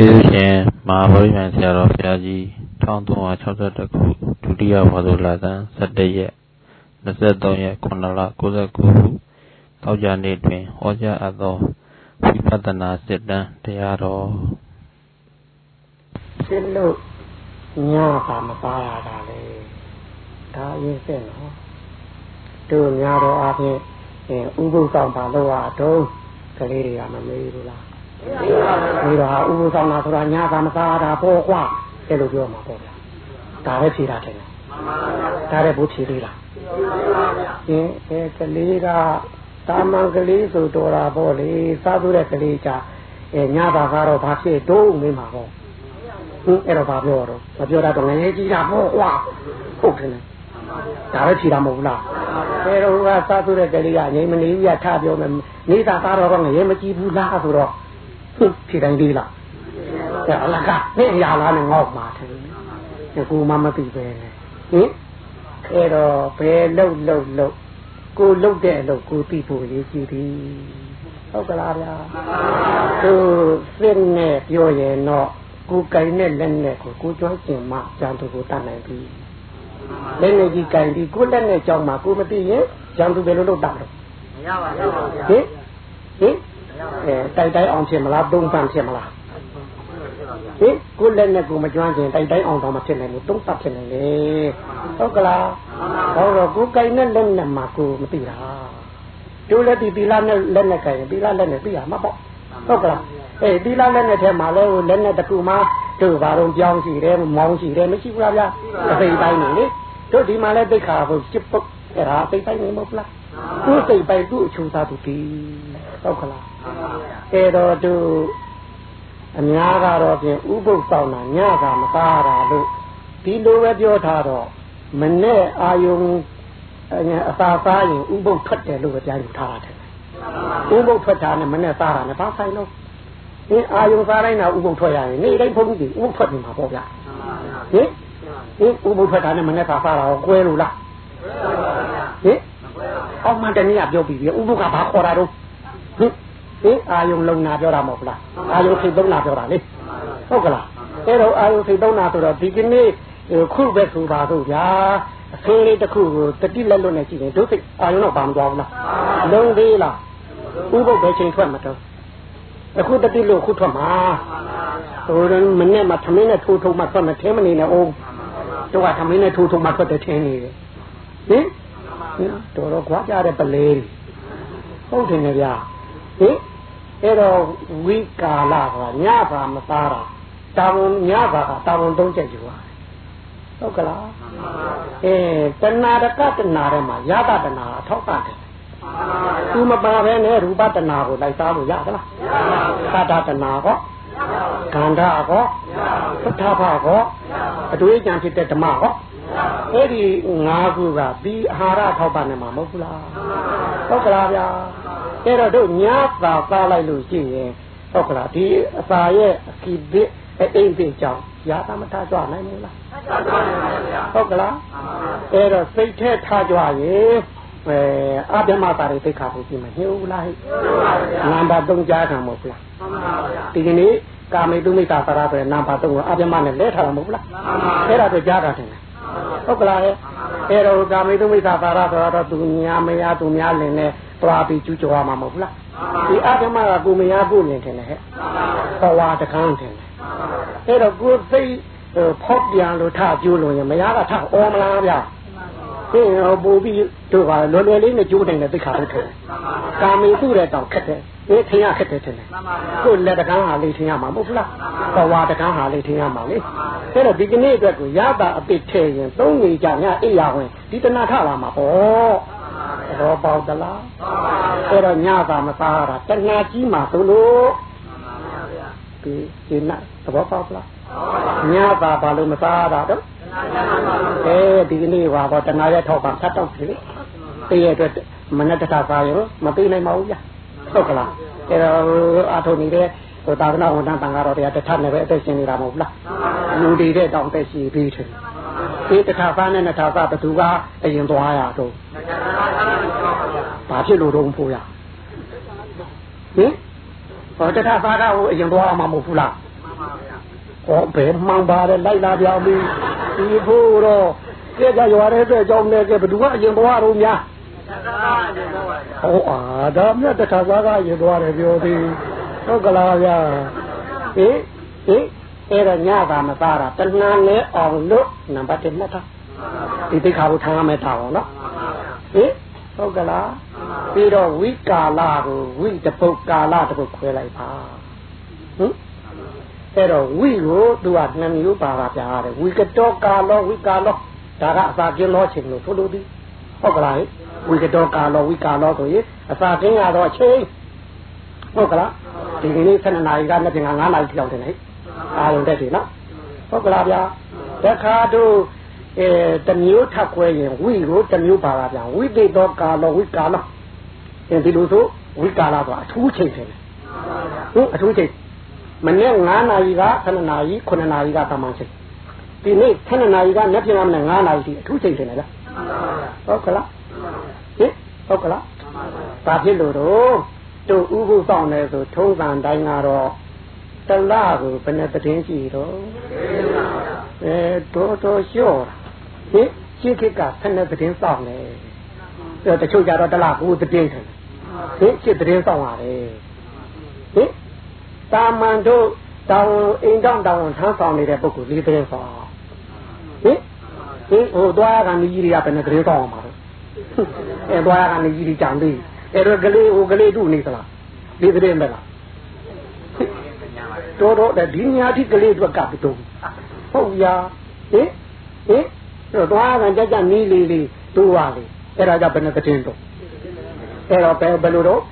ကျေးဇူးရှင်မဟာဗောဓိမံဆရာတော်ဘုရားကြီး1362ခုဒုတိယဝါဆိုလသံ17ရက်23ရက်9လ69ခုတောက်ကြနေ့တွင်ဟောကြားအပ်သောဝိပဿနာစစ်တမ်းတရားတော်စစ်လို့ညာပါမပါရတာလေဒါအရင်စစ်နော်တို့ညာတော်အပြင်ဥပုသ်ဆောင်ပါလို့အတုံးကလေးတွေကမမေးဘူးလား ဒီတော့ဥပုသ်ဆောင်တာဆိုတာညာပါမပါတာပေါ့ကွာအဲ့လိုပြောမှာပေါ့ဗျာဒါပဲဖြေတာတယ်ဒါလည်းဘုဖြေသေးလားအင်းအဲကလေးကတာမန်ကလေးဆိုတော်တာပေါ့လေစားသူတဲ့ကလေးကြအဲညပါကတော့ဘာဖြစ်တုံးနေမှာပေါ့ဟင်းအဲ့တော့ဘာပြောတော့မပြောတာတော့ငရေကြီးတာပေါ့ကွာဟုတ်တယ်ဒါပဲဖြေတာမဟုတ်ဘူးလားအဲတော့ကစားသူတဲ့ကလေးကငိမ့်မနေဘူးရထပြောမယ်နေတာသားတော့ငရေမကြည့်ဘူးလားဆိုတော့ ဟုတ်ဖြေတိုင်းလေးလားအဲအလကနေရလားနဲ့ငေါ့မှာတယ်ကိုမှမသိပဲနဲ့ဟင်အဲ့တော့ဘယ်လှုပ်လှုပ်လှုပ်ကိုလှုပ်တဲ့အလုပ်ကိုသိဖို့ရေးကြည့်သည်ဟုတ်ကလားဗျာသူစစ်နဲ့ပြောရင်တော့ကိုကင်နဲ့လက်နဲ့ကိုကိုကြွားကျင်မှကြံသူကိုတတ်နိုင်ပြီလက်နဲ့ကြီးကင်ပြီးကိုလက်နဲ့ကြောင်းမှကိုမသိရင်ကြံသူဘယ်လိုလုပ်တာတော့မရပါဘူးဟင်ဟင် အဲတိုက်တိုင်းအောင်ဖြစ်မလားသုံးပန်းဖြစ်မလားဟင်ကိုလက်နဲ့ကိုမကျွမ်းကျင်တိုက်တိုင်းအောင်တော့မဖြစ်နိုင်ဘူးသုံးပတ်ဖြစ်နိုင်လေဟုတ်ကလားဟောတော့ကိုကင်နဲ့လက်နဲ့မှကိုမသိတာတို့လည်းဒီသီလနဲ့လက်နဲ့ကင်သီလလက်နဲ့သိရမှာပေါ့ဟုတ်ကလားအေးသီလလက်နဲ့ထဲမှာလဲလက်နဲ့တကူမှတို့ဘာတော့ကြောင်းရှိတယ်မောင်းရှိတယ်မရှိဘူးလားဗျာအသိတိုင်းနေလေတို့ဒီမှာလဲသိခါဖို့စစ်ပုတ်အဲ့ဒါသိတိုင်းနေမဟုတ်လားသူ့သိပိုင်သူ့အချိုးသားသူဒီဟုတ်ကလား အဲ့တော့တို့အများကတော့ဖြင့်ဥပုသ်ဆောင်တာညကမသားတာလို့ဒီလိုပဲပြောထားတော့မနဲ့အာယုံအသာသားရင်ဥပုသ်ထွက်တယ်လို့ပဲကြားယူထားတာတယ်ဥပုသ်ထွက်တာနဲ့မနဲ့သားတာနဲ့ဘာဆိုင်လို့အင်းအာယုံစားတိုင်းတာဥပုသ်ထွက်ရရင်နေ့တိုင်းဘုန်းကြီးဥပုသ်ထွက်နေမှာပေါ့ဗျာဟင်ဟင်ဥပုသ်ထွက်တာနဲ့မနဲ့သားစားတာကိုကွဲလို့လားဟင်အောင်မှတနည်းပြောပြီးပြီဥပုသ်ကဘာခေါ်တာတော့ဟင် ဟင်အာယုံလုံနာပြောတာမဟုတ်လားအာယုံစိတ်သုံးနာပြောတာလေဟုတ်ကလားအဲ့တော့အာယုံစိတ်သုံးနာဆိုတော့ဒီကနေ့ခုပဲဆိုပါတော့ဗျာအဖေးလေးတစ်ခုကိုတတိလက်လွတ်နေကြည့်ရင်ဒုစိတ်အာယုံတော့ဘာမသွားဘူးလားလုံသေးလားဥပုပ်ပဲချိန်ထွက်မှာတော့အခုတတိလို့ခုထွက်မှာဟိုမနေ့မှသမင်းနဲ့ထိုးထုံမှထွက်မထင်းမနေနဲ့အောင်တို့ကသမင်းနဲ့ထိုးထုံမှထွက်တဲ့ထင်းနေတယ်ဟင်တော်တော့ကြွားကြတဲ့ပလဲဟုတ်တယ်ဗျာဟင် အဲ့တော့ဝိကာလကညပါမသားတာတာဝန်ညပါကတာဝန်သုံးချက်ယူပါဟုတ်ကလားအဲတဏှာတကတဏှာထဲမှာယတတဏှာထောက်ပါတယ်သူမပါဘဲနဲ့ရူပတဏှာကိုလိုက်စားလို့ရသလားသတ္တတဏှာကောခန္ဓာကောသတ္ထဖကောအတွေ့အကြံဖြစ်တဲ့ဓမ္မကောအဲ့ဒီ၅ခုကဒီအာဟာရထောက်ပါနေမှာမဟုတ်ဘူးလားဟုတ်ကလားဗျာ အဲ့တော့တို့ညာသာသားလိုက်လို့ရှိရင်ဟုတ်ကလားဒီအစာရဲ့အခိဘိအိမ်ဘိကြောင့်ရာသမထကြွနိုင်မလားဟုတ်ကလားအဲ့တော့စိတ်ထဲထားကြွရင်အဲအပြမတာတွေသိခါဖို့ရှိမှာဟိုလားဟိနံပါတ်3ကြားခံမဟုတ်လားဒီကနေ့ကာမေတုမိတာသရဆိုတဲ့နံပါတ်3ကိုအပြမနဲ့လဲထားတာမဟုတ်လားအဲ့ဒါတော့ကြားတာတယ်ဟုတ်ကလားအဲ့တော့ကာမေတုမိတာသာရဆိုတော့သူညာမယားသူများလင်နဲ့ သွားပြီးကျူးကျော်ရမှာမဟုတ်လားဒီအဓမ္မကကိုမယားကိုလင်ထင်တယ်ဟဲ့ဘဝတကန်းထင်တယ်အဲ့တော့ကိုသိဖောက်ပြန်လို့ထကျိုးလို့ရင်မယားကထအော်မလားဗျာဟင်းဟောပူပြီးတို့ကလွယ်လွယ်လေးနဲ့ကျိုးတယ်နဲ့သိခါလို့ထင်တယ်ကာမေတုတဲ့တောင်ခက်တယ်အေးထင်ရခက်တယ်ထင်တယ်ကိုလက်တကန်းဟာလေးထင်ရမှာမဟုတ်လားဘဝတကန်းဟာလေးထင်ရမှာလေအဲ့တော့ဒီကနေ့အတွက်ကိုရတာအပစ်ထဲရင်သုံးနေကြညအိယာဝင်ဒီတဏှထလာမှာ ပေါ့ရောပေါက်သလားအဲ့တော့ညသာမစားတာတဏှာကြီးမှာသို့လို့ဒီဒီနတ်သဘောပေါက်လားညသာဘာလို့မစားတာတော့အဲဒီကနေ့ပါတော့တဏှာရဲ့ထောက်ပံ့ဖတ်တော့ပြီလေတည့်ရအတွက်မနက်တခါစားရောမသိနိုင်ပါဘူးဗျာဟုတ်ကလားအဲ့တော့အာထုံနေတဲ့ဟိုသာသနာဝန်ထမ်းတန်ကတော့တရားတစ်ထပ်နဲ့ပဲအသက်ရှင်နေတာမဟုတ်လားလူတွေတဲ့တောင်သက်ရှိပြီးတယ် ဒီတစ်ခါစားနဲ့နှစ်ခါစားဘသူကအရင်သွားရတော့ဘာဖြစ်လို့တော့ဖို့ရဟင်ဟောတစ်ခါစားကဟိုအရင်သွားမှာမဟုတ်ဘူးလားဟောဘယ်မှန်ပါတယ်လိုက်လာပြောင်းပြီးဒီဖို့တော့ကြက်ကြရွာတဲ့အတွက်ကြောင့်လည်းဘယ်သူကအရင်ဘဝတော့များဟောအာဒါမြတ်တခါသားကအရင်သွားတယ်ပြောသေးဟုတ်ကလားဗျာဟေးဟေး အဲ့ဒါညတာမသားတာတဏှာနဲ့အောင်လို့နံပါတ်1မှတ်တာဒီသိခါကိုထားရမယ်တာပေါ့နော်ဟေးဟုတ်ကလားပြီးတော့ဝိကာလကိုဝိတပုတ်ကာလတပုတ်ခွဲလိုက်ပါဟင်အဲ့တော့ဝိကိုသူကနှစ်မျိုးပါပါပြားတယ်ဝိကတောကာလောဝိကာလောဒါကအစာကျင်းလို့ချင်းလို့ဆိုလို့ဒီဟုတ်ကလားဝိကတောကာလောဝိကာလောဆိုရင်အစာကျင်းရတော့အချိန်ဟုတ်ကလားဒီကနေ့7နာရီကနေ့က9နာရီကြောင်တယ်လေ အားလုံးတက်ပြီနော်ဟုတ်ကလားဗျာတခါတို့အဲတမျိုးထပ်ခွဲရင်ဝိကိုတမျိုးပါပါဗျာဝိတေတောကာလောဝိကာလောအဲဒီလိုဆိုဝိကာလဆိုအထူးချိန်တယ်ဟုတ်အထူးချိန်မနေ့9နာရီက7နာရီ9နာရီကတမန်ချိန်ဒီနေ့7နာရီကနေ့ပြန်မနေ့9နာရီဒီအထူးချိန်တယ်လားဟုတ်ကလားဟင်ဟုတ်ကလားဘာဖြစ်လို့တော့တို့ဥပုသောင်းနေဆိုထုံးစံတိုင်းကတော့ တလကိုဘယ်နဲ့တည်င်းကြည့်တော့အဲတော်တော်လျှော့ဟင်ရှိခိကဆယ်နဲ့တည်င်းဆောင်နေအဲတချို့ကြတော့တလကိုတည်င်းတယ်ဟင်ရှိတည်င်းဆောင်ရတယ်ဟင်တာမန်တို့တောင်အိမ်တောင်တောင်ထမ်းဆောင်နေတဲ့ပုဂ္ဂိုလ်လေးတည်င်းဆောင်ဟင်ဟင်ဟိုသွားကနေကြီးတွေကဘယ်နဲ့တည်င်းဆောင်အောင်ပါလဲအဲသွားကနေကြီးတွေကြံသေးအဲ့တော့ကလေးဟိုကလေးတို့နေသလားလေးတည်င်းမလား တော်တော်ဒီညာတိကလေးအတွက်ကပ်တုံးဟုတ်ရာဟင်ဟင်တော့သွားကန်ကြကြနီးလေးလေးတို့ပါလေအဲ့ဒါကြောင့်ဘယ်နဲ့တင်းတော့အဲ့တော့ဘယ်ဘယ်လိုတော့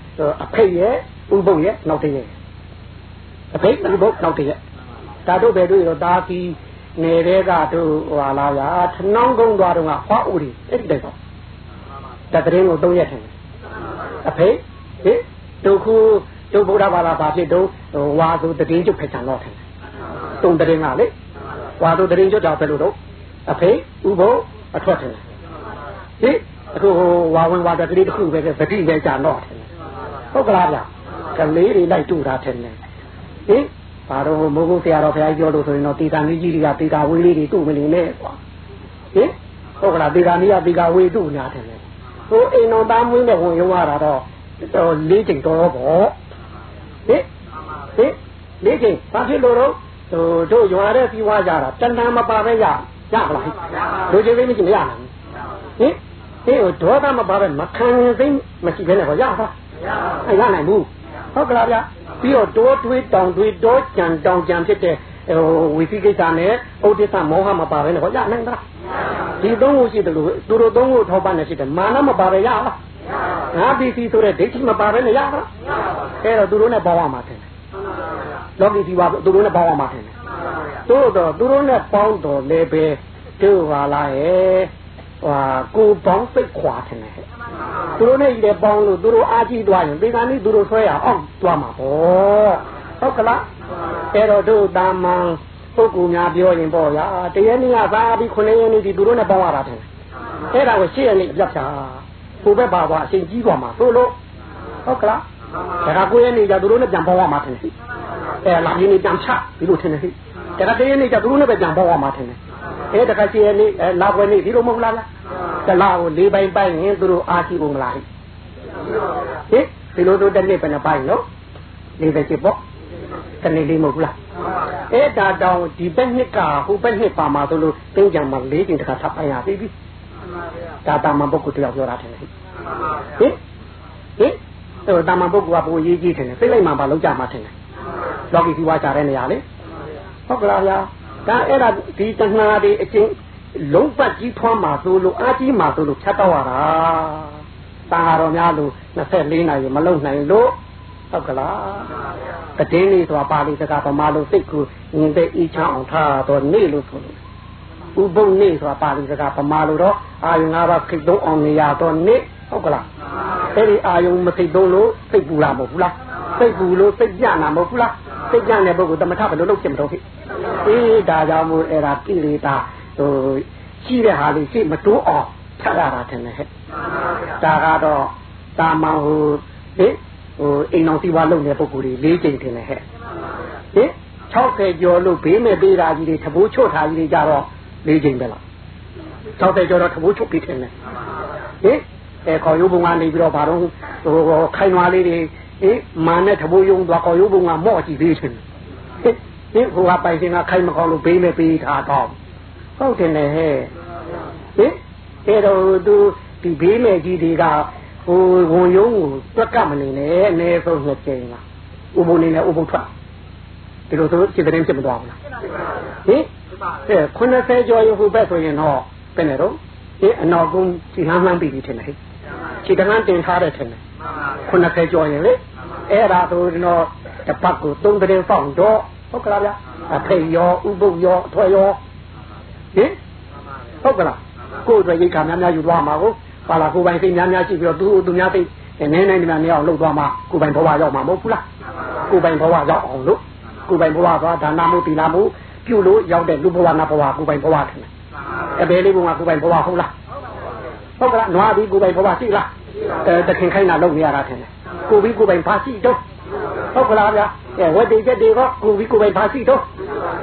အဖိတ်ရဲ့ဥပုပ်ရဲ့နောက်တည့်ရဲ့အဖိတ်ဥပုပ်နောက်တည့်ရဲ့ဒါတို့ပဲတို့ရောဒါကီနေတဲ့ကတို့ဟွာလာဗျာထနောင်းကုန်းသွားတော့ကဟွာဦးဒီအဲ့ဒီတိုင်တော့တတရင်ကို၃ရက်ထင်အဖိတ်ဟင်တို့ခု တို့ဗုဒ္ဓဘာသာဘာဖြစ်တော့ဝါဆိုတည်င်းကျုပ်ဖက်ချန်တော့တယ်တုံတည်င်းကလေဝါဆိုတည်င်းကျုပ်တော့ဘယ်လိုတော့အဖေဥဘအထွက်တယ်ဟိအခုဝါဝင်ဝါတကလေးတစ်ခုပဲသတိပဲကြာတော့တယ်ဟုတ်ကလားဗျကလေးတွေလိုက်တူတာထင်တယ်ဟိဘာတော့မိုးကုတ်ဆရာတော်ဘုရားကြီးပြောလို့ဆိုရင်တော့တေတာမီးကြီးတွေကတေတာဝေးလေးတွေတူမနေနဲ့ကွာဟိဟုတ်ကလားတေတာမီးကတေတာဝေးတူညာတယ်ဟိုအိမ်တော်သားမွေးနဲ့ဝင်ရုံရတာတော့တော့လေးချိန်တော်ပေါ့ ဟင်ဟင်လေ့ကျင့်ဘာဖြစ်လို့တော့တို့ရွာတဲ့ပြီးွားကြတာတဏှာမပါပဲရရမလားလူကြီးသိမရှိမရနိုင်ဟင်ဟင်ဒေါသမပါပဲမခံသိမရှိဘဲနဲ့ဟောရပါမရနိုင်ဘူးဟုတ်ကလားဗျပြီးတော့တိုးတွေးတောင်တွေးတိုးကြံတောင်ကြံဖြစ်တဲ့ဟိုဝိသိကိစ္စနဲ့ဩဒိသမောဟမပါပဲနဲ့ဟောရနိုင်သလားဒီသုံးခုရှိတယ်လို့သူတို့သုံးခုထောက်ပံ့နေရှိတယ်မာနမပါပဲရလား ငါပစ္စည်းဆိုတဲ့ဒိဋ္ဌိမပါပဲနဲ့ရပါလားအဲ့တော့သူတို့နဲ့ပေါင်းရမှာတယ်လောကီစီဝါသူတို့နဲ့ပေါင်းရမှာတယ်တို့တော့သူတို့နဲ့ပေါင်းတော့လည်းပဲတို့ပါလားရဲ့ဟာကိုပေါင်းစိတ်ခွာတယ်နဲ့သူတို့နဲ့ဒီပေါင်းလို့သူတို့အားကြီးသွားရင်ဒီကနေ့သူတို့ဆွဲရအောင်သွားမှာပေါ့ဟုတ်ကလားအဲ့တော့တို့တာမန်ပုဂ္ဂိုလ်များပြောရင်ပေါ့ဗျာတရက်နေ့ကသားပြီးခုနှစ်ရက်နေ့ဒီသူတို့နဲ့ပေါင်းရတာတယ်အဲ့ဒါကိုရှေ့ရက်နေ့ပြတ်ချာ ကိုပဲပါသွားအချိန်ကြီးသွားမှာသို့လို့ဟုတ်ကလားဒါကကိုရဲ့နေကြသူတို့နဲ့ပြန်ပေါင်းရမှာထင်တယ်အဲလာရင်းနေပြန်ချဒီလိုထင်တယ်ဟိဒါကတည်းကနေကြသူတို့နဲ့ပဲပြန်ပေါင်းရမှာထင်တယ်အဲတခါချီရဲ့နေအဲလာပွဲနေဒီလိုမဟုတ်လားလားတလားကိုလေးပိုင်းပိုင်းရင်သူတို့အားရှိကုန်မလားဟိဟိဒီလိုတို့တစ်နေ့ပဲနှစ်ပိုင်းနော်လေးပဲချစ်ပေါ့တနေ့လေးမဟုတ်လားအဲဒါတောင်ဒီဘက်နှစ်ကဟိုဘက်နှစ်ပါမှာဆိုလို့တင်းကြံမှာလေးချိန်တခါထပ်ပိုင်းရပြီပြီ ဒါတာမန်ပုဂ္ဂိုလ်တယောက်ပြောတာထင်တယ်ဟိဟိဟိအဲ့တော့တာမန်ပုဂ္ဂိုလ်ကဘိုးရေးကြီးတယ်စိတ်လိုက်မှပါလောက်ကြမှာထင်တယ်လောကီစီဝါကြတဲ့နေရာလေဟုတ်ကလားဗျာဒါအဲ့ဒါဒီတဏှာတွေအချင်းလုံးပတ်ကြီးထွားမှာဆိုလို့အားကြီးမှာဆိုလို့ဖြတ်တော့ရတာတာတော်များလို့24နာရီမလုံနိုင်လို့ဟုတ်ကလားတည်င်းလေးဆိုတာပါဠိစကားဗမာလိုစိတ်ကိုငင်တဲ့ဤချအောင်ထားတော့နေလို့ဆိုလို့ ဥပုံနေဆိုတာပါဠိစကားဗမာလိုတော့အာယု၅ပါးခိတ်သုံးအောင်နေရတော့နေဟုတ်ကလားအဲ့ဒီအာယုံမသိသုံးလို့စိတ်ပူလာမဟုတ်ဘူးလားစိတ်ပူလို့စိတ်ပြနာမဟုတ်ဘူးလားစိတ်ပြတဲ့ပုဂ္ဂိုလ်တမထဘယ်လိုလုပ်ဖြစ်မလို့ဖြစ်အေးဒါကြောင့်မို့အဲ့ဒါကိလေသာဟိုရှိတဲ့ဟာလေးစိတ်မတိုးအောင်ဖြတ်ရတာတယ်ဟဲ့ဒါကတော့တာမန်ဟိုဟိဟိုအိမ်အောင်စီဝါလုပ်နေတဲ့ပုဂ္ဂိုလ်တွေလေးချိန်တင်တယ်ဟဲ့ဟိချ60ကျော်လို့ဘေးမဲ့ပေးတာကြီးတွေသဘိုးချွတ်ထားကြီးတွေကြတော့ ၄ချိန်ပဲလား60ကျော်တော့သဘိုးချွတ်ပြီးထင်တယ်ဟင်အဲခေါ်ရုပ်ဘုံကနေပြီးတော့ဘာတော့ဟိုခိုင်နွားလေးတွေအေးမာနဲ့သဘိုးယုံသွားခေါ်ရုပ်ဘုံကမော့ကြည့်သေးတယ်ဟင်ဟိုကပိုင်စင်ကခိုင်မကောင်းလို့ဘေးမဲ့ပေးထားတော့ဟုတ်တယ်နဲ့ဟဲ့ဟင်အဲတော့သူဒီဘေးမဲ့ကြီးတွေကဟိုဝန်ယုံကိုတွက်ကမနေနဲ့အနည်းဆုံးနှစ်ကြိမ်လားဥပုံနေနဲ့ဥပုံထွက်ဒီလိုဆိုစိတ်တိုင်းဖြစ်မသွားဘူးလားဟင် အဲ90ကျော်ရခုပဲဆိုရင်တော့ဘယ်နဲ့တော့ဒီအနောက်ကုန်းစီဟမ်းမှန်းပြီးပြီထင်တယ်ခြေတန်းတင်ထားတယ်ထင်တယ်90ကျော်ရင်လေအဲ့ဒါဆိုတော့တပတ်ကို3တရင်ဆောင်တော့ဟုတ်ကလားဗျအဖေရောဥပုပ်ရောအထွေရောဟင်ဟုတ်ကလားကိုယ်အတွက်ရိတ်ခါများများယူသွားမှာကိုပါလာကိုပိုင်စိတ်များများရှိပြီးတော့သူသူများစိတ်နည်းနည်းနေများနေအောင်လှုပ်သွားမှာကိုပိုင်ဘဝရောက်မှာမဟုတ်ဘူးလားကိုပိုင်ဘဝရောက်အောင်လို့ကိုပိုင်ဘဝသွားဒါနမှုတိလာမှု ပြုလို့ရောက်တဲ့လူဘဝနာဘဝကိုပိုင်ဘဝထင်တယ်အဘယ်လေးဘုံကကိုပိုင်ဘဝဟုတ်လားဟုတ်ကလားနွားပြီးကိုပိုင်ဘဝရှိလားအဲတခင်ခိုင်းတာလုပ်နေရတာထင်တယ်ကိုပြီးကိုပိုင်ဘာရှိတော့ဟုတ်ကလားဗျာအဲဝတ်တိချက်တွေကကိုပြီးကိုပိုင်ဘာရှိတော့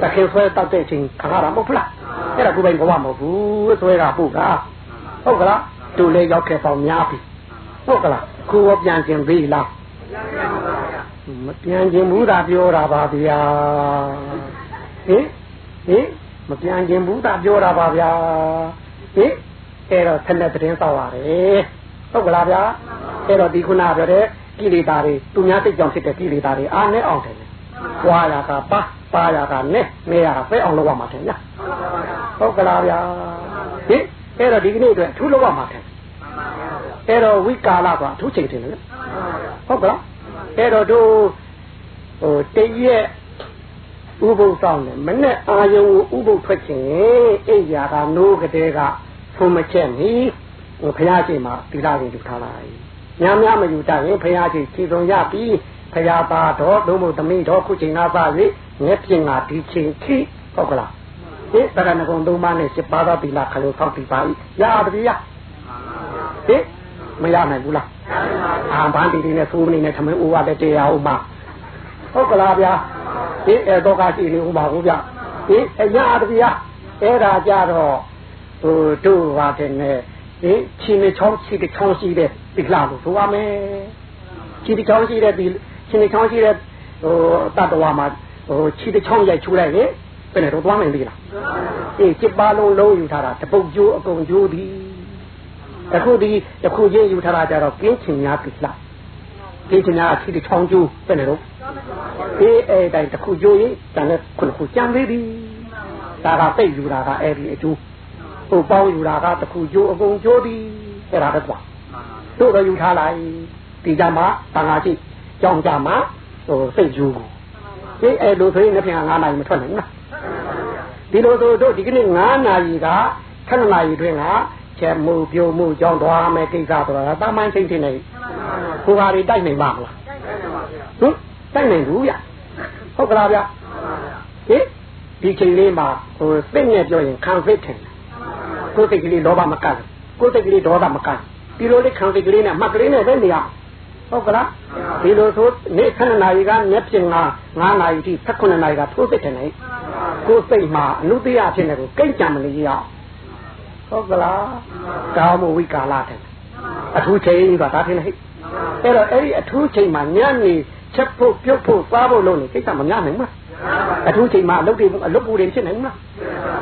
တခင်ဆွဲတောက်တဲ့အချိန်ခါရတာမဟုတ်လားအဲ့ဒါကိုပိုင်ဘဝမဟုတ်ဘူးဆွဲတာပုတ်တာဟုတ်ကလားတို့လည်းရောက်ခဲ့ပေါင်းများပြီဟုတ်ကလားကိုယ်ပြန်ကျင်သေးလားမပြန်ကျင်ဘူးသာပြောတာပါဗျာ ဟင်ဟင်မပြန်ကျင်ဘူးသာပြောတာပါဗျာဟင်အဲ့တော့ဆက်လက်သတင်းဆောက်ရတယ်ဟုတ်ကလားဗျာအဲ့တော့ဒီခုနပြောတဲ့ကိလေသာတွေသူများစိတ်ကြောင့်ဖြစ်တဲ့ကိလေသာတွေအားနဲ့အောင်တယ်ွာရတာပါပါရတာနဲ့နေရတာပဲအောင်လုပ်ရမှာတယ်ညာဟုတ်ကလားဗျာဟင်အဲ့တော့ဒီကနေ့အတွက်အထူးလုပ်ရမှာတယ်အဲ့တော့ဝိကာလကအထူးချိန်တင်တယ်ဟုတ်ကလားအဲ့တော့တို့ဟိုတရက် ဥပုသ်ဆောင်တယ်မနဲ့အာယုံကိုဥပုသ်ထွက်ခြင်းအိယာကနိုးကတဲ့ကဖုံမချက်နီးဟိုဘုရားရှင်မှာသီလရှင်ယူထားလိုက်များများမယူတတ်ရင်ဘုရားရှင်ခြေစုံရပြီးဖရာပါတော်လုံးမို့သမီးတော်ခုချိန်ကားပါလေငက်ပြင်ကဒီချိန်ခိဟုတ်ကလားဒီတရဏဂုံသုံးပါးနဲ့7ပါးသောသီလခလို့ဆောက်ပြီးပါ၏ရပါပြီရဟင်မရနိုင်ဘူးလားအာဘန်တီတီနဲ့သိုးမနေနဲ့သမင်းအိုးရတဲ့တရားဥမာဟုတ်ကလားဗျာ ဒီအဲတော့ကရှိနေဥမာဘူးဗျာဒီအရပါပြီရအဲ့ဒါကြတော့ဟိုတို့ဟာတဲ့နဲ့ဒီချီနေချောင်းချီတဲ့ချောင်းရှိတဲ့သီလလို့ဆိုရမယ်ချီတဲ့ချောင်းရှိတဲ့ဒီရှင်နေချောင်းရှိတဲ့ဟိုတတ္တဝါမှာဟိုခြေတစ်ချောင်းရိုက်ချိုးလိုက်လေဘယ်နဲ့တော့သွားနိုင်လေလားအေးจิตပါလုံးလုံးယူထားတာတပုတ်ကျိုးအကုန်ကျိုးသည်တခုဒီတခုချင်းယူထားတာကြတော့ကင်းချင်များကိစ္စကင်းချင်များခြေတစ်ချောင်းကျိုးဘယ်နဲ့တော့ အေးအဲ့တိုင်းတခုကျိုးရင်တန်တဲ့ခုခုကြံသေးသည်ဒါကသိယူတာကအဲ့ဒီအကျိုးဟိုပေါင်းယူတာကတခုကျိုးအကုန်ကျိုးသည်အဲ့ဒါတော့တို့တော့ယူထားလိုက်ဒီကြမှာတန်ခါကြည့်ကြောင်းကြမှာဟိုစိတ်ယူဒီအဲ့လိုဆိုရင်လည်းပြန်9နာရီမထွက်နိုင်ဘူးလားဒီလိုဆိုတို့ဒီကနေ့9နာရီက7နာရီတွင်ကချက်မှုပြုံမှုကြောင်းသွားမယ်ကိစ္စဆိုတာတာမန်ချင်းချင်းနေကိုဟာတွေတိုက်နိုင်ပါမလားဟင်တို က်နိုင်ဘူးဗျဟုတ်ကလားဗျဟင်ဒီချိန်လေးမှာဟိုစိတ်နဲ့ပြောရင်ခံစိတ်ထင်ကိုယ်စိတ်ကလေးလောဘမကန့်ကိုယ်စိတ်ကလေးဒေါသမကန့်ဒီလိုလေးခံစိတ်ကလေးနဲ့မှတ်ကလေးနဲ့ပဲနေရဟုတ်ကလားဒီလိုဆိုနေ့7နာရီကမျက်ပြင်က9နာရီထိ18နာရီကထိုးစစ်တယ်နေကိုယ်စိတ်မှာအနုတ္တိယဖြစ်နေကိုကိတ်ကြံမနေရအောင်ဟုတ်ကလားကာမဝိကာလတဲ့အထူးချိန်ကဒါထင်နေဟဲ့အဲ့တော့အဲ့ဒီအထူးချိန်မှာညနေ ချက်ဖို့ပြုတ်ဖို့စားဖို့လုပ်နေကိစ္စမများနိုင်ဘူးအထူးချိန်မှာအလုပ်တွေအလုပ်ပူတွေဖြစ်နိုင်ဘူးလား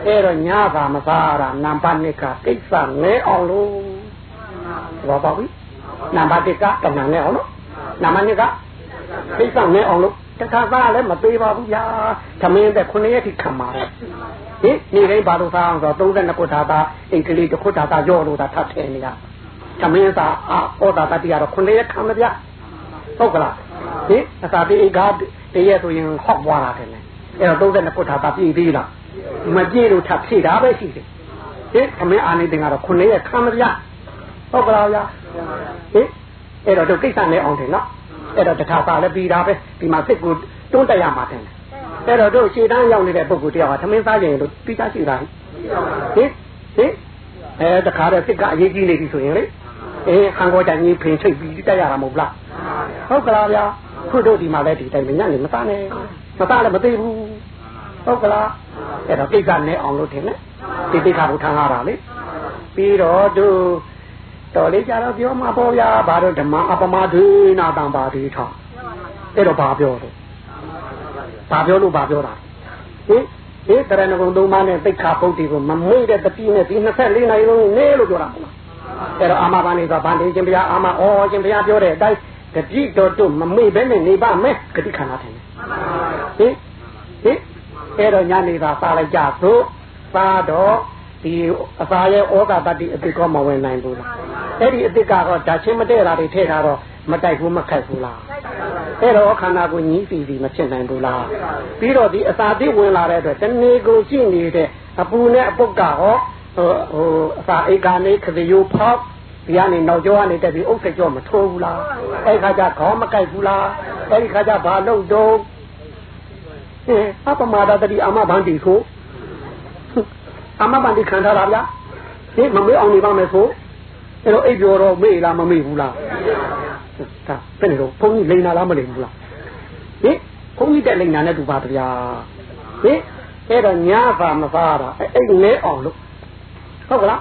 အဲ့တော့ညပါမစားတာနံပါတ်1ကကိစ္စငဲအောင်လို့ဘာပါဘူးနံပါတ်1ကတောင်းနေအောင်လို့နံပါတ်2ကကိစ္စနဲ့အောင်လို့တခါသားလည်းမသေးပါဘူးဗျာသမင်းတဲ့9ရက်ထိခံပါတယ်ဟင်နေတိုင်းဘာလို့သားအောင်ဆို32ခုထာတာအိတ်ကလေးတစ်ခုထာတာရော့လို့သာထပ်ထည့်နေတာသမင်းသာအာဩတာတတိယတော့9ရက်ခံမဗျ ဟုတ်ကလားဟင်အသာတိအိတ်ကတရက်ဆိုရင်ဟောက်သွားတာတယ်အဲ့တော့32ခုထာတာပြည့်သေးလားမပြည့်လို့ထပ်ဖြည့်တာပဲရှိတယ်ဟင်သမင်းအာနေတင်ကတော့9ရက်ခံမဗျဟုတ်ကလားဗျာဟင်အဲ့တော့တို့ကိစ္စနဲ့အောင်တယ်နော်အဲ့တော့တခါပါလဲပြီးတာပဲဒီမှာစစ်ကိုတွန်းတက်ရမှာတယ်အဲ့တော့တို့ရှေ့တန်းရောက်နေတဲ့ပုဂ္ဂိုလ်တယောက်ကသမင်းစားကြရင်တို့ပြီးသားရှိတာဟင်ဟင်အဲတခါတဲ့စစ်ကအရေးကြီးနေပြီဆိုရင်လေအေးခံကောကြကြီးဖင်ချိတ်ပြီးတက်ရတာမဟုတ်လား ဟုတ်ကလားဗျာခုတို့ဒီမှာလဲဒီတိုင်းညနေမစားနဲ့မသားလည်းမသိဘူးဟုတ်ကလားအဲ့တော့ကိစ္စနဲ့အောင်လို့ထင်တယ်ဒီတိခါဘုထားရတာလေပြီးတော့သူတော်လေးကြတော့ပြောမှာပေါ့ဗျာဘာလို့ဓမ္မအပမဒိနာတံပါတိထောင်းအဲ့တော့ဘာပြောတော့ဘာပြောလို့ဘာပြောတာဟင်ဒီတရဏဂုံသုံးပါးနဲ့သိခါပုတ်တီကိုမမေ့တဲ့တတိနဲ့ဒီ24နာရီလုံးနေလို့ပြောတာပေါ့အဲ့တော့အာမဘာနေဆိုဗန္ဒီရှင်ဘုရားအာမဩရှင်ဘုရားပြောတဲ့အတိုင်း တတိတော်တို့မမေ့ဘဲနဲ့နေပါမယ်ဂတိခန္ဓာထင်တယ်ဟင်ဟင်အဲ့တော့ညနေသာစားလိုက်ကြသို့စားတော့ဒီအစာရဲ့ဩဃတတိအတိကောမဝင်နိုင်ဘူးလားအဲ့ဒီအတိကတော့ဓာချင်းမတည့်တာတွေထည့်ထားတော့မတိုက်ဘူးမခတ်ဘူးလားအဲ့တော့ခန္ဓာကိုညီးစီစီမဖြစ်နိုင်ဘူးလားပြီးတော့ဒီအစာတိဝင်လာတဲ့အတွက်တဏီကိုရှိနေတဲ့အပူနဲ့အပုတ်ကဟောဟိုဟိုအစာဧကနေခရယိုဖောက် ဒီကနေနောက်ကျောကနေတက်ပြီးအုပ်စိတ်ကြောမထိုးဘူးလားအဲ့ခါကျခေါင်းမကိုက်ဘူးလားအဲ့ဒီခါကျဘာလုပ်တော့အဲအပမာဒတတိအမဘန္တိဆိုအမဘန္တိခံထားတာဗျာဒီမမေ့အောင်နေပါမယ်ဆိုအဲ့တော့အိပ်ပြောတော့မေ့လားမမေ့ဘူးလားဒါဘယ်လိုဘုန်းကြီးလိန်နာလားမလိန်ဘူးလားဟင်ဘုန်းကြီးတက်လိန်နာနဲ့တူပါဗျာဟင်အဲ့တော့ညပါမစားတာအဲ့လဲအောင်လို့ဟုတ်ကလား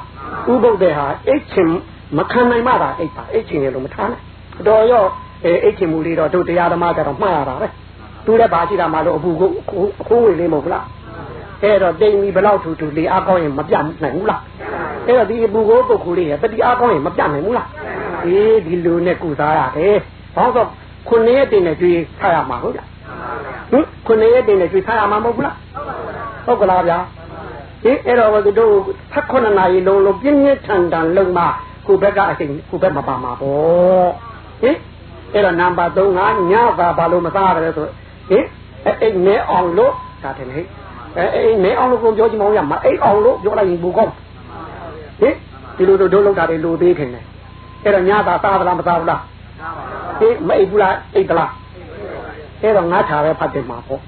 ဥပုပ်တဲ့ဟာအိတ်ချင် မခံနိုင်မှသာအိတ်ပါအိတ်ချင်ရလို့မထားနဲ့တော်ရောအဲအိတ်ချင်မှုလေးတော့တို့တရားဓမ္မကတော့မှားရတာပဲသူလည်းဘာရှိတာမှလို့အပူကိုအခိုးဝေလေးမဟုတ်လားအဲ့တော့တိမ်ပြီးဘလောက်ထူထူလေအားကောင်းရင်မပြတ်နိုင်ဘူးလားအဲ့တော့ဒီအပူကိုပုတ်ခိုးလေးရတတိအားကောင်းရင်မပြတ်နိုင်ဘူးလားအေးဒီလူနဲ့ကုစားရတယ်ဘာလို့ခုနှစ်ရက်တင်နဲ့ကြွေးထားရမှာဟုတ်လားဟင်ခုနှစ်ရက်တင်နဲ့ကြွေးထားရမှာမဟုတ်ဘူးလားဟုတ်ကလားဗျာဒီအဲ့တော့တို့16နာရီလုံးလုံးပြင်းပြင်းထန်ထန်လုံးမှ ကိုဘက်ကအချိန်ကိုဘက်မပါမှာပေါ့ဟင်အဲ့တော့နံပါတ်3ကညသာဘာလို့မစားရတယ်ဆိုဟင်အဲ့နဲအောင်လို့ဒါတယ်ဟဲ့အဲအဲ့နဲအောင်လို့ကိုပြောချင်မအောင်ရမအဲ့အောင်လို့ပြောလိုက်ရင်ဘူကောင်းဟင်ဒီလိုတို့လောက်တာတွေလိုသေးခင်တယ်အဲ့တော့ညသာစားသလားမစားဘူးလားဟင်မအိပ်ဘူးလားအိပ်သလားအဲ့တော့ငါးချာပဲဖတ်တယ်မှာပေါ့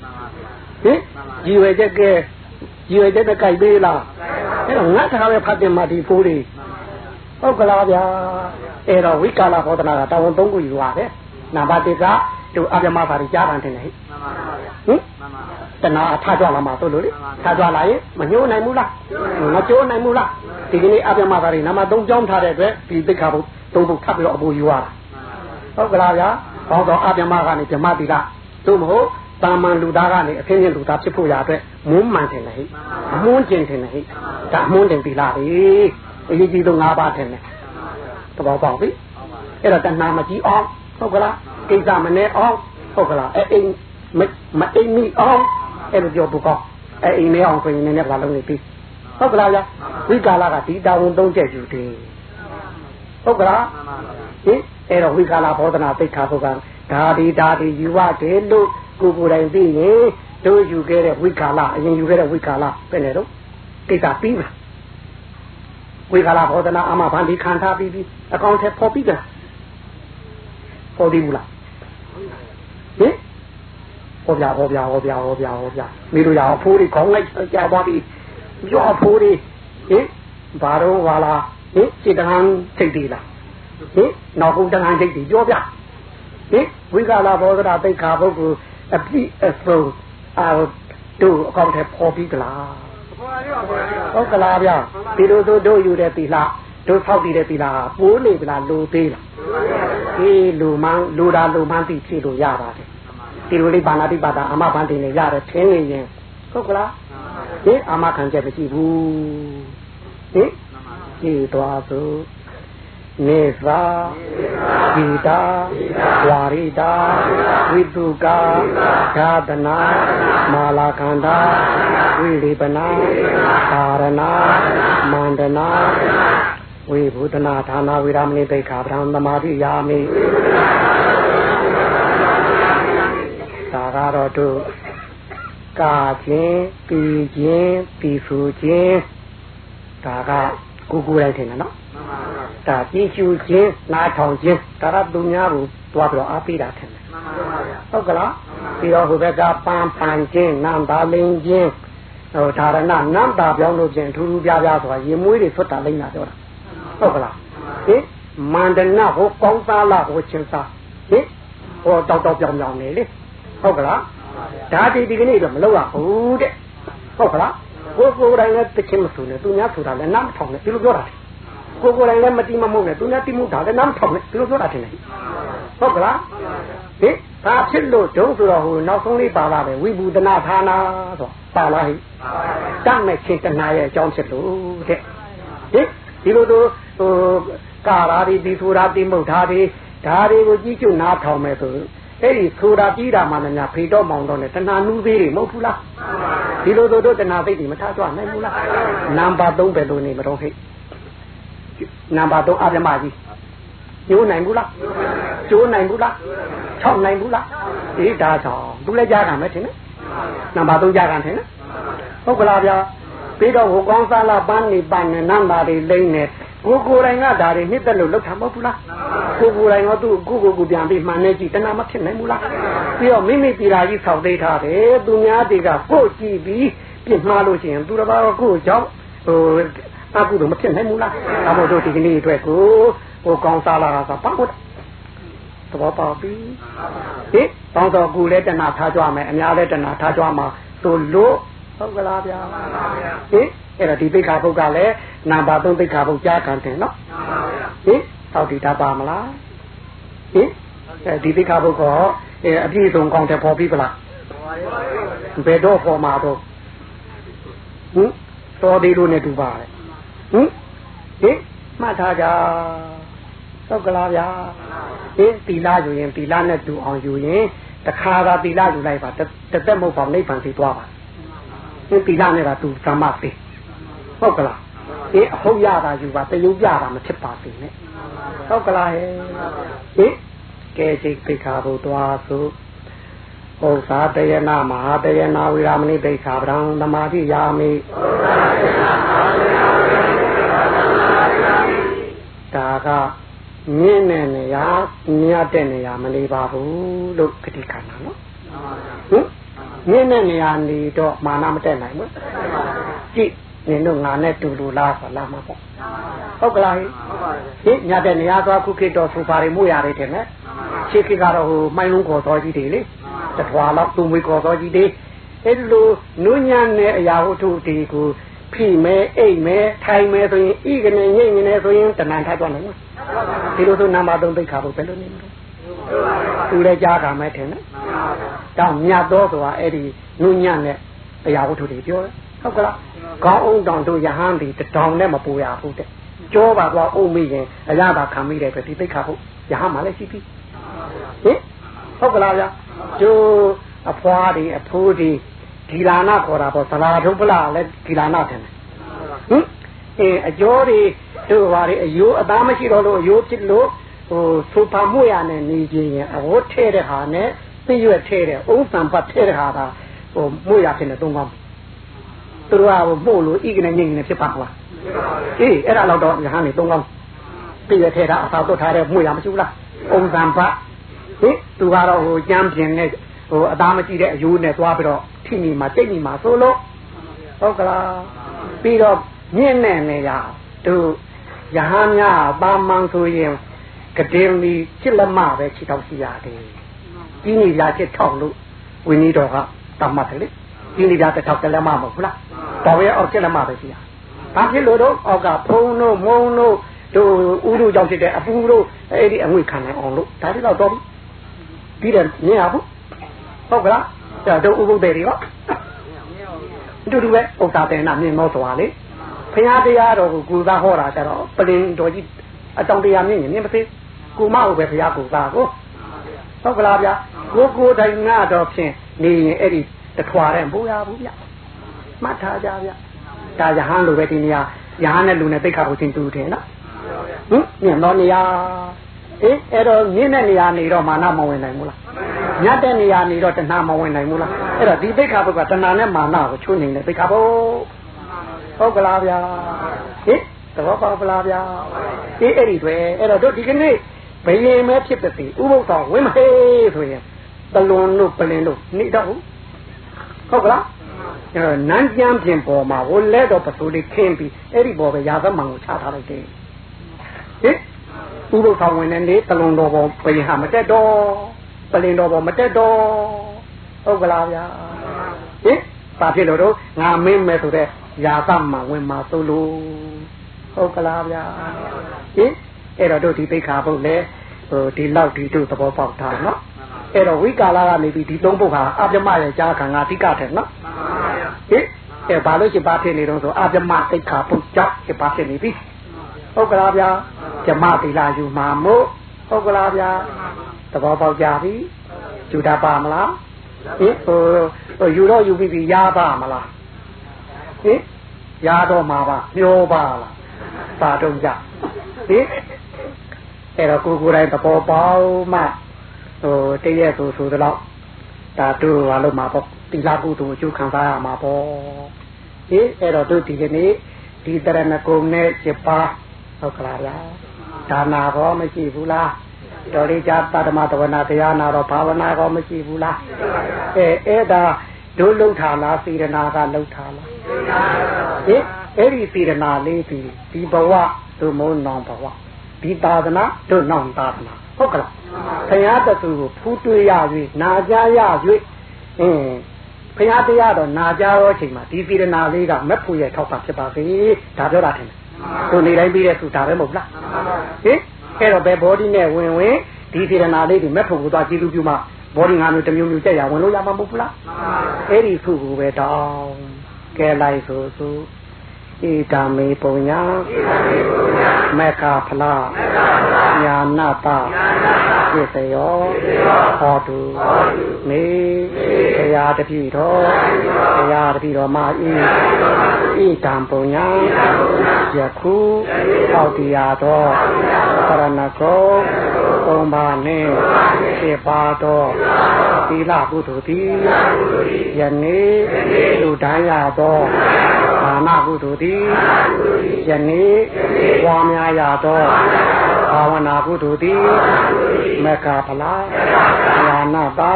ဟင်ကြီးဝဲချက်ကဲကြီးဝဲချက်နဲ့ကြိုက်သေးလားအဲ့တော့ငါးချာပဲဖတ်တယ်မှာဒီဖိုးတွေ ဟုတ်ကလားဗျာအဲ့တော့ဝိကာလဘောဓနာကတာဝန်၃ခုယူရတယ်နံပါတ်1ကသူအပြမပါရီကြားတယ်ထင်တယ်ဟိဟင်တဏှာအထကြွလာမှာတို့လို့လေထကြွလာရင်မညှိုးနိုင်ဘူးလားမကြိုးနိုင်ဘူးလားဒီကနေ့အပြမပါရီနံပါတ်3ကြောင်းထားတဲ့အတွက်ဒီသိက္ခာပုသုံးပုထပ်ပြီးတော့အပူယူရတာဟုတ်ကလားဗျာဘောင်းတော့အပြမကနေဓမ္မတိလားသို့မဟုတ်တာမန်လူသားကနေအဖင်းချင်းလူသားဖြစ်ဖို့ရအတွက်မွန်းမှန်တယ်လေဟိအမွန်းကျင်တယ်လေဟိဒါမွန်းတယ်ပြီလားဟိ အရေးကြီးဆုံး၅ပါးတယ်လေတဘောပေါက်ပြီအဲ့တော့တဏှာမကြီးအောင်ဟုတ်ကလားကိစ္စမနေအောင်ဟုတ်ကလားအဲ့အိမ်မမအိမ်မီအောင်အဲ့လိုပြောဖို့ကောင်းအဲ့အိမ်မအောင်ဆိုရင်လည်းဘာလုံးနေပြီဟုတ်ကလားဗျာဝိကာလကဒီတာဝန်သုံးချက်ယူတယ်ဟုတ်ကလားဟင်အဲ့တော့ဝိကာလဘောဓနာသိက္ခာပုဂ္ဂံဒါဒီဒါဒီယူရတယ်လို့ကိုကိုယ်တိုင်သိရင်တို့ယူခဲ့တဲ့ဝိကာလအရင်ယူခဲ့တဲ့ဝိကာလပဲလေတော့ကိစ္စပြီးပါ ဝိကာလဘောဓနာအမဗန္ဒီခံထားပြီးပြီးအကောင့်ထဲပေါ်ပြီးတာပေါ်ပြီးဘူးလားဟင်ဟောပြဟောပြဟောပြဟောပြဟောပြမိတို့ရအောင်ဖိုးတွေခေါင်းလိုက်ကြာသွားပြီရောဖိုးတွေဟင်ဘာတော့ဟာလားဟင်စိတ်တန်းစိတ်တည်လားဟင်နောက်ကုန်တန်းစိတ်တည်ပြောပြဟင်ဝိကာလဘောဓနာတိတ်ခါပုဂ္ဂိုလ်အပြည့်အစုံအာတို့အကောင့်ထဲပေါ်ပြီးကလား ဟုတ်ကလားဗျဒီလိုဆိုတို့ယူတဲ့သီလတို့ဖောက်တည်တဲ့သီလပိုးနေပလားလိုသေးလားဒီလူမှန်းလူတာလူမှန်းသိဖြည့်လို့ရပါတယ်ဒီလိုလေးဘာနာတိပါတာအမဘန်တင်နေရတယ်ထင်းနေရင်ဟုတ်ကလားဟင်အမခံချက်မရှိဘူးဟင်ကြည်သွားစို့ နေသာဂီတာဝါရိတာဝိတုကာဓာတနာမာလာခန္ဓာဝိလိပနာသာရဏမန္တနာဝိဘုဒနာဌာနာဝိရမဏိတိခာဗြဟ္မသမာတိယာမိဒါကတော့တို့ကာခြင်းပြီးခြင်းပြီးဆူခြင်းဒါက ကိုကိုလိုက်တယ်နော်ဒါပြီးရှူခြင်းနားထောင်ခြင်းဒါရသူများကိုတွားပြီးတော့အားပေးတာထင်တယ်ဟုတ်ကလားပြီးတော့ဟိုဘက်ကပန်းပန်ခြင်းနန္တာလင်းခြင်းဟိုဒါရဏနန္တာပြောင်းလို့ခြင်းထူးထူးပြားပြားဆိုတာရင်မွေးတွေဆွတ်တာလိမ့်တာပြောတာဟုတ်ကလားဟင်မန္တနာဟိုကောင်းသားလားဟိုချင်းစားဟင်ဟိုတောက်တောက်ပြောင်ပြောင်နေလေဟုတ်ကလားဒါဒီဒီကနေ့တော့မလုပ်ရဘူးတဲ့ဟုတ်ကလား ကိုကိုယ်တိုင်လည်းတချင်းမဆူနဲ့သူများဆိုတာလည်းနားမထောင်နဲ့ဒီလိုပြောတာကိုကိုယ်တိုင်လည်းမတိမမုန်းနဲ့သူများတိမှုတာလည်းနားမထောင်နဲ့ဒီလိုပြောတာတင်လေဟုတ်ကလားဟင်ဒါဖြစ်လို့ဒုဆိုတော့ဟိုနောက်ဆုံးလေးပါလာတယ်ဝိဘူဒနာဌာနာဆိုပါလာဟိတတ်မဲ့ချင်းတနာရဲ့အကြောင်းဖြစ်လို့တဲ့ဟင်ဒီလိုတို့ဟိုကာရာဒီဒီဆိုတာတိမုတ်တာဒီဒါတွေကိုကြည့်ကျွနားထောင်မယ်ဆို အဲ့ဒီဆိုတာကြီးတာမှလည်းဖေတော့မောင်တော့နဲ့တဏှာနူးသေးတွေမဟုတ်ဘူးလားဒီလိုတို့တို့တဏှာသိတွေမထားကြနိုင်ဘူးလားနံပါတ်3ပဲလို့နေမတော့ဟဲ့နံပါတ်3အပြမကြီးကျိုးနိုင်ဘူးလားကျိုးနိုင်ဘူးလားချောက်နိုင်ဘူးလားဒီဒါကြောင့်သူလည်းကြားခံမယ်ထင်တယ်နံပါတ်3ကြားခံထင်တယ်ဟုတ်ကလားဗျာပြီးတော့ဟိုကောင်းစားလာပန်းနေပန်းနေနံပါတ်တွေလိမ့်နေ ကိုကိုယ်တိုင်ကဒါတွေနှစ်သက်လို့လောက်တာမဟုတ်ဘူးလားကိုကိုယ်တိုင်ကသူ့ကိုကိုကိုပြန်ပြီးမှန်နေကြည့်တဏှာမဖြစ်နိုင်ဘူးလားပြီးတော့မိမိပြည်သာကြီးဆောက်သိထားတယ်သူများတွေကကိုကြည့်ပြီးပြစ်မှားလို့ရှိရင်သူတစ်ပါးကကိုကြောင့်ဟိုအကုသို့မဖြစ်နိုင်ဘူးလားဒါမို့တို့ဒီကနေ့အတွက်ကိုဟိုကောင်းစားလာတာဆိုပတ်ဟုတ်သဘောပေါက်ပြီဟင်တောင်းတော့ကူလည်းတဏှာထားကြမယ်အများလည်းတဏှာထားကြမှာသူလို့ ဟုတ်ကလားဗျာဟင်အဲ့တော့ဒီသိက္ခာပုဒ်ကလည်းနံပါတ်3သိက္ခာပုဒ်ကြားခံတယ်နော်ဟင်ဟောဒီတာပါမလားဟင်အဲဒီသိက္ခာပုဒ်ကအပြည့်စုံကောင်းတယ်ပေါ်ပြီပလားဘယ်တော့ပေါ်မှာတော့ဟင်တော်ဒီလိုနဲ့တူပါလေဟင်ဟင်မှတ်ထားကြဟုတ်ကလားဗျာဟင်တီလာယူရင်တီလာနဲ့တူအောင်ယူရင်တခါသာတီလာယူလိုက်ပါတသက်မဟုတ်ပါနိဗ္ဗာန်သိသွားပါ ဟင်တီလာနဲ့ကတူသမာသိဟုတ်ကလားအေးအဟုတ်ရတာယူပါတယုတ်ပြတာမဖြစ်ပါစေနဲ့ဟုတ်ကလားဟဲ့ဟင်ကဲစိတ်သိခါဘုသွားဆိုဩသာတယနာမဟာတယနာဝိရမဏိသိခါဗံသမာတိယာမိဒါကမြင့်တဲ့နေရာမြတ်တဲ့နေရာမနေပါဘူးလို့ခတိခန္ဓာနော်ဟင် မြင့်တဲ့နေရာနေတော့မာနမတက်နိုင်ဘူးကြည့်နင်တို့ငါနဲ့တူတူလားဆိုလာမှာပေါ့ဟုတ်ကလားဟင်ညတဲ့နေရာသွားခုခေတ်တော့စူပါတွေမို့ရတယ်တဲ့နဲ့ရှေ့ခေတ်ကတော့ဟိုမိုင်းလုံးခေါ်တော်ကြီးတွေလေတထွာလောက်သူ့မွေးခေါ်တော်ကြီးတွေအဲ့လိုနုညံ့တဲ့အရာဝတ္ထုတွေကိုဖိမဲအိတ်မဲထိုင်မဲဆိုရင်ဤကနေငိမ့်နေဆိုရင်တဏ္ဍထားသွားနိုင်မှာဒီလိုဆိုနံပါတ်3သိခါဖို့ဘယ်လိုနေမလဲ သူလည်းကြားတာမဲထင်တယ်တောင်းမြတ်တော်ဆိုတာအဲ့ဒီနုညံ့တဲ့အရာဝတ္ထုတွေပြောတယ်ဟုတ်ကလားခေါင်းအောင်တောင်တို့ယဟန်ဒီတောင်နဲ့မပူရဘူးတဲ့ကြောပါတော့အုံမိရင်အရသာခံမိတယ်ပဲဒီသိခါဟုတ်ယဟန်မှလည်းရှိပြီဟင်ဟုတ်ကလားဗျာကျိုးအဖွားဒီအဖိုးဒီဒီလာနာခေါ်တာပေါ့သလာထုပ္ပလာလည်းဒီလာနာတယ်ဟင်အဲအကျော်တွေတို့ဘာတွေအယိုးအသားမရှိတော့လို့အယိုးဖြစ်လို့ ဟိုဆူပါမှုရနဲ့နေခြင်းရင်အဝတ်ထဲတဲ့ဟာနဲ့သိရွက်ထဲတဲ့အုံးစံပတ်ထဲတဲ့ဟာကဟိုမှုရဖြစ်နေသုံးကောင်းသူတို့ကပို့လို့ဤကနေငိမ့်နေဖြစ်ပါလားအေးအဲ့ဒါတော့ရဟန်းနေသုံးကောင်းသိရွက်ထဲတာအသာသွတ်ထားတဲ့မှုရမရှိဘူးလားအုံးစံပတ်ဟင်သူကတော့ဟိုကြမ်းပြင်းနဲ့ဟိုအသားမရှိတဲ့အယိုးနဲ့သွားပြီးတော့ထိမိမှာတိတ်မိမှာဆိုလို့ဟုတ်ကလားပြီးတော့မြင့်နေနေရသူယဟန်များပါမန်ဆိုရင် ကတိမီချစ်လက်မပဲချစ်တော့စီရတယ်ကြီးနေလာချစ်ထောက်လို့ဝင်းကြီးတော်ကတတ်မှတ်တယ်လေကြီးနေလာတစ်ထောက်ကလက်မမဟုတ်ဘူးလားတော်ရဲ့အောက်ချစ်လက်မပဲစီရဘာဖြစ်လို့တော့အောက်ကဖုံတို့မုံတို့တို့ဥတို့ကြောင့်ဖြစ်တဲ့အပူတို့အဲ့ဒီအငွေခံနိုင်အောင်လို့ဒါတွေတော့တော်ပြီပြီးတယ်မြင်ရဘူးဟုတ်ကလားဒါတို့ဥပုဒ်တွေရောအတူတူပဲဥစ္စာတေနာမြင်တော့သွားလေဖရာတရားတော်ကိုကိုသားဟောတာကြတော့ပလင်တော်ကြီးအတောင်တရားမြင်ရင်မြင်မသိ ကိုမဟုတ်ပဲဖရာကိုသားကိုဟုတ်ကလားဗျာကိုကိုတိုင်ငါတော့ဖြင့်နေရင်အဲ့ဒီတထွာတဲ့မဟုတ်ရဘူးဗျမှတ်ထားကြဗျဒါရဟန်းလိုပဲဒီနေရာရဟန်းနဲ့လူနဲ့သိခါကိုသင်တူတယ်နော်ဟင်မြင်တော့နေရာအေးအဲ့တော့မြင့်တဲ့နေရာနေတော့မာနမဝင်နိုင်ဘူးလားညတ်တဲ့နေရာနေတော့တဏှာမဝင်နိုင်ဘူးလားအဲ့တော့ဒီသိက္ခာပုဒ်ကတဏှာနဲ့မာနကိုချိုးနေတဲ့သိက္ခာပုဒ်ဟုတ်ကလားဗျာဟင်သဘောပေါက်ပလားဗျာအေးအဲ့ဒီတွေအဲ့တော့တို့ဒီကနေ့ ဘယင်မဲဖြစ်တဲ့ဥပုသ္ဆောင်ဝင်မဟေးဆိုရင်တလွန်တို့ပလင်တို့နေတော့ဟုတ်ကလားအဲ့တော့နန်းကြမ်းပြင်ပေါ်မှာဟိုလဲတော့ပစိုးလေးခင်းပြီးအဲ့ဒီပေါ်ပဲရာသမန်ကိုချထားလိုက်တယ်ဟင်ဥပုသ္ဆောင်ဝင်တဲ့နေ့တလွန်တော်ပေါ်ဘယင်ဟာမတက်တော့ပလင်တော်ပေါ်မတက်တော့ဟုတ်ကလားဗျာဟင်ဘာဖြစ်လို့တော့ငါမင်းမဲ့ဆိုတဲ့ယာသမဝင်မှာသို့လို့ဟုတ်ကလားဗျာဟင် အဲ့တော့တို့ဒီသိခါဘုတ်လေဟိုဒီလောက်ဒီတို့သဘောပေါက်တာနော်အဲ့တော့ဝိကာလကနေပြီးဒီသုံးပုတ်ဟာအပြမရဲ့ကြားခံကအဓိကတယ်နော်ဟင်အဲဘာလို့ရှိပါဖြစ်နေတော့ဆိုအပြမသိခါပုတ်ကြောင့်ရှိပါဖြစ်နေပြီဟုတ်ကလားဗျာဇမသီလာယူမှာမို့ဟုတ်ကလားဗျာသဘောပေါက်ကြပြီယူတာပါမလားဟင်ဟိုဟိုယူတော့ယူပြီးပြီးရပါမလားဟင်ရတော့မှာပါမျောပါလားပါတော့ကြဟင် အဲ့တော့ကိုကိုယ်တိုင်သဘောပေါက်မှဟိုတည့်ရဲ့ဆိုဆိုတော့ဒါတို့ဘာလို့မှာပေါ့တိလာကုသိုလ်အကျိုးခံစားရမှာပေါ့ဟင်အဲ့တော့တို့ဒီကနေ့ဒီတရဏဂုံနဲ့7ပါးဟုတ်ကလားဗျာဒါနာရောမရှိဘူးလားတော်လေးကြပတ္တမတဝနာတရားနာတော့ဘာဝနာရောမရှိဘူးလားအဲအဲ့ဒါတို့လှုပ်ထားလားစေရနာကလှုပ်ထားလားဟင်အဲ့ဒီစေရနာလေးဒီဒီဘဝတို့မုန်းနောင်ဘဝ ဒီသာသနာတို့နောင်သာသနာဟုတ်ကလားခရယတသူကိုဖူးတွေ့ရ၍နာကြရ၍အင်းဖရာတရားတော့နာကြတော့ချိန်မှာဒီစေရနာလေးကမက်ဖို့ရဲ့ထောက်တာဖြစ်ပါစေဒါပြောတာထင်တယ်သူနေတိုင်းပြီးတဲ့သူဒါပဲမဟုတ်လားဟင်အဲ့တော့ဘယ် body နဲ့ဝင်ဝင်ဒီစေရနာလေးဒီမက်ဖို့ကိုသွားကြည့်လူပြမှာ body ငါမျိုးတစ်မျိုးမျိုးကြက်ရဝင်လို့ရမှာမဟုတ်ဘူးလားအဲ့ဒီခုကိုပဲတောင်းကဲလိုက်ဆိုဆို ဣဒာမေပုံညာမေခာဖလားညာနာတာပြည့်စရောဟောတုမေခရာတပိတော်ခရာတပိတော်မာဤဣဒံပုံညာယခုဟောတရားတော်ပရဏကောသုံးပါးနဲ့စေပါတော်သီလကုသိုလ်သည်ယနေ့လူတိုင်းရသောဒါနကုသိုလ်သည်ယနေ့ဝါများရသောဘာဝနာကုသိုလ်သည်မက္ခဖလားညာနာတာ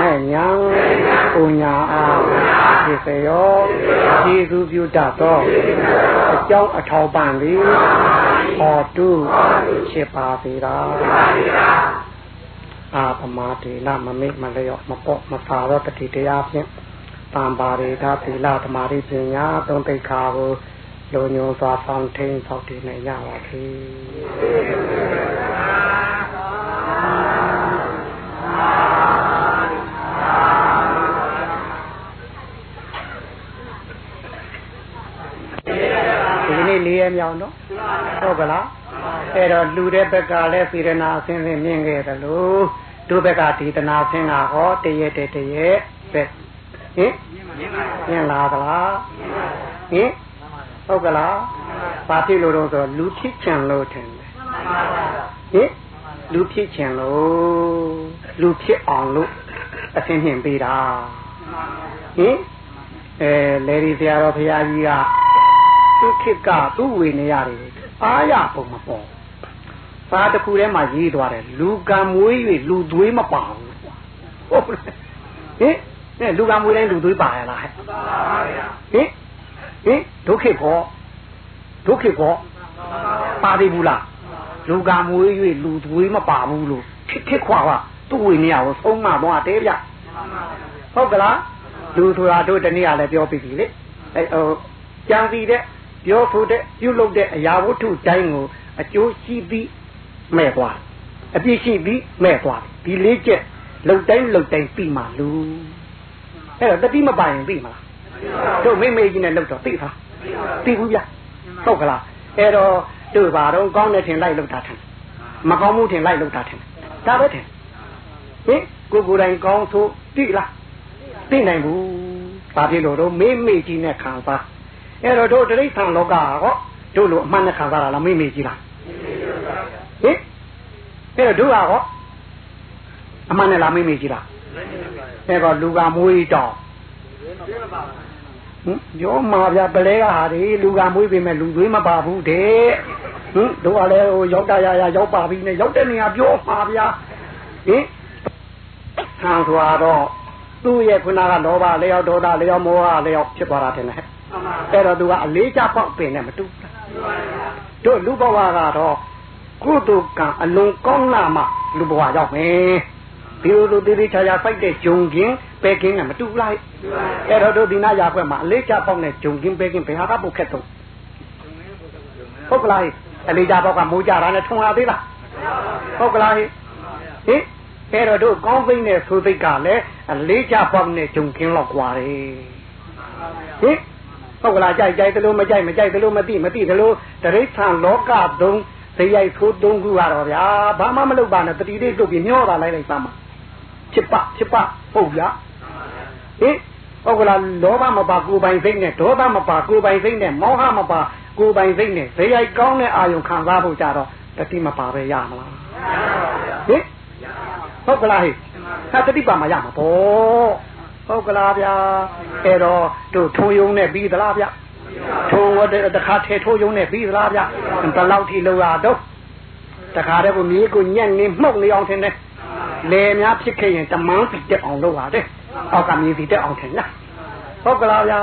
နဲ့ညာပုညာအားဖြစ်စေရောကျေးဇူးပြုတတ်သောအကြောင်းအထောက်ပံ့သည်ဟောတုဖြစ်ပါစေသာအာပမတေနမမိမလျော့မပေါ့မဖာတော့တတိတရားဖြင့် တံပါရိဓာသီလသမာဓိပညာသုံးသိက္ခာကိုလုံညုံစွာဖောင်းထိန်ဖောက်တည်နေရပါစေဒီနေ့လေးရမြောင်တော့ဟုတ်ကလားအဲ့တော့လူတဲ့ဘက်ကလည်းစေရနာအစဉ်စဉ်မြင်ခဲ့တယ်လို့တို့ဘက်ကဒေသနာဆင်းတာဟောတရေတတရေပဲ ဟင်မြင်လာသလားဟင်ဟုတ်ကလားဘာဖြစ်လို့တော့ဆိုလူဖြစ်ချင်လို့ထင်တယ်ဟင်လူဖြစ်ချင်လို့လူဖြစ်အောင်လို့အစဉ်မြင်ပေးတာဟင်အဲလေဒီဆရာတော်ဘုရားကြီးကသူ့ခေတ်ကသူ့ဝေနေရတယ်အားရပုံမပေါ်စာတစ်ခုထဲမှာရေးသွားတယ်လူကံမွေး၍လူသွေးမပါဘူးဟုတ်လားဟင် အဲလူကံမွေးတိုင်းလူသွေးပါရလားဟဲ့ဟင်ဟင်ဒုက္ခပေါ်ဒုက္ခပေါ်ပါသေးဘူးလားလူကံမွေး၍လူသွေးမပါဘူးလို့ခစ်ခစ်ခွာကသူ့ဝေနေရကိုသုံးမသွားတဲဗျဟုတ်ကလားလူဆိုတာတို့တနည်းအားလည်းပြောပြီးပြီလေအဲဟိုကြံစီတဲ့ပြောဆိုတဲ့ပြုလုပ်တဲ့အရာဝတ္ထုတိုင်းကိုအကျိုးရှိပြီးမဲ့သွားအပြည့်ရှိပြီးမဲ့သွားဒီလေးချက်လှုပ်တိုင်းလှုပ်တိုင်းပြီးမှလူ အဲ့တော့တတိမပိုင်ရင်ပြီးမလားတို့မိမေကြီးနဲ့လှုပ်တော့သိသားသိဘူးဗျဟုတ်ကလားအဲ့တော့တို့ဘာတော့ကောင်းတဲ့ထင်လိုက်လှုပ်တာထင်မကောင်းမှုထင်လိုက်လှုပ်တာထင်ဒါပဲထင်ဟင်ကိုကိုယ်တိုင်ကောင်းဆိုသိလားသိနိုင်ဘူးဘာဖြစ်လို့တော့မိမေကြီးနဲ့ခံစားအဲ့တော့တို့တိရစ္ဆာန်လောကဟောတို့လိုအမှန်နဲ့ခံစားတာလားမိမေကြီးလားဟင်အဲ့တော့တို့ကဟော အမှန်နဲ့လားမိမေကြီးလားအဲ့တော့လူကမွေးတောင်းဟင်ရောမှာဗျပလဲကဟာဒီလူကမွေးပေမဲ့လူသွေးမပါဘူးတဲ့ဟင်တို့ကလည်းဟိုရောက်တာရရရောက်ပါပြီနဲ့ရောက်တဲ့နေရာပြောပါဗျာဟင်ဆံစွာတော့သူ့ရဲ့ခုနကလောဘလျောက်ဒေါသလျောက်မောဟလျောက်ဖြစ်သွားတာတယ်ဟဲ့အဲ့တော့သူကအလေးချပေါက်ပင်နဲ့မတူတို့လူဘဝကတော့ကုသိုလ်ကံအလုံးကောင်းလာမှလူဘဝရောက်မယ် ဒီလိုလိုသေးသေးချာချာစိုက်တဲ့ဂျုံကင်းပဲကင်းနဲ့မတူလိုက်အဲ့တော့တို့ဒီနာရခွက်မှာအလေးချပေါက်နဲ့ဂျုံကင်းပဲကင်းဘယ်ဟာကပုတ်ခက်တော့ဟုတ်ကလားအလေးချပေါက်ကမိုးကြတာနဲ့ထုံလာသေးလားဟုတ်ကလားဟင်အဲ့တော့တို့ကောင်းသိမ့်တဲ့ဆိုသိကလည်းအလေးချပေါက်နဲ့ဂျုံကင်းလောက်กว่าတယ်ဟင်ဟုတ်ကလားကြိုက်ကြိုက်သလိုမကြိုက်မကြိုက်သလိုမသိမသိသလိုတရိษံလောကသုံးဇယိုက်ဆိုးသုံးခုကတော့ဗျာဘာမှမလုပ်ပါနဲ့တတိလေးတုတ်ပြီးမျောတာလိုက်လိုက်ပါမှာ ဖြစ်ပဖြစ်ပဟုတ်ဗျာဟင်ဟုတ်ကလားလောဘမပါကိုယ်ပိုင်စိတ်နဲ့ဒေါသမပါကိုယ်ပိုင်စိတ်နဲ့မောဟမပါကိုယ်ပိုင်စိတ်နဲ့ဇယိုက်ကောင်းတဲ့အာယုံခံစားဖို့ကြတော့တတိမပါပဲရမလားဟင်ဟုတ်ကလားဟိဟာတတိပါမှာရမှာပေါ့ဟုတ်ကလားဗျာအဲ့တော့တို့ထုံယုံနဲ့ပြီးသလားဗျာထုံဝတ်တခါထဲထိုးယုံနဲ့ပြီးသလားဗျာဘယ်လောက်ထိလောက်ရတော့တခါတည်းကိုမြေကိုညက်နေမှုတ်နေအောင်ထင်တယ် လေများဖြစ်ခဲ့ရင်တမန်းစီတက်အောင်လုပ်ရတယ်အောက်ကမြေစီတက်အောင်ထင်လားဟုတ်ကလားဗျာ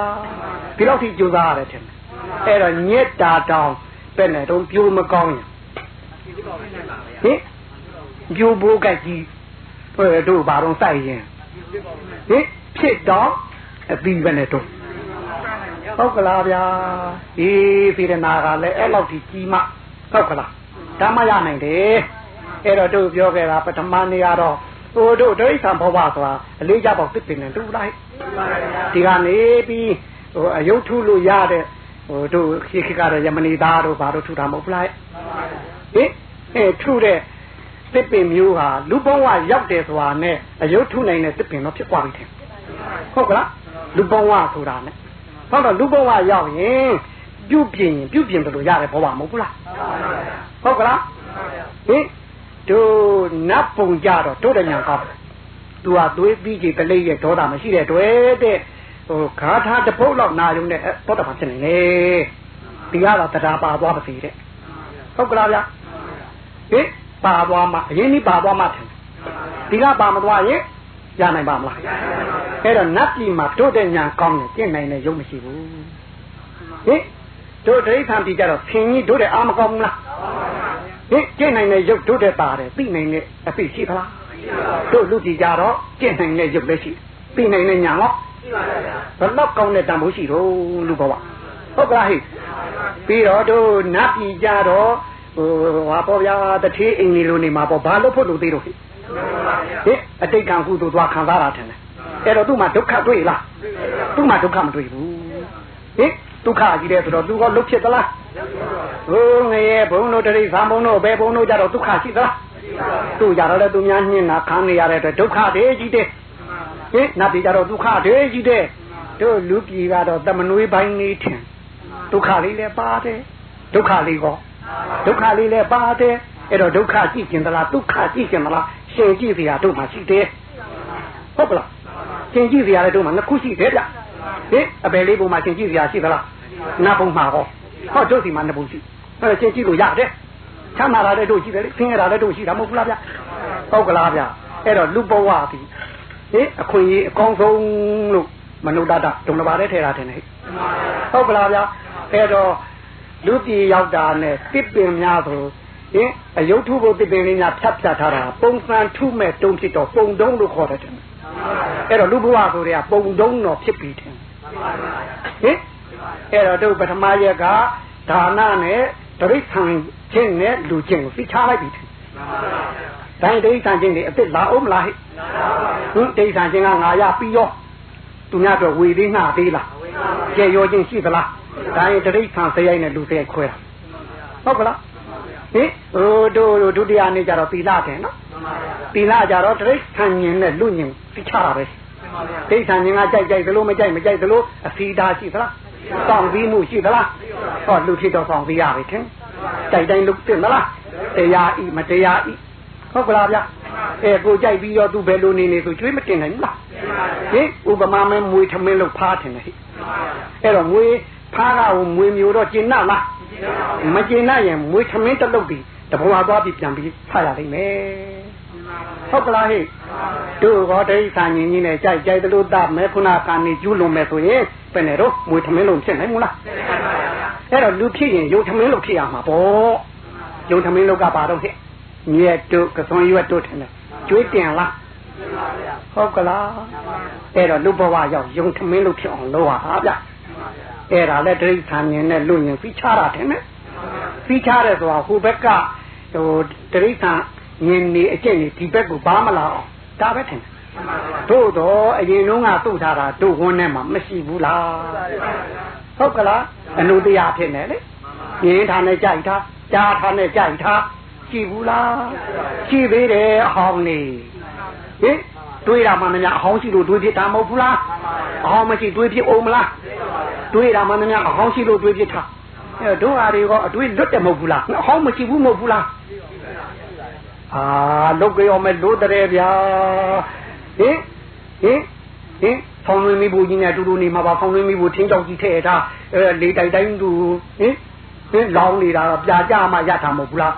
ဒီလောက်ထိကြိုးစားရတယ်ထင်တယ်အဲ့တော့ညက်တာတောင်ပဲ့နေတော့ပြိုးမကောင်းရင်ဟင်ပြိုးဘိုးကကြီးဟဲ့တို့ဘာတော့စိုက်ရင်ဟင်ဖြစ်တော့အပြီးပဲနဲ့တော့ဟုတ်ကလားဗျာအေးစေရနာကလည်းအဲ့လောက်ထိကြီးမှဟုတ်ကလားဓမ္မရနိုင်တယ် အဲ့တော့တို့ပြောခဲ့တာပထမနေ့ကတော့ဟိုတို့ဒိဋ္ဌံဘဝဆိုတာအလေးကြပေါ့တစ်ပင်နဲ့တူလိုက်ဒီကနေပြီးဟိုအယုတ်ထုလို့ရတဲ့ဟိုတို့ခေခေကတော့ယမနီသားတို့ဘာတို့ထုတာမဟုတ်လားဟင်အဲထုတဲ့တစ်ပင်မျိုးဟာလူဘဝရောက်တယ်ဆိုတာနဲ့အယုတ်ထုနိုင်တဲ့တစ်ပင်တော့ဖြစ်သွားပြီထင်ဟုတ်ကလားလူဘဝဆိုတာနဲ့ဟုတ်တော့လူဘဝရောက်ရင်ပြုပြင်ရင်ပြုပြင်တယ်လို့ရတယ်ဘဝမဟုတ်ဘူးလားဟုတ်ကလားဟင် တို့နတ်ပုံကြတော့တို့တညာကောင်းသူဟာသွေးပြီးကြည်ပလိရဲ့ဒေါသမရှိတဲ့တွေ့တဲ့ဟိုဂါထာတပုတ်လောက်နာယုံနဲ့ဘောတပါဖြစ်နေလေဒီကတော့တရားပါသွားပါစေတဲ့ဟုတ်ကလားဗျဟင်ပါသွားမှအရင်ဒီပါသွားမှထင်ဒီကပါမသွားရင်ရနိုင်ပါမလားအဲ့တော့နတ်ပြည်မှာတို့တဲ့ညာကောင်းတယ်ကျင့်နိုင်တဲ့ရုပ်မရှိဘူးဟင်တို့ဒိဋ္ဌံပြည်ကြတော့ခင်ကြီးတို့တဲ့အာမကောင်းဘူးလား ဟင်ကျင့်နိုင်တဲ့ရုပ်တို့တဲ့ပါတယ်သိနိုင်တဲ့အသိရှိသလားတို့လူပြည်ကြတော့ကျင့်နိုင်တဲ့ရုပ်လည်းရှိသိနိုင်တဲ့ညာတော့ရှိပါဗျာဘယ်တော့ကောင်းတဲ့တန်ဖိုးရှိတော့လူဘဝဟုတ်ကလားဟိပြီးတော့တို့နတ်ပြည်ကြတော့ဟိုဟာပေါ့ဗျာတထေးအိမ်လေးလိုနေမှာပေါ့ဘာလို့ဖို့လို့သေးတော့ဟိဟင်အတိတ်ကံကုသိုလ်သွားခံစားတာထင်တယ်အဲ့တော့သူ့မှာဒုက္ခတွေ့လားသူ့မှာဒုက္ခမတွေ့ဘူးဟင်ဒုက္ခကြီးတယ်ဆိုတော့သူကလုတ်ဖြစ်သလား ဟိုငရဲဘုံတို့တရိသံဘုံတို့ဘယ်ဘုံတို့ကြတော့ဒုက္ခရှိသလားသူကြတော့လည်းသူများညှင်းတာခံနေရတဲ့အတွက်ဒုက္ခတွေကြီးတယ်ဟင်နတ်ပြည်ကြတော့ဒုက္ခတွေကြီးတယ်တို့လူပြည်ကတော့တမနွေးပိုင်းနေထင်ဒုက္ခလေးလည်းပါတယ်ဒုက္ခလေးကောဒုက္ခလေးလည်းပါတယ်အဲ့တော့ဒုက္ခကြည့်ကျင်သလားဒုက္ခကြည့်ကျင်သလားရှင်ကြည့်စရာတို့မှရှိတယ်ဟုတ်ကလားရှင်ကြည့်စရာလည်းတို့မှနှစ်ခုရှိတယ်ဗျဟင်အပယ်လေးပုံမှာရှင်ကြည့်စရာရှိသလားနတ်ပုံမှာဟော ဟောတို့စီမှာနှစ်ပုံရှိအဲ့တော့ရှင်ကြည့်လို့ရတယ်ချမ်းသာတာလည်းတို့ရှိတယ်လေဆင်းရဲတာလည်းတို့ရှိတာမဟုတ်ဘူးလားဗျဟုတ်ကလားဗျအဲ့တော့လူဘဝဒီဟင်အခွင့်အရေးအကောင်းဆုံးလို့မနုဿတဒုံတပါးနဲ့ထဲတာတယ်ဟဲ့ဟုတ်ကလားဗျအဲ့တော့လူပြည်ရောက်တာနဲ့တစ်ပင်များဆိုဟင်အယုတ်ထုကိုတစ်ပင်လေးများဖြတ်ဖြတ်ထားတာပုံစံထုမဲ့တုံးဖြစ်တော့ပုံတုံးလို့ခေါ်တယ်အဲ့တော့လူဘဝဆိုတဲ့ကပုံတုံးတော့ဖြစ်ပြီတယ်ဟင် အဲ့တော့တို့ပထမရက်ကဒါနနဲ့တရိษံချင်းနဲ့လူချင်းကိုသိချလိုက်ပြီတိုင်းဒိဋ္ဌာန်ချင်းတွေအစ်စ်လာအောင်မလားဟဲ့ဟင်ဒိဋ္ဌာန်ချင်းကငါရပြီးရောသူများတော့ဝေသေးငှသေးလားကျေရောချင်းရှိသလားတိုင်းဒိဋ္ဌာန်စရိုက်နဲ့လူစရိုက်ခွဲတာဟုတ်ကလားဟင်ဟိုတို့ဒုတိယနေ့ကျတော့သီလတယ်နော်သီလကြတော့ဒိဋ္ဌာန်ညင်နဲ့လူညင်သိချတာပဲဒိဋ္ဌာန်ညင်ကကြိုက်ကြိုက်သလိုမကြိုက်မကြိုက်သလိုအစီဓာရှိသလား စောင့်ပြီးမှုရှိသလားဟောလူဖြစ်တော့စောင့်ပြီးရပြီထင်ကြိုက်တိုင်းလုပ်တင်မလားတရားဤမတရားဤဟုတ်ကလားဗျအဲကိုကြိုက်ပြီးတော့သူဘယ်လိုနေနေဆိုကျွေးမတင်နိုင်ဘူးလားဟင်ဥပမာမဲမွေထမင်းလို့ဖားတင်တယ်ဟဲ့အဲ့တော့မွေဖားကဟိုမွေမျိုးတော့ကျင်နာလားမကျင်နာရင်မွေထမင်းတစ်လုပ်ပြီးတဘွားသွားပြီးပြန်ပြီးဖားရလိမ့်မယ် ဟုတ်ကလားဟဲ့တို့ဟောတိဆာញင်းကြီးနဲ့ကြိုက်ကြိုက်တလို့တမဲခုနကနေကျူးလွန်မယ်ဆိုရင်ဘယ်နဲ့တော့မွေထမင်းလုံးဖြစ်နိုင်မလားအဲ့တော့လူဖြစ်ရင်ယုံထမင်းလုံးဖြစ်ရမှာပေါ့ယုံထမင်းလုံးကပါတော့ဟဲ့မြက်တို့ကစွန်ရွက်တို့ထင်တယ်ကျွေးတင်လားဟုတ်ကလားအဲ့တော့လူဘဝရောက်ယုံထမင်းလို့ဖြစ်အောင်လုပ်ပါဗျအဲ့ဒါလည်းတိဋ္ဌာန်မြင်နဲ့လူရင်ဖိချတာတယ်နဲ့ဖိချတယ်ဆိုတာဟိုဘက်ကဟိုတိဋ္ဌာန် မြင်နေအကျင့်နေဒီဘက်ကိုဘာမလာအောင်ဒါပဲထင်တယ်တို့တော့အရင်တုန်းကသုတ်ထားတာတို့ဝန်းထဲမှာမရှိဘူးလားဟုတ်ကလားအနုတရားဖြစ်နေလေမြင်ထားနဲ့ကြိုက်ထားကြားထားနဲ့ကြိုက်ထားကြည့်ဘူးလားကြည့်သေးတယ်အဟောင်းနေဟင်တွေးတာမှမများအဟောင်းရှိလို့တွေးဖြစ်တာမဟုတ်ဘူးလားအဟောင်းမရှိတွေးဖြစ်အောင်မလားတွေးတာမှမများအဟောင်းရှိလို့တွေးဖြစ်တာအဲတို့ဟာတွေကအတွေးလွတ်တယ်မဟုတ်ဘူးလားအဟောင်းမရှိဘူးမဟုတ်ဘူးလား အာလုတ်ကြောမယ်လို့တည်းဗျာဟင်ဟင်ဟင်ဖောင်းလွင်မိဘူးကြီးနဲ့တူတူနေမှာပါဖောင်းလွင်မိဘူးထင်းကြောက်ကြီးထဲ့ထားအဲလေတိုက်တိုင်းသူဟင်ဟင်လောင်းနေတာပြာကြမှရတာမဟုတ်ဘူးလား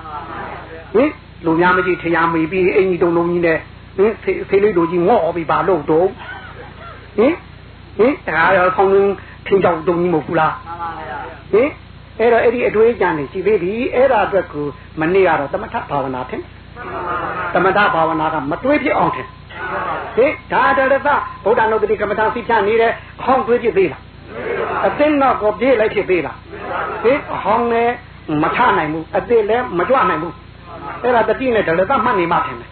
ဟင်လူများမကြည့်ထရာမေးပြီးအင်ကြီးတုံလုံးကြီးနဲ့ဟင်ဖေးလေးတို့ကြီးငေါ့ပြီးပါလို့တော့ဟင်ဟင်ဒါရောဖောင်းလွင်ထင်းကြောက်တုံကြီးမဟုတ်ဘူးလားဟင်အဲ့တော့အဲ့ဒီအတွေ့အကြံတွေရှိသေးပြီအဲ့ဒါအတွက်ကိုမနေ့ကတော့သမထဘာဝနာထင် သမထဘာဝနာကမတွေးဖြစ်အောင်ထင်ဟေးဒါတရသဗုဒ္ဓနုတ္တိကမ္မထာသိဖြတ်နေတယ်အဟောင်းတွေးဖြစ်သေးလားအသိတော့ကိုပြေးလိုက်ဖြစ်သေးလားဟေးအဟောင်းလည်းမထနိုင်ဘူးအသိလည်းမကြွနိုင်ဘူးအဲ့ဒါတတိနဲ့ဒလသမှတ်နေမှထင်တယ်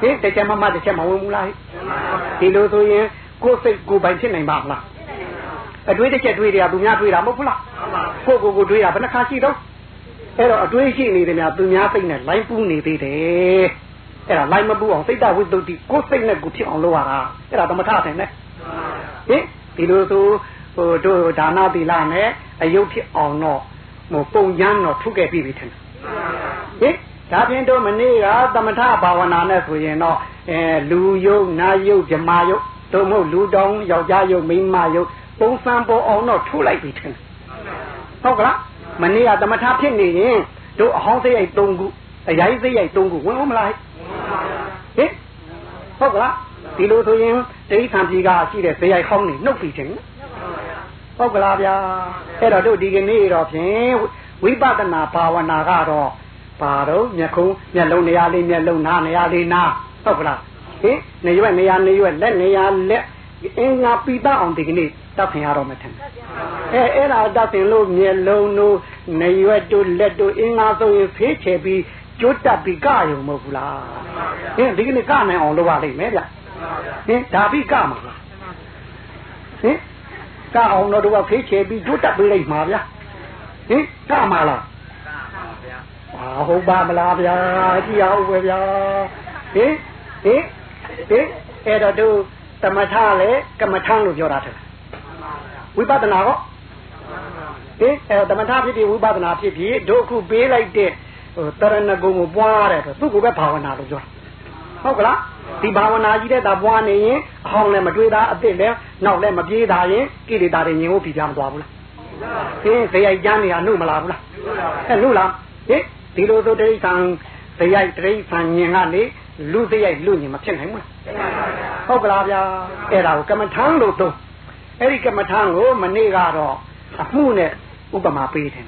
ဟေးတစ်ချက်မှမှတစ်ချက်မဝင်ဘူးလားဒီလိုဆိုရင်ကိုယ်စိတ်ကိုယ်ပိုင်ဖြစ်နိုင်ပါမလားအတွေးတစ်ချက်တွေးတယ်ကသူများတွေးတာမဟုတ်ဘူးလားကိုကိုကိုတွေးတာဘယ်နှခါရှိတော့ အဲ့တော့အတွေးရှိနေတယ်များသူများစိတ်နဲ့လိုင်းပူးနေသေးတယ်အဲ့ဒါလိုက်မပူအောင်စိတ်တဝိတ္တုတိကိုယ်စိတ်နဲ့ကိုဖြစ်အောင်လုပ်ရတာအဲ့ဒါသမထတယ်နဲ့ဟင်ဒီလိုဆိုဟိုတို့ဒါနသီလနဲ့အယုတ်ဖြစ်အောင်တော့ဟိုပုံရမ်းတော့ထုတ်ခဲ့ပြီထင်တယ်ဟင်ဒါဖြင့်တို့မနေ့ကသမထဘာဝနာနဲ့ဆိုရင်တော့အဲလူယုတ်နာယုတ်ဇမာယုတ်တို့မဟုတ်လူတောင်းယောက်ျားယုတ်မိန်းမယုတ်ပုံစံပေါ်အောင်တော့ထုတ်လိုက်ပြီထင်တယ်ဟုတ်ကလား မနေ့ကသမထဖြစ်နေရင်တို့အဟောင်းစိတ်ရိုက်၃ခုအရိုင်းစိတ်ရိုက်၃ခုဝင်ဦးမလားဟင်ဟုတ်ကလားဒီလိုဆိုရင်တိဋ္ဌံပြည်ကရှိတဲ့ဇေယိုက်ဟောင်းနေနှုတ်ပြီးခြင်းဟုတ်ကလားဗျာအဲ့တော့တို့ဒီကနေ့တော့ဖြင့်ဝိပဿနာဘာဝနာကတော့ဘာတော့မျက်ခုံးမျက်လုံးနေရာလေးမျက်လုံးနားနေရာလေးနားဟုတ်ကလားဟင်နေရွက်နေရာနေရွက်လက်နေရာလက်အင်းငါပိတအောင်ဒီကနေ့ တောက်ခင်ရတော့မှထင်အဲအဲ့ဒါတောက်ခင်လို့မျက်လုံးတို့နေရွက်တို့လက်တို့အင်းငါဆိုရင်ဖေးချယ်ပြီးကျွတ်တက်ပြီးကရုံမဟုတ်ဘူးလားဟင်ဒီကနေ့ကနိုင်အောင်လုပ်ရလိမ့်မယ်ဗျဟင်ဒါပြီးကမှာလားဟင်ကအောင်တော့တို့ကဖေးချယ်ပြီးကျွတ်တက်ပြီးလိုက်မှာဗျဟင်ကမှာလားဟာဟုတ်ပါမလားဗျာကြည့်အောင်ပဲဗျာဟင်ဟင်ဟင်အဲ့တော့တို့တမထလည်းကမ္မထလို့ပြောတာတယ် ဝိပဿနာကောဟင်အဲ့တမထဖြစ်ပြီးဝိပဿနာဖြစ်ပြီးတို့အခုပေးလိုက်တဲ့ဟိုတရဏဂုံကိုပွားရတယ်ဆိုသူ့ကိုပဲဘာဝနာလို့ပြောတာဟုတ်ကလားဒီဘာဝနာကြီးတဲ့ဒါပွားနေရင်အဟောင်းလည်းမတွေးတာအစ်စ်လည်းနောက်လည်းမပြေးတာရင်ကိလေသာတွေညင်ဖို့ပြပြမသွားဘူးလားဟင်းဇေယိုက်ကျမ်းနေတာနှုတ်မလားဘူးလားအဲနှုတ်လားဟင်ဒီလိုဆိုတိဋ္ဌံဇေယိုက်တိဋ္ဌံညင်ကနေလူဇေယိုက်လူညင်မဖြစ်နိုင်ဘူးလားဟုတ်ကလားဗျာအဲ့ဒါကိုကမ္မထံလို့သုံး အဲ့ဒီကမ္မထံကိုမနေ့ကတော့အမှုနဲ့ဥပမာပေးတယ်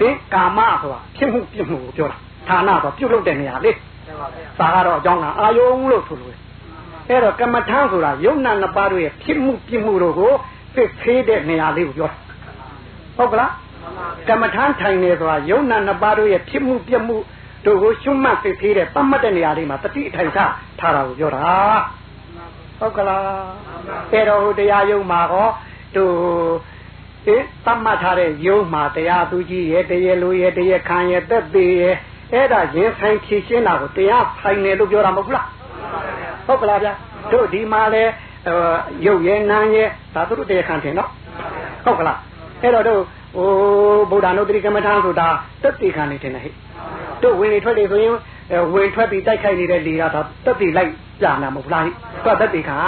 ဟင်ကာမဆိုတာဖြစ်မှုပြမှုကိုပြောတာဌာနဆိုပြုတ်လုတဲ့နေရာလေသာကတော့အကြောင်းကအာယုံလို့ဆိုလို့အဲ့တော့ကမ္မထံဆိုတာယုံနာနှစ်ပါးတို့ရဲ့ဖြစ်မှုပြမှုတို့ကိုသိသေးတဲ့နေရာလေးကိုပြောတာဟုတ်ကလားကမ္မထံထိုင်နေဆိုတာယုံနာနှစ်ပါးတို့ရဲ့ဖြစ်မှုပြမှုတို့ကိုရှုမှတ်သိသေးတဲ့ပတ်မှတ်တဲ့နေရာလေးမှာတတိအထိုင်ထားထားတာကိုပြောတာ ဟုတ်ကလားအဲ့တော့ဟိုတရားယုံမှာဟောတို့ဟင်သတ်မှတ်ထားတဲ့ယုံမှာတရားသူကြီးရဲ့တရားလူရဲ့တရားခံရဲ့သက်သေးရဲ့အဲ့ဒါရင်ဆိုင်ဖြည့်ရှင်းတာကိုတရားဆိုင်တယ်လို့ပြောတာမဟုတ်လားဟုတ်ကလားဗျာတို့ဒီမှာလဲရုပ်ရဲ့နာမ်ရဲ့ဒါသူတို့တရားခံတယ်နော်ဟုတ်ကလားအဲ့တော့တို့ဟိုဗုဒ္ဓနုတ္တိကမ္မထာဆိုတာသက်သေခံနေတယ်ဟဲ့တို့ဝင်နေထွက်နေဆိုရင်ဝင်ထွက်ပြီးတိုက်ခိုက်နေတဲ့လေကဒါသက်သေလိုက် ကြာနာမဟုတ်လားဟိသက်သေခံ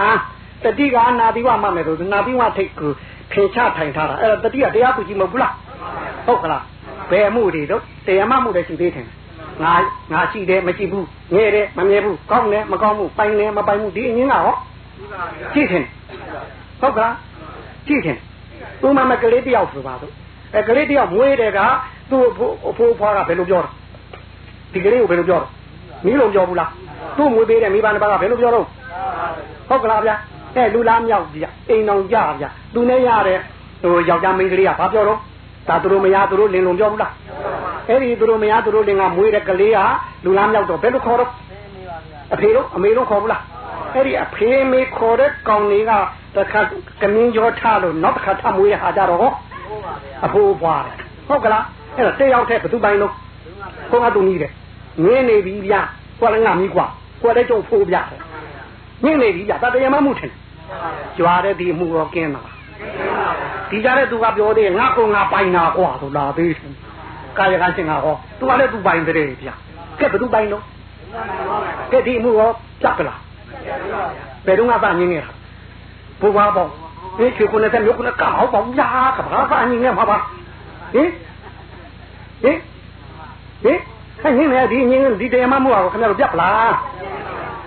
တတိကနာတိဝမှမယ်ဆိုနာတိဝထိတ်ကိုခေချထိုင်ထားတာအဲ့ဒါတတိကတရားသူကြီးမဟုတ်ဘူးလားဟုတ်ကလားဘယ်မှုတွေတော့တရားမမှုတွေရှိသေးတယ်ငါငါရှိတယ်မရှိဘူးငဲတယ်မမြဲဘူးကောင်းတယ်မကောင်းဘူးပိုင်တယ်မပိုင်ဘူးဒီအင်းကဟောရှိတယ်ဟုတ်ကလားရှိတယ်သူမှမကလေးတယောက်ဆိုပါတော့အဲကလေးတယောက်မွေးတယ်ကသူ့အဖိုးဖွားကဘယ်လိုပြောတာဒီကလေးကိုဘယ်လိုပြောတာမီးလုံးပြောဘူးလား သူ့မွေးပေးတဲ့မိဘနှစ်ပါးကဘယ်လိုပြောတော့ဟုတ်ကလားဗျာအဲလူလားမြောက်ဗျာအိမ်တော်ကြဗျာသူနဲ့ရတဲ့ဟိုယောက်ျားမိန်းကလေးကဘာပြောတော့ဒါသူတို့မရသူတို့လင်လုံပြောဘူးလားအဲ့ဒီသူတို့မရသူတို့လင်ကမွေးတဲ့ကလေးကလူလားမြောက်တော့ဘယ်လိုခေါ်တော့အဖေတို့အမေတို့ခေါ်ဘူးလားအဲ့ဒီအဖေမေခေါ်တဲ့ကောင်လေးကတခါကမင်းကြောထားလို့နောက်တစ်ခါထမွေးတဲ့ဟာကြတော့အဖိုးဘွားတယ်ဟုတ်ကလားအဲ့တော့တယောက်တည်းဘသူပိုင်လို့ဘုန်းကသူနီးတယ်ငင်းနေပြီဗျာ ကွာလည်းငါမီးကွာကွာလည်းကျုပ်ဖိုးဗျာငင်းနေပြီဗျာတတရမမှုထင်ကြွားတဲ့ဒီမှုရောကင်းတာဒီကြတဲ့သူကပြောသေးငါကောငါပိုင်တာကွာဆိုလာသေးတယ်ကာယကံရှင်ကဟောသူကလည်းသူပိုင်တဲ့ဗျာကဲဘသူပိုင်လို့ကဲဒီမှုရောပြတ်ကလားဘယ်တော့မှသာငင်းနေတာဘုရားပေါ့ဒီချွေကိုနဲ့မျိုးကိုနဲ့ကောက်ပေါ့ညာကဘာသာငင်းနေမှာပါဟင်ဟင်ဟင် အဲ့ငင်းနေဒီငင်းဒီတရားမမှုအောင်ခင်ဗျားတို့ပြတ်ပလား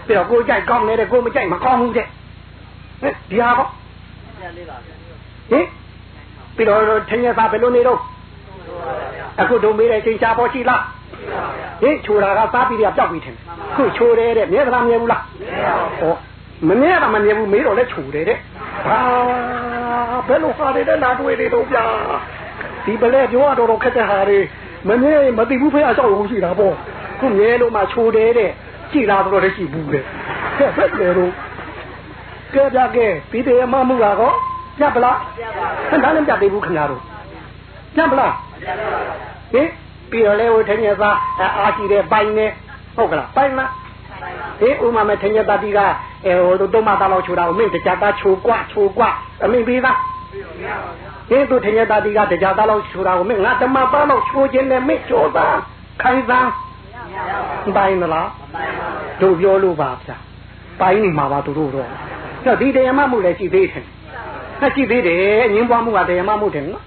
ပြီးတော့ကိုကြိုက်ကောင်းနေတဲ့ကိုမကြိုက်မကောင်းဘူးတဲ့ဟင်ဒီဟာပေါ့ဟင်ပြီးတော့ထင်းရသားဘယ်လိုနေတော့အခုတို့မေးတဲ့ချိန်ချာပေါ်ရှိလားဟင်ချိုတာကစားပြီးတော့ပျောက်ပြီးထင်ခုချိုတယ်တဲ့မြဲသလားမြဲဘူးလားဟောမမြဲတာမမြဲဘူးမေးတော့လဲချိုတယ်တဲ့ဟာဘယ်လိုဟာတွေလဲလာတွေ့နေတော့ဗျာဒီပလဲပြောရတော့တော့ခက်တဲ့ဟာတွေ မမြဲမသိဘူးဖေးအဆောက်ရုံရှိတာပေါ့ခုမြဲလို့မှချိုတယ်တဲ့ကြည်လာတော့လည်းရှိဘူးလေကဲဘယ်လေတော့ကဲပြကဲပြီးတယ်မမှုလားကောပြပလားပြပါဒါလည်းပြသေးဘူးခင်ဗျားတို့ပြပလားဟင်ပြီးတော့လေဟိုထင်းရသားအာရှိတဲ့ပိုင်နေဟုတ်ကလားပိုင်လားဟင်ဥမာမဲ့ထင်းရသားဒီကအဲဟိုတုံးမသားလောက်ချိုတာကိုမင်းတကြသားချိုကွချိုကွအမင်းပြီးသား ဟင်သူထင်းရသားဒီကတကြသားလောက်ချိုတာကိုမင်းငါဓမ္မသားလောက်ချိုခြင်းနဲ့မင်းချိုသားခိုင်းသားပိုင်မလားတို့ပြောလို့ပါဗျာပိုင်နေမှာပါသူတို့တော့တော့ဒီတရားမှမှုလည်းရှိသေးတယ်ဆက်ရှိသေးတယ်ငင်းပွားမှုကတရားမှမှုတယ်နော်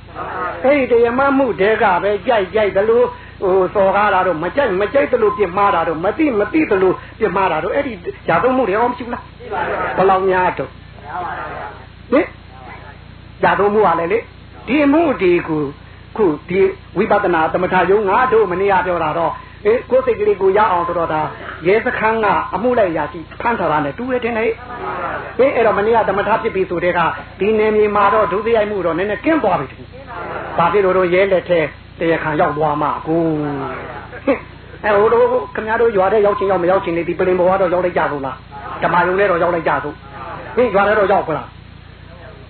အဲ့ဒီတရားမှမှုတဲကပဲကြိုက်ကြိုက်တယ်လို့ဟိုစော်ကားတာတော့မကြိုက်မကြိုက်တယ်လို့ပြစ်မှားတာတော့မသိမသိတယ်လို့ပြစ်မှားတာတော့အဲ့ဒီຢာသုံးမှုတွေအောင်မရှိဘူးလားဘယ်လောက်များတော့ဟင် ຢာသုံးမှုကလည်းလေဒီမှုဒီကိုခုဒီဝိပဿနာသမထယုံငါတို့မနေ့ကပြောတာတော့အေးကိုယ်စိတ်ကလေးကိုရအောင်ဆိုတော့ဒါရဲစခန်းကအမှုလိုက်ရာရှိဖမ်းထားတာနဲ့တူရတဲ့နေအေးအဲ့တော့မနေ့ကသမထဖြစ်ပြီဆိုတဲ့ကဒီနေမြေမှာတော့ဒုစရိုက်မှုတော့နည်းနည်းကင်းသွားပြီတူဘာဖြစ်လို့တော့ရဲလက်ထဲတရားခံရောက်သွားမှာကိုအဲဟိုတို့ခင်ဗျားတို့ရွာတဲ့ရောက်ချင်းရောက်မရောက်ချင်းနေဒီပလင်ဘောကတော့ရောက်လိုက်ကြဘူးလားဓမ္မယုံနဲ့တော့ရောက်လိုက်ကြသို့ဟင်ရွာထဲတော့ရောက်ခလား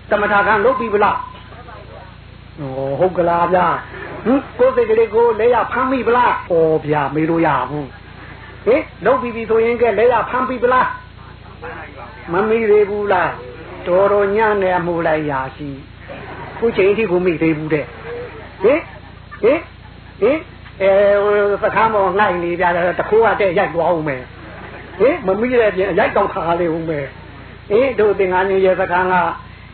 သမထခံလုပ်ပြီဗလားဟောဟုတ်ကလားဗျာဟင်ကိုယ်စိတ်ကလေးကိုလဲရဖမ်းမိဗလားဟောဗျာမေးလို့ရဘူးဟင်လုပ်ပြီးပြီဆိုရင်ကလဲရဖမ်းပြီဗလားမမိသေးဘူးလားတော်တော်ညံ့နေမှုလိုက်ရာရှိခုချိန်ထိကိုမိသေးဘူးတဲ့ဟင်ဟင်ဟင်အဲသခမ်းမောင်ငှိုက်နေကြတယ်တခိုးကတဲ့ရိုက်သွားအောင်မယ်ဟင်မမိတဲ့ပြင်ရိုက်တော့ခါလေးဦးမယ်ဟင်တို့သင်္ကန်းကြီးရဲ့သခမ်းက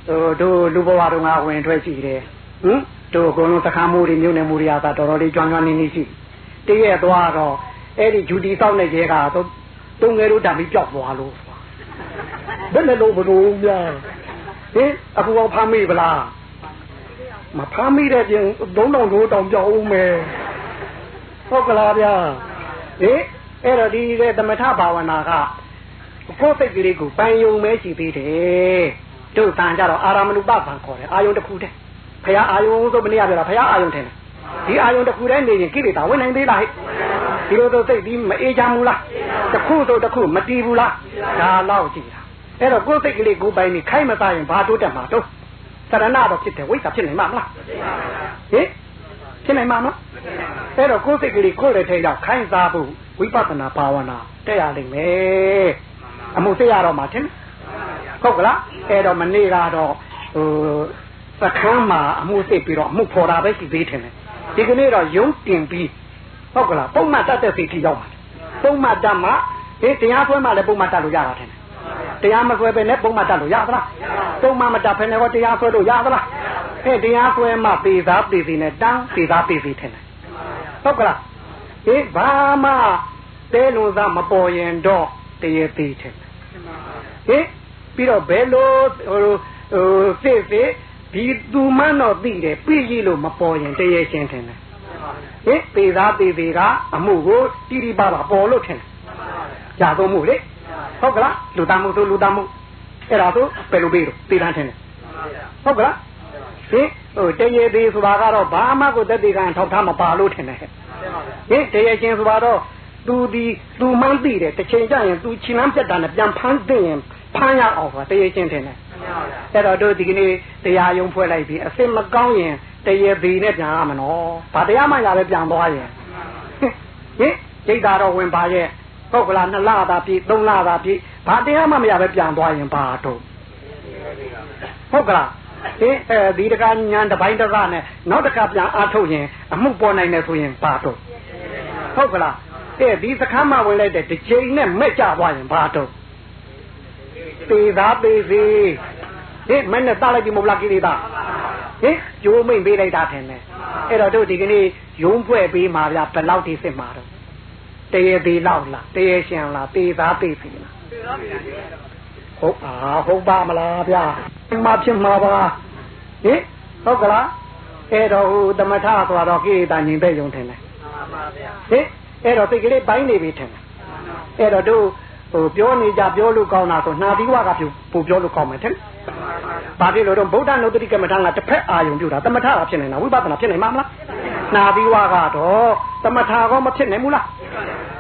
ဟိုတို့လူဘဝတုန်းကဝင်ထွက်ရှိတယ်ဟင်တို့အကုန်လုံးသခမ်းမှုတွေမြို့နယ်မှုတွေကသာတော်တော်လေးကြွမ်းကြွမ်းနေနေရှိတည့်ရဲ့သွားတော့အဲ့ဒီဂျူတီစောက်နေကြကတော့တုံငယ်တို့တံပြီးပျောက်သွားလို့ဘယ်နဲ့လို့ဘလို့များဟင်အခုအောင်ဖမ်းမိဗလားမဖမ်းမိတဲ့ပြင်သုံးတောင်တို့တောင်ပြောင်းဦးမယ်ဟုတ်ကလားဗျာဟင်အဲ့တော့ဒီတဲ့သမထဘာဝနာကကိုယ်စိတ်ကလေးကိုပန်ယုံမဲရှိသေးတယ် တို့တန်ကြတော့အာရမဏုပပံခေါ်တယ်အာယုံတစ်ခုတည်းဖရာအာယုံဆိုမနေ့ကပြောတာဖရာအာယုံထင်တယ်ဒီအာယုံတစ်ခုတည်းနေရင်ကိလေသာဝင်နိုင်သေးလားဟဲ့ဒီလိုတော့စိတ်ပြီးမအေးချမ်းဘူးလားတစ်ခုတော့တစ်ခုမတီးဘူးလားဒါတော့ကြည့်တာအဲ့တော့ကိုယ်စိတ်ကလေးကိုပိုင်နေခိုင်းမသားရင်ဘာတိုးတက်မှာတော့သရဏတော့ဖြစ်တယ်ဝိသဖြစ်နိုင်မှာမလားဟင်ဖြစ်နိုင်မှာမလားအဲ့တော့ကိုယ်စိတ်ကလေးကိုယ်လည်းထဲရောက်ခိုင်းစားဖို့ဝိပဿနာဘာဝနာတက်ရလိမ့်မယ်အမှုသိရတော့မှာထင် ဟုတ်ကလားအဲ့တော့မနေ့ကတော့ဟိုစခန်းမှာအမှုသိပြီးတော့အမှုဖော်တာပဲရှိသေးတယ်ဒီကနေ့တော့ယုံတင်ပြီးဟုတ်ကလားပုံမှန်တတ်တဲ့စိတ်ထိရောက်ပါတယ်ပုံမှန်တတ်မှဒီတရားဆွဲမှလည်းပုံမှန်တတ်လို့ရတာတယ်တရားမဆွဲပဲနဲ့ပုံမှန်တတ်လို့ရသလားပုံမှန်မတတ်ဖ ೇನೆ ဟောတရားဆွဲလို့ရသလားအဲတရားဆွဲမှပေသားပေစီနဲ့တန်းပေသားပေစီထင်တယ်ဟုတ်ကလားအေးဘာမှတဲလုံသားမပေါ်ရင်တော့တရေသေးထင်တယ်ဟင် ပြီးတော့ဘယ်လိုဟိုဟိုစစ်စစ်ဒီသူမှန်းတော့သိတယ်ပြည့်ရလို့မပေါ်ရင်တရေရှင်းထင်တယ်ဟင်ပေသားပေပေကအမှုကိုတိတိပါပါပေါ်လို့ထင်တယ်ကြာသုံးမှုလေဟုတ်ကလားလူသားမှုဆိုလူသားမှုအဲ့ဒါဆိုဘယ်လိုပြီးတော့သိတန်းထင်တယ်ဟုတ်ကလားဟင်ဟိုတရေသေးဆိုတာကတော့ဘာမှကိုသက်သေကံထောက်ထားမပါလို့ထင်တယ်ဟင်တရေချင်းဆိုတာတော့သူဒီသူမှန်းသိတယ်တစ်ချိန်ကျရင်သူချီနှမ်းပြတ်တာနဲ့ပြန်ဖမ်းသိရင် ဖမ်းရအောင်ဆိုတာတရေချင်းထင်တယ်အဲ့တော့တို့ဒီကနေ့တရားယုံဖွဲ့လိုက်ပြီအစ်စ်မကောင်းရင်တရေသေးနဲ့ပြန်ရမနော်ဘာတရားမှရပဲပြန်သွားရင်ဟင်ဒိတ်တာတော့ဝင်ပါရဲ့ဟုတ်ကလားနှစ်လသာပြည့်သုံးလသာပြည့်ဘာတရားမှမရပဲပြန်သွားရင်ဘာတော့ဟုတ်ကလားဟင်အဲဒီတကညာတပိုင်းတကနဲ့နောက်တကပြန်အားထုတ်ရင်အမှုပေါ်နိုင်တယ်ဆိုရင်ဘာတော့ဟုတ်ကလားအဲဒီစခန်းမှာဝင်လိုက်တဲ့တစ်ချိန်နဲ့မဲ့ကြသွားရင်ဘာတော့ ပေသာပေစီဟင်မနဲ့တားလိုက်ပြီမဟုတ်လားကိလေသာဟင်ကျိုးမိန်ပေးလိုက်တာထင်တယ်အဲ့တော့တို့ဒီကနေ့ယုံဖွဲ့ပေးမှာဗျဘယ်လောက်ထိစစ်မှာတော့တရေသေးလောက်လားတရေရှင်လားပေသာပေစီလားဟုတ်ပါဟုတ်ပါမလားဗျာမဖြစ်မှာပါဟင်ဟုတ်ကလားအဲ့တော့ဟိုတမထဆိုတော့ကိလေသာညင်ပဲယုံထင်တယ်ဟင်အဲ့တော့စိတ်ကလေးပိုင်းနေပြီထင်တယ်အဲ့တော့တို့ ဟိုပြောနေကြပြောလို့ကောင်းတာဆိုနှာသီးဝါကပြပူပြောလို့ကောင်းမယ်ထင်ဘာဖြစ်လို့တော့ဗုဒ္ဓနုတ္တိကမ္မထာကတစ်ဖက်အာယုံပြုတာတမထကဖြစ်နေတာဝိပဿနာဖြစ်နိုင်မှာမလားနာသီဝါကတော့တမထာကောမဖြစ်နိုင်ဘူးလား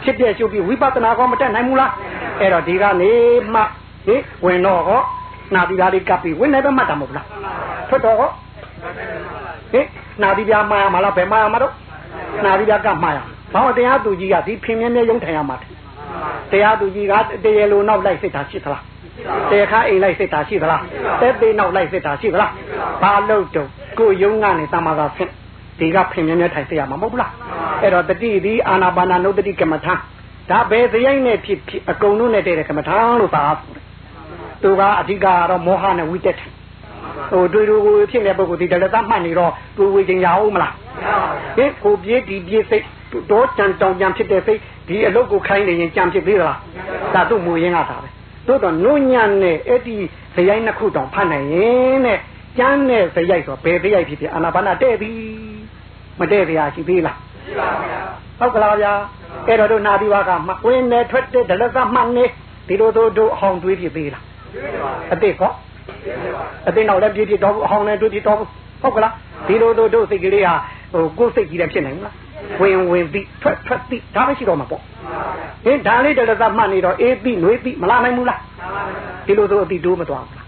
ဖြစ်တဲ့ရှုပ်ပြီးဝိပဿနာကောမတက်နိုင်ဘူးလားအဲ့တော့ဒီကနေမှဟိဝင်တော့ဟောနာသီဓာလေးကပ်ပြီးဝင်နေပဲမှတ်တာမဟုတ်လားထွက်တော့ဟောဟိနာသီပြာမှားရမှာလားဘယ်မှားရမှာတော့နာသီပြာကမှားရဘာလို့တရားသူကြီးကဒီဖင်မြဲမြဲရုံထိုင်ရမှာတ ရားသူကြီးကတရေလိုနောက်လိုက်စိတ်ထားရှိသလားတေခါအိမ်လိုက်စိတ်ထားရှိသလားတဲသေးနောက်လိုက်စိတ်ထားရှိသလားဘာလို့တော့ကိုယုံကနေတမသာဆင့်ဒီကဖင်မြဲမြဲထိုင်စေရမှာမဟုတ်ဘူးလားအဲ့တော့တတိဒီအာနာပါနာနုတ္တိကမ္မထာဒါဘယ်စရိုက်နဲ့ဖြစ်ဖြစ်အကုန်လုံးနဲ့တည်းတဲ့ကမ္မထာလို့သာသူကအဓိကကတော့မောဟနဲ့ဝိတက်တယ်ဟိုတွေ့တွေ့ကိုဖြစ်နေတဲ့ပုဂ္ဂိုလ်ဒီတလက်သမှတ်နေတော့တွေ့ဝေခြင်းရအောင်မလားဟင်ကိုပြေးဒီပြေးစိတ် တော့ကြံတောင်ကြံဖြစ်တဲ့စိတ်ဒီအလုတ်ကိုခိုင်းနေရင်ကြံဖြစ်သေးသလားဒါသူ့မူရင်းကသာပဲတို့တော့နုညံ့နဲ့အဲ့ဒီဇယိုင်းနှစ်ခုတောင်ဖတ်နိုင်ရင်တဲ့ကျမ်းနဲ့ဇယိုက်ဆိုဘယ်ဇယိုက်ဖြစ်ဖြစ်အာနာပါနာတဲ့သည်မတဲ့ဗျာရှိသေးလားရှိပါဗျာဟုတ်ကလားဗျာအဲ့တော့တို့နာပြီးပါကမဝင်နေထွက်တဲ့ဒလသမှန်နေဒီလိုတို့တို့အဟောင်းတွေးဖြစ်သေးလားအတိတ်ကောအတိတ်နောက်လည်းပြည့်ပြည့်တော့အဟောင်းလည်းတွေးပြည့်တော့ဟုတ်ကလားဒီလိုတို့တို့စိတ်ကလေးဟာဟိုကိုယ်စိတ်ကြီးလည်းဖြစ်နိုင်မလား ဝင်ဝင်ပြီးထွက်ထွက်ပြီးဒါပဲရှိတော့မှာပေါ့ဟင်ဒါလေးတလသမှတ်နေတော့အေးပြီးနှွေးပြီးမလာနိုင်ဘူးလားဒီလိုဆိုအတိတိုးမသွားဘူးလား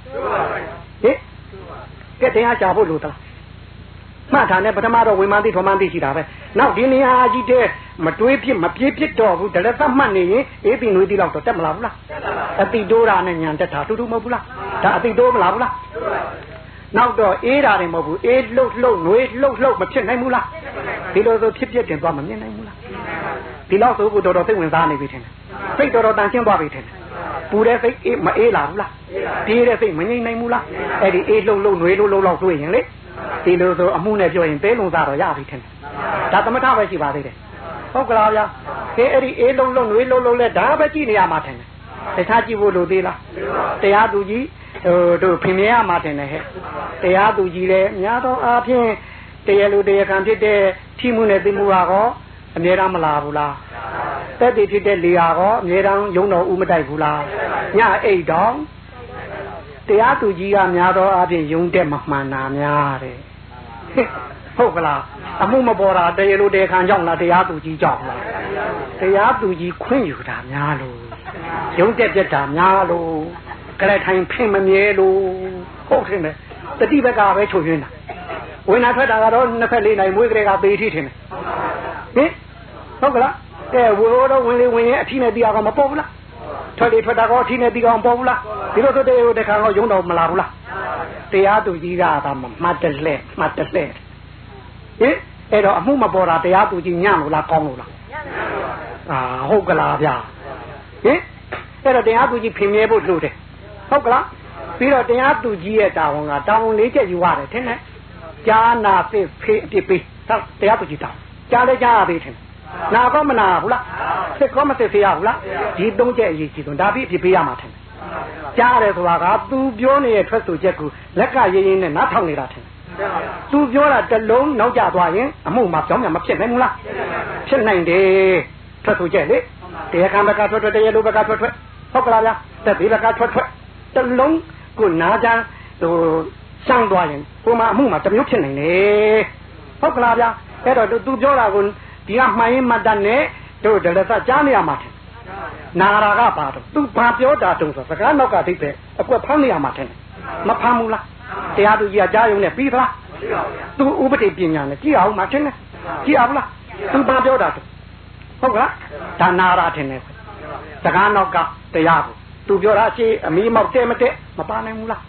ဟင်ကဲတရားချဖို့လို့သလားမှတ်တာနဲ့ပထမတော့ဝိမာန်သိထွန်မှန်သိရှိတာပဲနောက်ဒီနေရာကြီးတဲ့မတွေးဖြစ်မပြေးဖြစ်တော့ဘူးတလသမှတ်နေရင်အေးပြီးနှွေးပြီးတော့တက်မလာဘူးလားအတိတိုးတာနဲ့ညာတက်တာတူတူမဟုတ်ဘူးလားဒါအတိတိုးမလာဘူးလား နောက်တော့အေးတာတွေမဟုတ်ဘူးအေးလှုပ်လှုပ်နှွေးလှုပ်လှုပ်မဖြစ်နိုင်ဘူးလားဒီလိုဆိုဖြစ်ဖြစ်တင်သွားမမြင်နိုင်ဘူးလားဒီလောက်ဆိုကိုတော်တော်စိတ်ဝင်စားနေပြီထင်တယ်စိတ်တော်တော်တန်ရှင်းသွားပြီထင်တယ်ပူတဲ့စိတ်အေးမအေးလာဘူးလားပြေးတဲ့စိတ်မငြိမ်နိုင်ဘူးလားအဲ့ဒီအေးလှုပ်လှုပ်နှွေးလှုပ်လှုပ်လောက်တွေ့ရင်လေဒီလိုဆိုအမှုနဲ့ပြောရင်တဲလုံးစားတော့ရပြီထင်တယ်ဒါသမထပဲရှိပါသေးတယ်ဟုတ်ကလားဗျာခဲအဲ့ဒီအေးလှုပ်လှုပ်နှွေးလှုပ်လှုပ်လဲဒါပဲကြည့်နေရမှာထင်တယ် တခြားကြည့်ဖို့လိုသေးလားတရားသူကြီးဟိုတို့ဖင်မြဲရမှာတင်တယ်ဟဲ့တရားသူကြီးလည်းများသောအားဖြင့်တရားလူတရားခံဖြစ်တဲ့ထိမှုနဲ့သိမှုကတော့အမြဲတမ်းမလာဘူးလားတက်တည်ဖြစ်တဲ့လေဟာကောအမြဲတမ်းယုံတော်ဦးမတိုက်ဘူးလားညအိတ်တော့တရားသူကြီးကများသောအားဖြင့်ယုံတဲ့မမှန်တာများတယ်ဟုတ်ကလားအမှုမပေါ်တာတရားလူတရားခံကြောင့်လားတရားသူကြီးကြောင့်လားတရားသူကြီးခွင့်ယူတာများလို့ ယုံတဲ့ပြက်တာများလို့ကလေးထိုင်ဖင်မမြဲလို့ဟုတ်တယ်မယ်တတိဘက်ကပဲချုပ်ရင်းတာဝင်လာထွက်တာကတော့နှစ်ဖက်လေးနိုင်မွေးကလေးကပေထိထင်တယ်ဟင်ဟုတ်ကလားကဲဝိုးတော့ဝင်လေဝင်ရင်အထီးနဲ့တီးအောင်မပေါ်ဘူးလားထွက်လေထွက်တာကောအထီးနဲ့တီးအောင်ပေါ်ဘူးလားဒီလိုဆိုတဲ့ဟိုတခါတော့ယုံတော်မလာဘူးလားတရားသူကြီးကသာမှတ်တယ်လဲမှတ်တယ်လဲဟင်အဲ့တော့အမှုမပေါ်တာတရားသူကြီးညံ့လို့လားကောင်းလို့လားအာဟုတ်ကလားဗျာဟင် အဲ့တော့တရားသူကြီးဖင်မြဲဖို့လိုတယ်ဟုတ်ကလားပြီးတော့တရားသူကြီးရဲ့တာဝန်ကတာဝန်လေးချက်ယူရတယ်ထင်တယ်ကြားနာသိဖေးအပြစ်ပေးတရားသူကြီးတာကြားလဲကြားရသေးတယ်နာကောမနာဘူးလားစစ်ကောမစစ်ဖေးရဘူးလားဒီသုံးချက်အရေးကြီးဆုံးဒါပြီးအပြစ်ပေးရမှာထင်တယ်ကြားရတယ်ဆိုတာကသူပြောနေတဲ့ထွက်ဆိုချက်ကိုလက်ကရင်းရင်းနဲ့နားထောင်နေတာထင်တယ်သူပြောတာတလုံးနောက်ကျသွားရင်အမှုမှာကြောင်းမြမဖြစ်နိုင်ဘူးလားဖြစ်နိုင်တယ်ထွက်ဆိုချက်လေတရားခံဘက်ကထွက်ထွက်တရားလိုဘက်ကထွက်ထွက် ဟဟုတ်ကလားဗျာတက်ဒီလကထွက်ထွက်တလုံးကိုနာကြမ်းဟိုရှမ်းသွားရင်ဟိုမှာအမှုမှာတမျိုးဖြစ်နိုင်လေဟုတ်ကလားဗျာအဲ့တော့သူပြောတာကိုဒီကမှန်ရင်မတတ်နဲ့တို့တလည်းစကြားနေရမှာတယ်နာရာကပါတော့သူဘာပြောတာတုံးဆိုစကားနောက်ကသိပဲအကွက်ဖမ်းနေရမှာတယ်မဖမ်းဘူးလားတရားသူကြီးကကြားရုံနဲ့ပြီးသလားသူဥပဒေပညာနဲ့ကြည့်အောင်မှချင်းနဲ့ကြည့်အောင်လားသူဘာပြောတာဟုတ်ကလားဒါနာရာထင်တယ် စကားနောက်ကတရားကိုသူပြောတာရှေးအမီးမောက်တဲ့မတဲ့မပါနိုင်ဘူးလား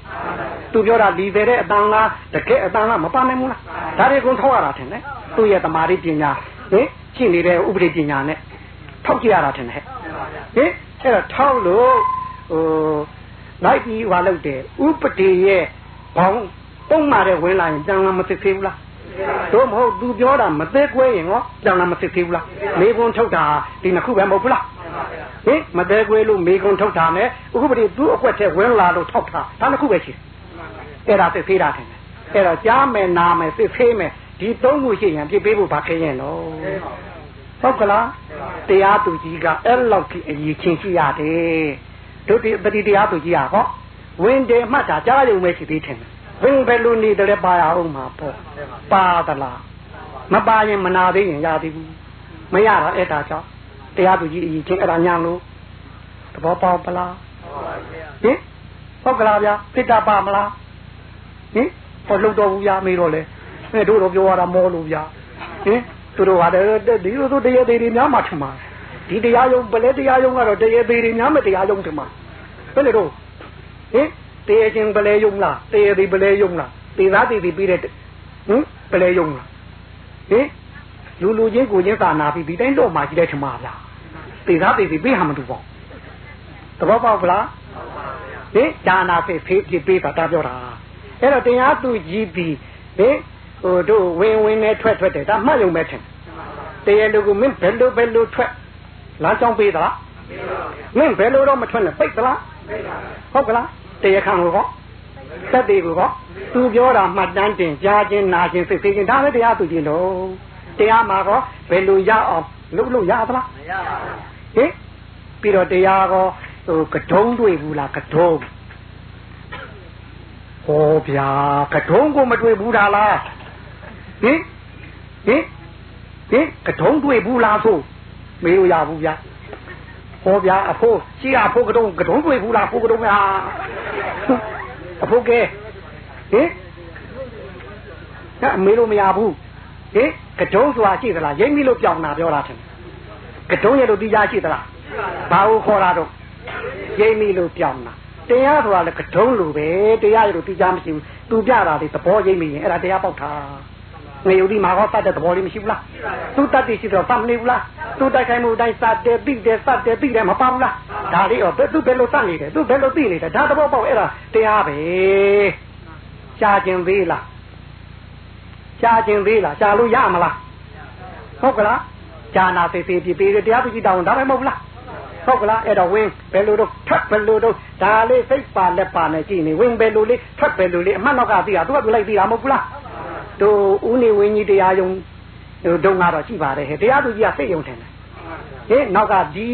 သူပြောတာဒီတဲ့အတန်လားတကယ်အတန်လားမပါနိုင်ဘူးလားဒါတွေကုန်ထောက်ရတာထင်တယ်သူ့ရဲ့တမာရီပညာဟင်ရှိနေတဲ့ဥပဒေပညာနဲ့ထောက်ကြရတာထင်တယ်ဟင်အဲ့တော့ထောက်လို့ဟိုလိုက်ပြီးဟွာလုပ်တယ်ဥပဒေရဲ့ဘောင်းပုံမှန်တဲ့ဝင်လာရင်တန်လားမသိသေးဘူးလား တို့မဟုတ်သူပြောတာမသိကွဲရင်ဟောတန်လားမသိသေးဘူးလားမေကွန်ထုတ်တာဒီနှစ်ခုပဲမဟုတ်ဘူးလားဟင်မသေးကွဲလို့မေကွန်ထုတ်တာနဲ့ဥပဒေသူ့အကွက်ထဲဝင်လာလို့ထောက်တာဒါနှစ်ခုပဲရှိတယ်အဲ့ဒါသိသေးတာတယ်အဲ့တော့ကြားမယ်နားမယ်သိသေးမယ်ဒီသုံးခုရှိရင်ပြစ်ပေးဖို့ဘာခဲရင်တော့ဟုတ်ကလားတရားသူကြီးကအဲ့လောက်ကြီးအရေးချင်းရှိရတယ်တို့ဒီပတိတရားသူကြီးကဟောဝင်တယ်မှတ်တာကြားရုံပဲရှိသေးတယ် ဝင်ဘယ်လိုနေတယ်ပါရအောင်မှာပေါ့ပါသလားမပါရင်မနာသေးရင်ရသေးဘူးမရတော့အဲ့ဒါကြောင့်တရားသူကြီးအရေးချင်းအဲ့ဒါညာလို့သဘောပေါက်ပလားဟင်ဟုတ်ကလားဗျာပိတ္တပါမလားဟင်ဟောလုံတော်ဘူးဗျာမေးတော့လေအဲတို့တော့ပြောရတာမောလို့ဗျာဟင်သူတို့ဟာဒီလိုဆိုတရားသေးတွေများမှထင်မှာဒီတရားယုံပလဲတရားယုံကတော့တရားသေးတွေများမတရားယုံထင်မှာဘယ်လိုတော့ဟင် တရားချင်းပလဲယုံလားတရားသေးပလဲယုံလားသေသားသေးသေးပြီးတဲ့ဟင်ပလဲယုံလားဟင်လူလူချင်းကိုချင်းသာနာပြီးဒီတိုင်းတော့မှကြီးတဲ့ထင်မှာဗျာသေသားသေးသေးပြီးဟာမတူပေါ့သဘောပေါက်လားဟင်ဒါနာဖေးဖေးပြပေးတာပြောတာအဲ့တော့တရားသူကြီးပြီးဟင်ဟိုတို့ဝင်ဝင်နဲ့ထွက်ထွက်တယ်ဒါမှတ်ရုံပဲထင်တရားလူကမင်းဘယ်လိုဘယ်လိုထွက်လမ်းကြောင်းပေးသလားမင်းဘယ်လိုတော့မထွက်နဲ့ပိတ်သလားဟုတ်ကလား တရားခံကိုဟောသက်သေးကိုဟောသူပြောတာမှတ်တမ်းတင်ကြားခြင်းနာခြင်းစိတ်သိခြင်းဒါပဲတရားသူကြီးလို့တရားမှာဟောဘယ်လိုရအောင်လုပ်လို့ရသလားမရပါဘူးဟင်ပြီးတော့တရားဟောဟိုကတုံးတွေ့ဘူးလားကတုံးဟောဗျာကတုံးကိုမတွေ့ဘူးလားဟင်ဟင်ဟင်ကတုံးတွေ့ဘူးလားဆိုမေးလို့ရဘူးဗျာ ဟောဗျာအဖိုးရှိအဖိုးကတုံးကတုံးတွေ့ဘူးလားဖိုးကတုံးဟာအဖိုးကဲဟင်ဒါမေးလို့မရဘူးဟင်ကတုံးဆိုတာရှိသလားရိမ့်ပြီလို့ပြောင်းတာပြောတာထင်ကတုံးရဲ့လို့တရားရှိသလားဘာကိုခေါ်တာတော့ရိမ့်ပြီလို့ပြောင်းတာတရားဆိုတာလည်းကတုံးလိုပဲတရားရလို့တရားမရှိဘူးသူပြတာလေသဘောရိမ့်ပြီရင်အဲ့ဒါတရားပေါက်တာ ငရုတ်ဒီမှာဟောစတဲ့သဘောလေးမရှိဘူးလားသူတတ်တည်ရှိတော့စမနေဘူးလားသူတိုက်ခိုင်းမှုတိုင်းစတဲ့ပြီးတယ်စတဲ့ပြီးတယ်မပေါဘူးလားဒါလေးရောသူဘယ်လိုစနေတယ်သူဘယ်လိုသိနေတယ်ဒါသဘောပေါက်အဲ့ဒါတရားပဲရှားခြင်းသေးလားရှားခြင်းသေးလားရှားလို့ရမလားဟုတ်ကလားဂျာနာဖေဖေပြပေးတယ်တရားသူကြီးတောင်းဒါပဲမဟုတ်လားဟုတ်ကလားအဲ့တော့ဝင်းဘယ်လိုတော့ထပ်ဘယ်လိုတော့ဒါလေးစိတ်ပါလက်ပါနဲ့ကြည့်နေဝင်းဘယ်လိုလေးထပ်ဘယ်လိုလေးအမှတ်နောက်ကသိတာသူကသူလိုက်သိတာမဟုတ်ဘူးလား တို့ဦးနေဝင်းကြီးတရားယုံဒုံကတော့ရှိပါတယ်ဟဲ့တရားသူကြီးကစိတ်ယုံတယ်ဟေးနောက်ကဒီ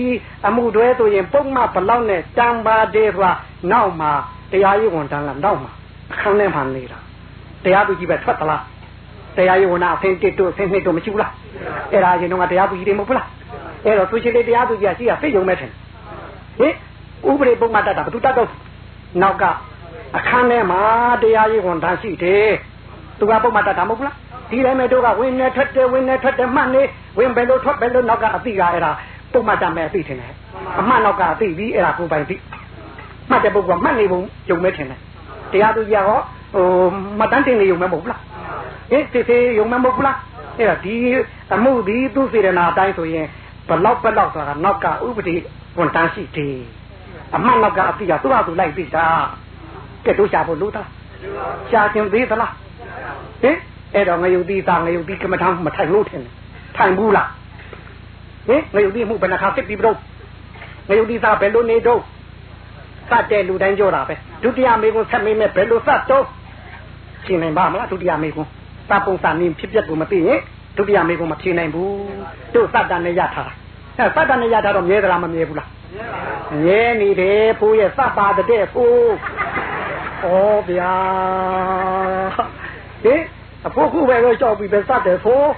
အမှုတွဲဆိုရင်ပုံမှန်ဘလောက်နဲ့တန်ပါတယ်ဆိုတာနောက်မှာတရားရေးဝန်တန်းကနောက်မှာအခန်းထဲမှာနေတာတရားသူကြီးပဲထွက်သလားတရားရေးဝန်ကအဖင်တစ်တို့အဖင်နှစ်တို့မရှိဘူးလားအဲ့ဒါရင်တော့တရားသူကြီးတွေမဟုတ်ဘူးလားအဲ့တော့သူရှိတဲ့တရားသူကြီးကရှိရစိတ်ယုံမဲ့တယ်ဟေးဥပဒေပုံမှန်တတ်တာဘယ်သူတတ်တော့နောက်ကအခန်းထဲမှာတရားရေးဝန်တန်းရှိတယ် သူကပုံမှန်တတ်တာမဟုတ်ဘူးလားဒီတိုင်းမဲ့တို့ကဝင်းနေထွက်တယ်ဝင်းနေထွက်တယ်မှတ်နေဝင်းဘယ်လိုထွက်ဘယ်လိုနောက်ကအသိကအဲ့ဒါပုံမှန်တတ်မဲ့အသိထင်တယ်အမှတ်နောက်ကအသိပြီးအဲ့ဒါကိုပိုင်သိမှတ်တဲ့ပုဂ္ဂိုလ်ကမှတ်နေပုံယုံမဲ့ထင်တယ်တရားသူကြီးကဟောဟိုမှတ်တမ်းတင်နေယုံမဲ့မဟုတ်ဘူးလားဟင်သိသေးယုံမဲ့မဟုတ်ဘူးလားအဲ့ဒါဒီအမှုဒီသူစေရနာအတိုင်းဆိုရင်ဘလောက်ဘလောက်ဆိုတာနောက်ကဥပဒေဝန်တန်းရှိတယ်အမှန်နောက်ကအသိကသူ့ဟာသူလိုက်သိတာကဲတို့ရှာဖို့လို့သားရှာခြင်းသေးသလား ဟင်အဲ့တော့ငရုတ်တိသားငရုတ်တိကမထမ်းမထိုင်လို့ထင်တယ်ထိုင်ဘူးလားဟင်ငရုတ်တိမှုဘယ်နှခါစစ်ပြီးတော့ငရုတ်တိသားဘယ်လိုနေတော့စတဲ့လူတိုင်းကြောတာပဲဒုတိယမေကွန်းဆက်မေးမဲ့ဘယ်လိုစတော့ရှင်းနိုင်ပါမလားဒုတိယမေကွန်းသပုံစံနည်းဖြစ်ပျက်ကိုမသိရင်ဒုတိယမေကွန်းမဖြေနိုင်ဘူးတို့စတန်နဲ့ရထားတာအဲစတန်နဲ့ရထားတော့မြဲသလားမမြဲဘူးလားငဲနေတယ်ဖိုးရဲ့စပ်ပါတဲ့ဖိုးဩဗျာ ဟင်အဖိုးခုပဲတော့ကြောက်ပြီးပဲစပ်တယ်ဖိုး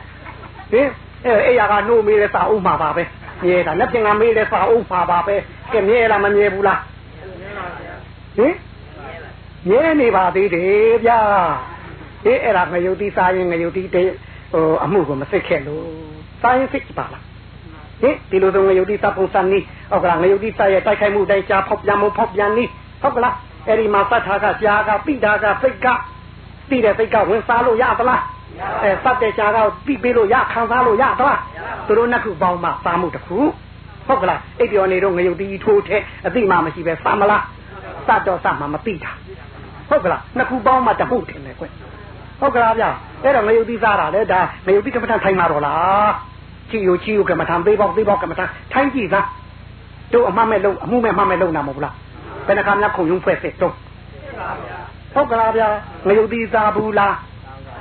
ဟင်အဲအဲ့ရကနှုတ်မေးတဲ့စာအုပ်မှာပါပဲမြဲတာလက်ပြင်ကမေးတဲ့စာအုပ်မှာပါပဲကဲမြဲလားမမြဲဘူးလားဟင်မြဲနေပါသေးတယ်ဗျာအေးအဲ့ဒါငရုတ်တိစားရင်ငရုတ်တိတဲ့ဟိုအမှုကိုမစိတ်ခဲ့လို့စားရင်စိတ်ပါလားဟင်ဒီလိုဆိုငရုတ်တိစားပုံစံနည်းဟုတ်ကလားငရုတ်တိစားရဲ့တိုက်ခိုက်မှုတိုင်းကြားဖောက်ပြန်မှုဖောက်ပြန်နည်းဟုတ်ကလားအဲ့ဒီမှာသတ်ထားကကြားကပိတာကစိတ်က တိတဲ့စိတ်ကဝင်စားလို့ရသလားအဲသတ်တဲ့ကြားကပြီးပေးလို့ရခံစားလို့ရသလားသူတို့နှစ်ခုပေါင်းမှစားမှုတစ်ခုဟုတ်ကလားအိပ်ပျော်နေတော့ငရုတ်တိထိုးတဲ့အသိမှမရှိပဲစားမလားစတော့စမှမသိတာဟုတ်ကလားနှစ်ခုပေါင်းမှတမှုထင်တယ်ကွဟုတ်ကလားဗျအဲ့တော့ငရုတ်တိစားတာလေဒါငရုတ်တိကမ္မထထိုင်မှာတော့လားချီယိုချီယိုကမ္မထသေးပေါက်သေးပေါက်ကမ္မထထိုင်ကြည့်သားတို့အမှမဲ့လုံးအမှုမဲ့မှမဲ့လုံးနာမဟုတ်လားဘယ်နှခါများခုံရုံးဖွဲ့စစ်တော့ ဟုတ်ကလားဗျငရုတ်တိစားဘူးလား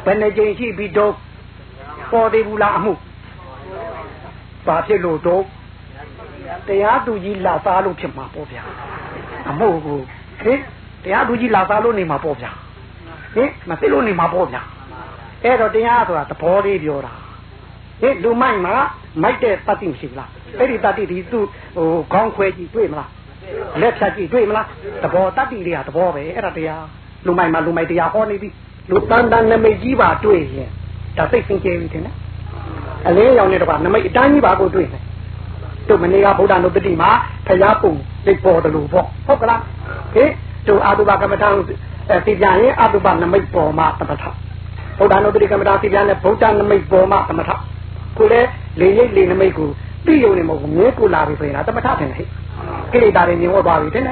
ဘယ်နှကြိမ်ရှိပြီတော့ပေါ်သေးဘူးလားအမှုဘာဖြစ်လို့တော့တရားသူကြီးလာစားလို့ဖြစ်မှာပေါ့ဗျာအမှုကိုဟင်တရားသူကြီးလာစားလို့နေမှာပေါ့ဗျာဟင်မသိလို့နေမှာပေါ့ဗျာအဲ့တော့တရားဆိုတာသဘောလေးပြောတာဟင်လူမိုက်မှာမိုက်တဲ့တတိမရှိဘူးလားအဲ့ဒီတတိဒီသူ့ဟိုခေါင်းခွဲကြည့်တွေ့မလားလက်ဖြတ်ကြည့်တွေ့မလားသဘောတတိတွေကသဘောပဲအဲ့ဒါတရား လူမိုက်မှာလူမိုက်တရားဟောနေပြီလူတန်တန်နမိတ်ကြီးပါတွေ့ရင်ဒါသိစင်ကြယ်ပြီထင်တယ်အလင်းရောင်နေတော့နမိတ်အတိုင်းကြီးပါကိုတွေ့တယ်တို့မနေ့ကဗုဒ္ဓနုပတိမှာဖျားပုံသိပေါ်တယ်လို့ပေါ့ဟုတ်ကလားဟင်တို့အာတုဘကမ္မထံသိပြန်ရင်အာတုဘနမိတ်ပေါ်မှာတမထဗုဒ္ဓနုပတိကမ္မထသိပြန်တဲ့ဗုဒ္ဓနမိတ်ပေါ်မှာတမထကိုလေလေရိတ်လေနမိတ်ကိုသိယုံနေမဟုတ်ဘူးမြဲကိုလာပြီဆိုရင်တမထထင်တယ်ဟဲ့ကိလေသာတွေမြင်ဝတ်သွားပြီတဲ့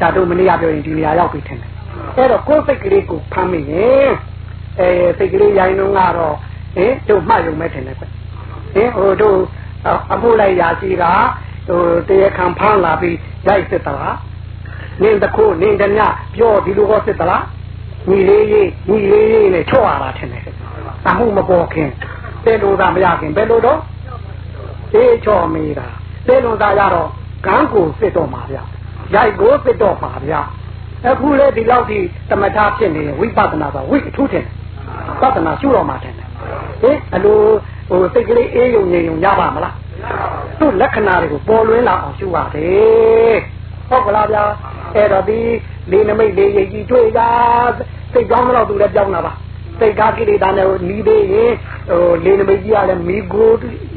ဒါတို့မနေ့ကပြောရင်ဒီနေရာရောက်ပြီထင်တယ် အဲ့တော့ကိုယ်စိတ်ကလေးကိုဖမ်းမိရင်အဲစိတ်ကလေးရိုင်းတော့ကတော့ဟင်တို့မှတ်ရုံမဲ့ထင်တယ်ကွဟင်ဟိုတို့အမှုလိုက်ရာရှိကဟိုတရားခံဖမ်းလာပြီးရိုက်စစ်သလားနင်းတခုနင်းတညပြောဒီလိုဟောစစ်သလားညီလေးရေးညီလေးရေးနဲ့ချော့ရတာထင်တယ်အမှုမပေါ်ခင်တဲလို့သာမရခင်ဘယ်လိုတော့အေးချော့မိတာတဲလို့သာရတော့ကန်းကိုစစ်တော့မှာဗျရိုက်ကိုစစ်တော့မှာဗျ အခုလေဒီလောက်ဒီတမထာဖြစ်နေဝိပဿနာဆိုဝိအထူးတယ်ပဿနာရှုတော့မှာတယ်ဟင်အလိုဟိုစိတ်ကလေးအေးယုံငြိမ်ယုံရပါမလားသူ့လက္ခဏာတွေကိုပေါ်လွင်လာအောင်ရှုပါတယ်ဟုတ်ကလားဗျာအဲ့တော့ဒီလေနမိတ်လေးရိပ်ကြီးတွေ့တာစိတ်ကောင်းတော့သူလည်းကြောင်းတာပါစိတ်ကားကိလေသာနဲ့နီးသေးရင်ဟိုလေနမိတ်ကြီးကလည်းမိကို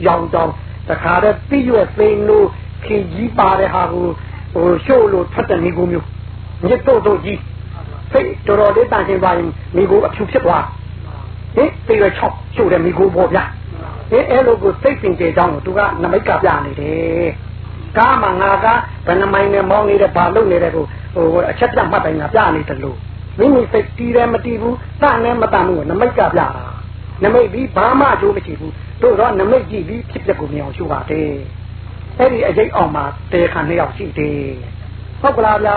ရောင်တောင်တခါတည်းပြည့်ရွက်သိန်းလို့ခင်ကြီးပါတဲ့ဟာကိုဟိုရှို့လို့ထက်တဲ့မိကိုမျိုး မြစ်တို့တို့ကြီးစိတ်တော်တော်လေးတန်ရှင်းသွားရင်မိကိုအဖြူဖြစ်သွားဟင်ပြေရချောက်ရှို့တဲ့မိကိုပေါ်ဗျာဟင်အဲ့လိုကိုစိတ်ပင်ကြေကြောင်းကိုသူကနမိတ်ကပြနေတယ်ကားမှာငါကဘယ်နှမိုင်နဲ့မောင်းနေတဲ့ဘာလုပ်နေတဲ့ကိုဟိုအချက်ပြမှတ်တိုင်းကပြနေတယ်လို့မိမိစိတ်တီးတယ်မတီးဘူးတန်နဲ့မတန်ဘူးနမိတ်ကပြတာနမိတ်ပြီးဘာမှအကျိုးမရှိဘူးတို့တော့နမိတ်ကြည့်ပြီးဖြစ်ပျက်ကိုမြင်အောင်ရှုပါတယ်အဲ့ဒီအရေးအောင်မှာတေခါနှစ်ယောက်ရှိတယ်ဟုတ်ကလားဗျာ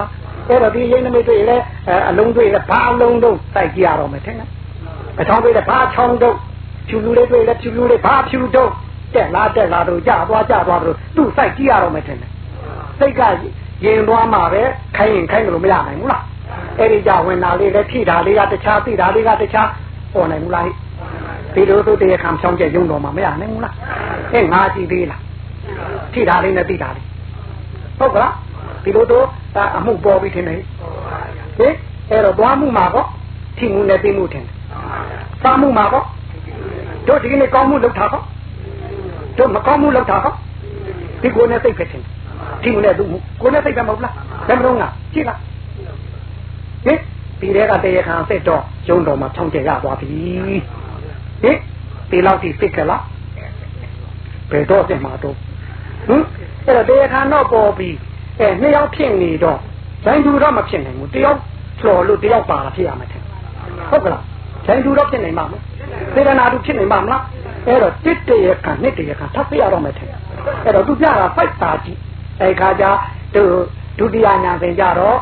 အဲ့တော့ဒီရိတ်နမိတ်တွေလည်းအလုံးတွေလည်းဘာအလုံးလုံးစိုက်ကြည့်ရတော့မယ်ထင်တယ်အချောင်းတွေလည်းဘာချောင်းတော့ဖြူလူလေးတွေလည်းဖြူလူလေးဘာဖြူတော့တက်လာတက်လာတော့ကြာသွားကြာသွားတော့သူ့စိုက်ကြည့်ရတော့မယ်ထင်တယ်စိတ်ကရင်သွားမှာပဲခိုင်းရင်ခိုင်းလို့မရနိုင်ဘူးလားအဲ့ဒီကြဝင်တာလေးလည်းဖြိတာလေးကတခြားသိတာလေးကတခြားပေါ်နိုင်ဘူးလားဒီလိုဆိုတရားခံဖြောင်းချက်ရုံတော်မှာမရနိုင်ဘူးလားအဲငါကြည့်သေးလားဖြိတာလေးနဲ့သိတာလေးဟုတ်ကလား ဒီလိုတော့အမှုပေါ်ပြီးထင်တယ်ဟင်အဲ့တော့သွားမှုမှာပေါ့ထိမှုနဲ့သိမှုထင်တယ်စားမှုမှာပေါ့တို့ဒီနေ့ကောင်းမှုလုပ်တာပေါ့တို့မကောင်းမှုလုပ်တာပေါ့ဒီကိုနဲ့သိပဲထင်ထိမှုနဲ့သူမှုကိုနဲ့သိပဲမဟုတ်လားဘယ်မလို့ငါကြည့်လားဟင်ဒီတဲကတရေခံစစ်တော့ကျုံတော်မှာဖြောင်းကျရသွားပြီဟင်ဒီလောက်ထိစစ်ကြလားဘယ်တော့စစ်မှာတော့ဟင်အဲ့တော့တရေခံတော့ပေါ်ပြီး အဲနှစ်ယောက်ဖြစ်နေတော့ဇိုင်းသူတော့မဖြစ်နိုင်ဘူးတယောက်ကျော်လို့တယောက်ပါလာဖြစ်ရမှာတဲ့ဟုတ်ကလားဇိုင်းသူတော့ဖြစ်နိုင်မှာမလားစေတနာသူဖြစ်နိုင်မှာမလားအဲ့တော့တစ်တရကနှစ်တရကထပ်ပြရတော့မယ်တဲ့အဲ့တော့သူပြတာဖိုက်တာကြည့်အဲ့ခါကျသူဒုတိယညာသင်ကြတော့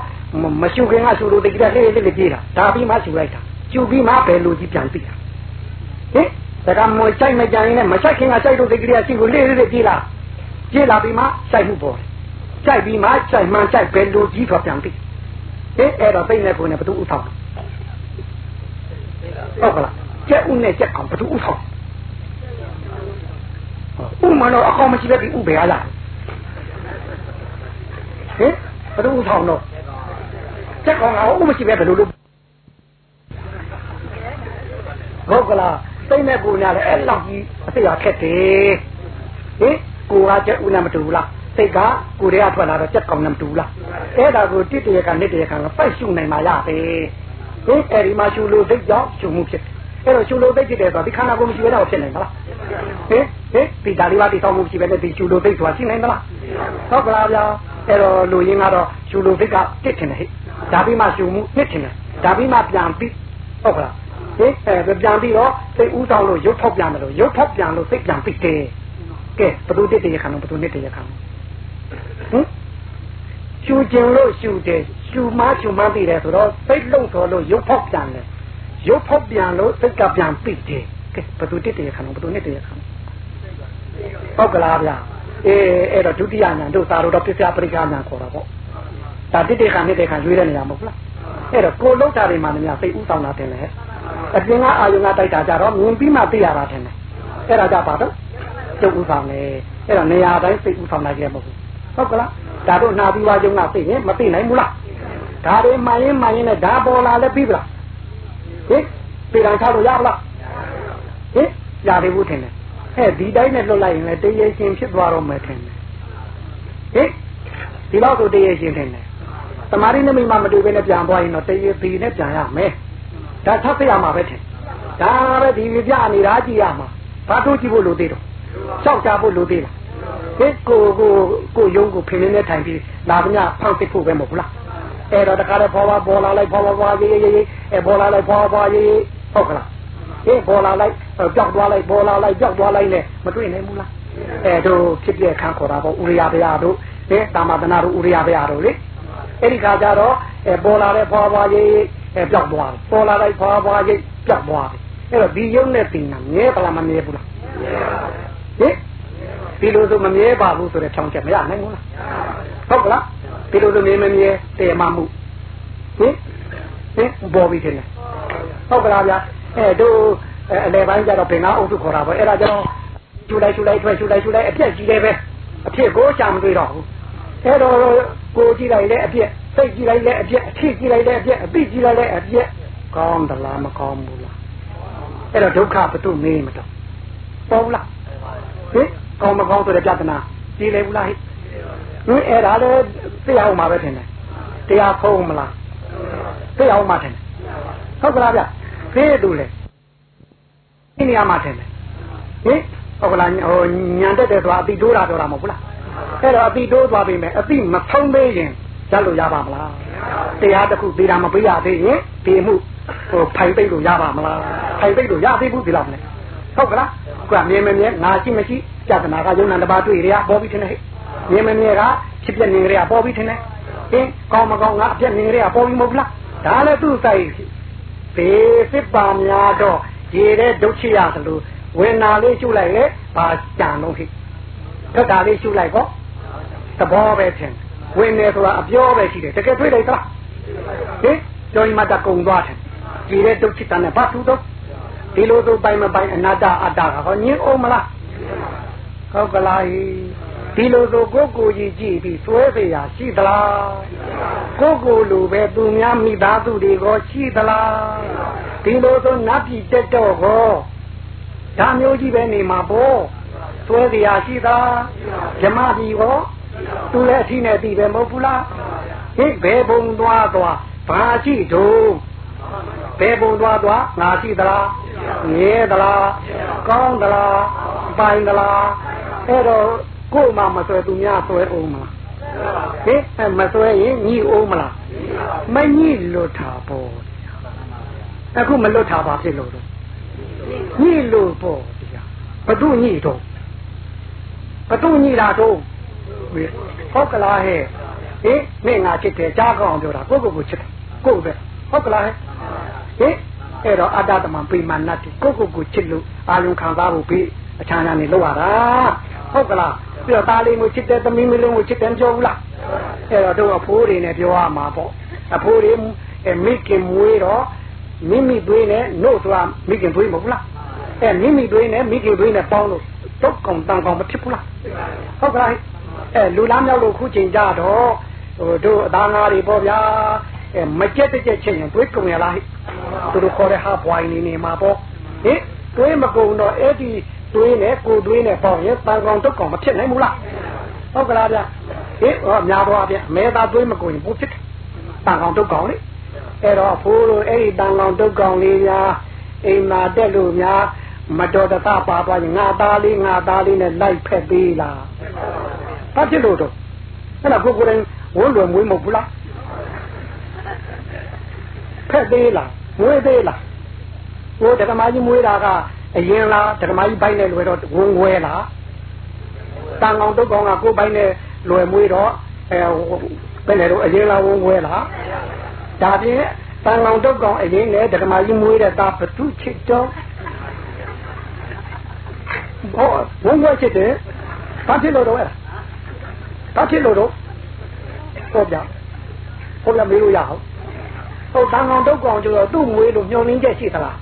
မရှုခင်ကရှုလို့တကယ်လေးလေးလေးပြေးတာဒါပြီးမှရှုလိုက်တာရှုပြီးမှဘယ်လိုကြီးပြန်ပြီးတာဟင်ဒါကမွေချိုက်မကြရင်လည်းမချိုက်ခင်ကချိုက်လို့တကယ်ရှိကိုလေးလေးလေးပြေးလာပြေးလာပြီးမှစိုက်မှုပေါ်တယ် ကြိုက်ပြီးမှကြိုက်မှန်ကြိုက်ပဲလူကြီးတော့ပြန်ပြီဟဲ့အဲ့တော့စိတ်နဲ့ကိုယ်နဲ့ဘသူဥဆောင်ဟုတ်ကလားကြက်ဥနဲ့ကြက်ကောင်ဘသူဥဆောင်ဥမနောအကောင်မရှိတဲ့ဒီဥပဲလားဟင်ဘသူဥဆောင်တော့ကြက်ကောင်ကဥမရှိပဲဘယ်လိုလုပ်ဟုတ်ကလားစိတ်နဲ့ကိုယ်နဲ့လည်းအဲ့လောက်ကြီးအသိရခက်တယ်ဟင်ကိုကကြက်ဥနဲ့မတူဘူးလား စိတ်ကကိုယ်တည်းကထွက်လာတော့ကြက်ကောင်နဲ့မတူဘူးလားအဲ့ဒါကိုတိတရကနှစ်တရကကပိုက်ရှုနိုင်မှရပဲဟင်အဲ့ဒီမှာရှုလို့စိတ်ကြောင့်ရှုမှုဖြစ်အဲ့တော့ရှုလို့သိဖြစ်တယ်ဆိုတော့ဒီခန္ဓာကိုယ်မရှိဘဲတော့ဖြစ်နိုင်မလားဟင်ဟင်ဒီဒါလေးပါတိတောင်းမှုရှိပဲနဲ့ဒီရှုလို့သိဆိုတာရှိနိုင်မလားဟုတ်ကလားဗျာအဲ့တော့လူရင်းကတော့ရှုလို့သိကတစ်ထင်တယ်ဟဲ့ဒါပြီးမှရှုမှုနှစ်ထင်တယ်ဒါပြီးမှပြန်ပြီးဟုတ်ကလားဟင်အဲပြန်ပြီးတော့စိတ်ဥဆောင်လို့ရုပ်ထောက်ပြန်တယ်လို့ရုပ်ထောက်ပြန်လို့စိတ်ပြန်ပြီးတယ်ကဲဘသူတစ်တရခံလို့ဘသူနှစ်တရခံလို့ ဟင်ရှူကျင်လို့ရှူတယ်ရှူမရှူမသိတယ်ဆိုတော့စိတ်လုံတော်လို့ရုပ်ဖောက်ပြန်တယ်ရုပ်ဖောက်ပြန်လို့စိတ်ကပြန်ပိတ်တယ်ကဲဘသူတစ်တရခံလို့ဘသူနှစ်တရခံဟုတ်ကလားဗျာအေးအဲ့တော့ဒုတိယညာတို့သာတော့ပစ္စယပရိက္ခညာခေါ်တာပေါ့ဒါတစ်တရခံနှစ်တရခံရွေးတဲ့နေရာမဟုတ်လားအဲ့တော့ကိုလောက်တာတွေမှလည်းစိတ်ဥဆောင်တာတင်လေအပြင်ကအာယုံကတိုက်တာကြတော့မြင်ပြီးမှသိရတာတင်တယ်အဲ့ဒါကြပါတော့ကျုပ်ဥဆောင်လေအဲ့တော့နေရာတိုင်းစိတ်ဥဆောင်နိုင်ကြမဟုတ်ဘူး ဟုတ်ကလားဒါတို့နာပြီးွားကြုံကသိရင်မသိနိုင်ဘူးလားဒါတွေမှန်ရင်မှန်ရင်လည်းဒါပေါ်လာလည်းပြီးပလားဟင်ပြေတံချလို့ရပါလားဟင်ရတယ်ဘူးထင်တယ်ဟဲ့ဒီတိုင်းနဲ့လွတ်လိုက်ရင်လည်းတရေရှင်ဖြစ်သွားတော့မယ်ထင်တယ်ဟင်ဒီလောက်ဆိုတရေရှင်ထင်တယ်သမာဓိနမိမှမတွေ့ဘဲနဲ့ပြန်သွားရင်တော့တရေသီနဲ့ပြန်ရမယ်ဒါထပ်ပြရမှာပဲထင်ဒါပဲဒီပြနေတာကြည့်ရမှာဘာတို့ကြည့်ဖို့လိုသေးတော့လျှောက်ကြဖို့လိုသေးလား ဟင်ကိုကိုကိုယုံကိုဖင်းနေထိုင်ပြီးလာမညာဖောက်တစ်ဖို့ပဲမဟုတ်လားအဲ့တော့တခါလဲပေါ်ပါပေါ်လာလိုက်ပေါ်ပါပေါ်ရေးရေးရေးအဲပေါ်လာလိုက်ပေါ်ပါရေးရေးဟုတ်ကလားဟင်ပေါ်လာလိုက်ကြောက်သွားလိုက်ပေါ်လာလိုက်ကြောက်သွားလိုက်နဲ့မတွေ့နိုင်ဘူးလားအဲတို့ဖြစ်ပြခန်းခေါ်တာပေါ့ဥရိယဗျာတို့ဟင်တာမတနာတို့ဥရိယဗျာတို့လေအဲ့ဒီခါကျတော့အဲပေါ်လာတဲ့ပေါ်ပါရေးရေးအဲကြောက်သွားတယ်ပေါ်လာလိုက်ပေါ်ပါရေးကြောက်သွားတယ်အဲ့တော့ဒီယုံနဲ့တင်တာမြဲပလားမမြဲဘူးလားဟင် ဒီလိုဆိုမမြဲပါဘူးဆိုတဲ့ဖြောင်းချက်မရနိုင်ဘူးလားဟုတ်ကလားဒီလိုလိုမြဲမမြဲတည်မှမှုဟင်ဟင်ပေါ်ပြီးတယ်ဟုတ်ကလားဗျာအဲတို့အလဲပိုင်းကျတော့ပင်ကအုပ်စုခေါ်တာပဲအဲ့ဒါကျတော့ရှူလိုက်ရှူလိုက်ထွက်ရှူလိုက်ရှူလိုက်အပြက်ကြီးတယ်ပဲအဖြစ်ကိုရှာမတွေ့တော့ဘူးအဲ့တော့ကိုကြည့်လိုက်လဲအပြက်စိတ်ကြည့်လိုက်လဲအပြက်အထစ်ကြည့်လိုက်လဲအပြက်အပိကြည့်လိုက်လဲအပြက်ကောင်းသလားမကောင်းဘူးလားအဲ့တော့ဒုက္ခဘတုမေးမတော့ပေါ့လားဟင် ကောင်းမကောင်းဆိုတဲ့ပြဿနာကြည့်လေဘူးလားဟိဟင်အဲ့ဒါလည်းသိအောင်မှာပဲထင်တယ်တရားဖုံးမလားသိအောင်မှာထင်တယ်ဟုတ်ကလားဗျသိတူလေဒီနေရာမှာထင်တယ်ဟင်ဟုတ်ကလားဟိုညံတက်တယ်ဆိုတာအတိတိုးတာပြောတာမဟုတ်ဘူးလားအဲ့တော့အတိတိုးသွားပြီမယ်အတိမဖုံးသေးရင်ရလို့ရပါမလားတရားတစ်ခုသေးတာမပေးရသေးရင်ဒီမှုဟိုဖိုင်ပိတ်လို့ရပါမလားဖိုင်ပိတ်လို့ရသေးဘူးဒီလောက်နဲ့ ဟုတ်ကလားကွာမြင်မမြင်ငါရှိမရှိကြတနာကယုံနာတပါတွေ့ရပေါ်ပြီးထင်တယ်မြင်မမြင်ကဖြစ်ပြနေကြရပေါ်ပြီးထင်တယ်ဟင်ကောင်းမကောင်းကအပြက်နေကြရပေါ်ပြီးမဟုတ်လားဒါလည်းသူ့ဆိုင်ဘေးစစ်ပါများတော့ရေတဲ့ဒုက္ခရသလိုဝင်နာလေးရှုလိုက်လေဘာကြံတော့ဖြစ်ထက်တာလေးရှုလိုက်ကောသဘောပဲထင်ဝင်နေဆိုတာအပြောပဲရှိတယ်တကယ်တွေ့လိုက်သလားဟင်ကျော်ကြီးမတကုံသွားတယ်ရေတဲ့ဒုက္ခတန်နဲ့ဘာသူတော့ ဒီလိုဆိုပိုင်မပိုင်အနာတ္တအတ္တကဟောညင်းအောင်မလားဟုတ်ကလားဒီလိုဆိုကိုကိုကြီးကြည့်ပြီးစွဲเสียရှိသလားကိုကိုလိုပဲသူများမိသားစုတွေကိုရှိသလားဒီလိုဆိုနတ်ပြည်တက်တော့ဟောဒါမျိုးကြီးပဲနေမှာပေါ့စွဲเสียရှိသလားဓမ္မပြည်ဟောသူလည်းအထီးနဲ့တည်ပဲမဟုတ်ဘူးလားဟိဘယ်ဘုံသွားသွားဘာရှိတို့ဘယ်ဘုံသွားသွားငါရှိသလား ငဲသလားကောင်းသလားပိုင်သလားအဲ့တော့ကို့မှမဆွဲသူများဆွဲအောင်မလားဟင်မဆွဲရင်ညှိအောင်မလားမညှိလွတ်တာပေါ့အခုမလွတ်တာပါဖြစ်လို့တော့ညှိလို့ပေါ့တရားဘသူညှိတော့ဘသူညှိတာတော့ဟုတ်ကလားဟဲ့ဟင်နေငါချစ်တယ်ကြားကောင်းပြောတာကိုကိုကိုချစ်တယ်ကိုပဲဟုတ်ကလားဟဲ့ဟင် အဲ့တော့အတ္တတမပိမာနတ်ကိုကိုကိုချစ်လို့အာလုံခံစားဖို့ပြီးအချမ်းသာနေလောက်ရတာဟုတ်ကလားပြီးတော့သားလေးကိုချစ်တယ်သမီးမလေးကိုချစ်တယ်ပြောဘူးလားအဲ့တော့တို့အဖိုးတွေနဲ့ပြောရမှာပေါ့အဖိုးတွေမိခင်မွေးတော့မိမိသွေးနဲ့နှုတ်သွားမိခင်သွေးမဟုတ်လားအဲမိမိသွေးနဲ့မိခင်သွေးနဲ့ပေါင်းလို့တုတ်ကောင်တန်ကောင်မဖြစ်ဘူးလားဟုတ်ကလားအဲလူလားမြောက်လို့ခုချိန်ကြတော့ဟိုတို့အသားငါးတွေပေါ့ဗျာအဲ မကြက်တဲ့ချင်းရင်သွေးကုန်ရလားသူတို့ခေါ်တဲ့ဟာပွိုင်းနေနေမှာပေါ့ဟင်သွေးမကုန်တော့အဲ့ဒီသွေးနဲ့ကိုသွေးနဲ့ပေါင်းရင်တန်ကောင်တုတ်ကောင်မဖြစ်နိုင်ဘူးလားဟုတ်ကလားဗျဟင်ဟောများတော့ဗျမဲသားသွေးမကုန်ရင်ဘုဖြစ်တန်ကောင်တုတ်ကောင်လေအဲ့တော့ဖိုးလို့အဲ့ဒီတန်ကောင်တုတ်ကောင်လေးများအိမ်မှာတက်လို့များမတော်တဆပါသွားရင်ငါသားလေးငါသားလေးနဲ့လိုက်ဖက်သေးလားဘာဖြစ်လို့တော့အဲ့ဒါကိုကိုယ်တိုင်ဝန်းလွယ်မွေးမဟုတ်ဘူးလား ဖက်သေးလားမွေးသေးလားဟိုဓမ္မကြီးမွေးတာကအရင်လားဓမ္မကြီးဘိုင်းနဲ့လွယ်တော့ဝန်းဝဲလားတန်ကောင်တုတ်ကောင်ကကိုယ်ဘိုင်းနဲ့လွယ်မွေးတော့အဲဘယ်နဲ့တော့အရင်လားဝန်းဝဲလားဒါဖြင့်တန်ကောင်တုတ်ကောင်အရင်နဲ့ဓမ္မကြီးမွေးတဲ့သားဘသူချစ်တော့ဘောဝန်းဝဲချစ်တယ်ဘာဖြစ်လို့တော့အဲ့ဘာဖြစ်လို့တော့ဟောပြဟောပြမေးလို့ရအောင် ဟုတ်တန်ကောင်တုတ်ကောင်ကျတော့သူ့မွေးလို့ညှော်နှင်းချက်ရှိသလား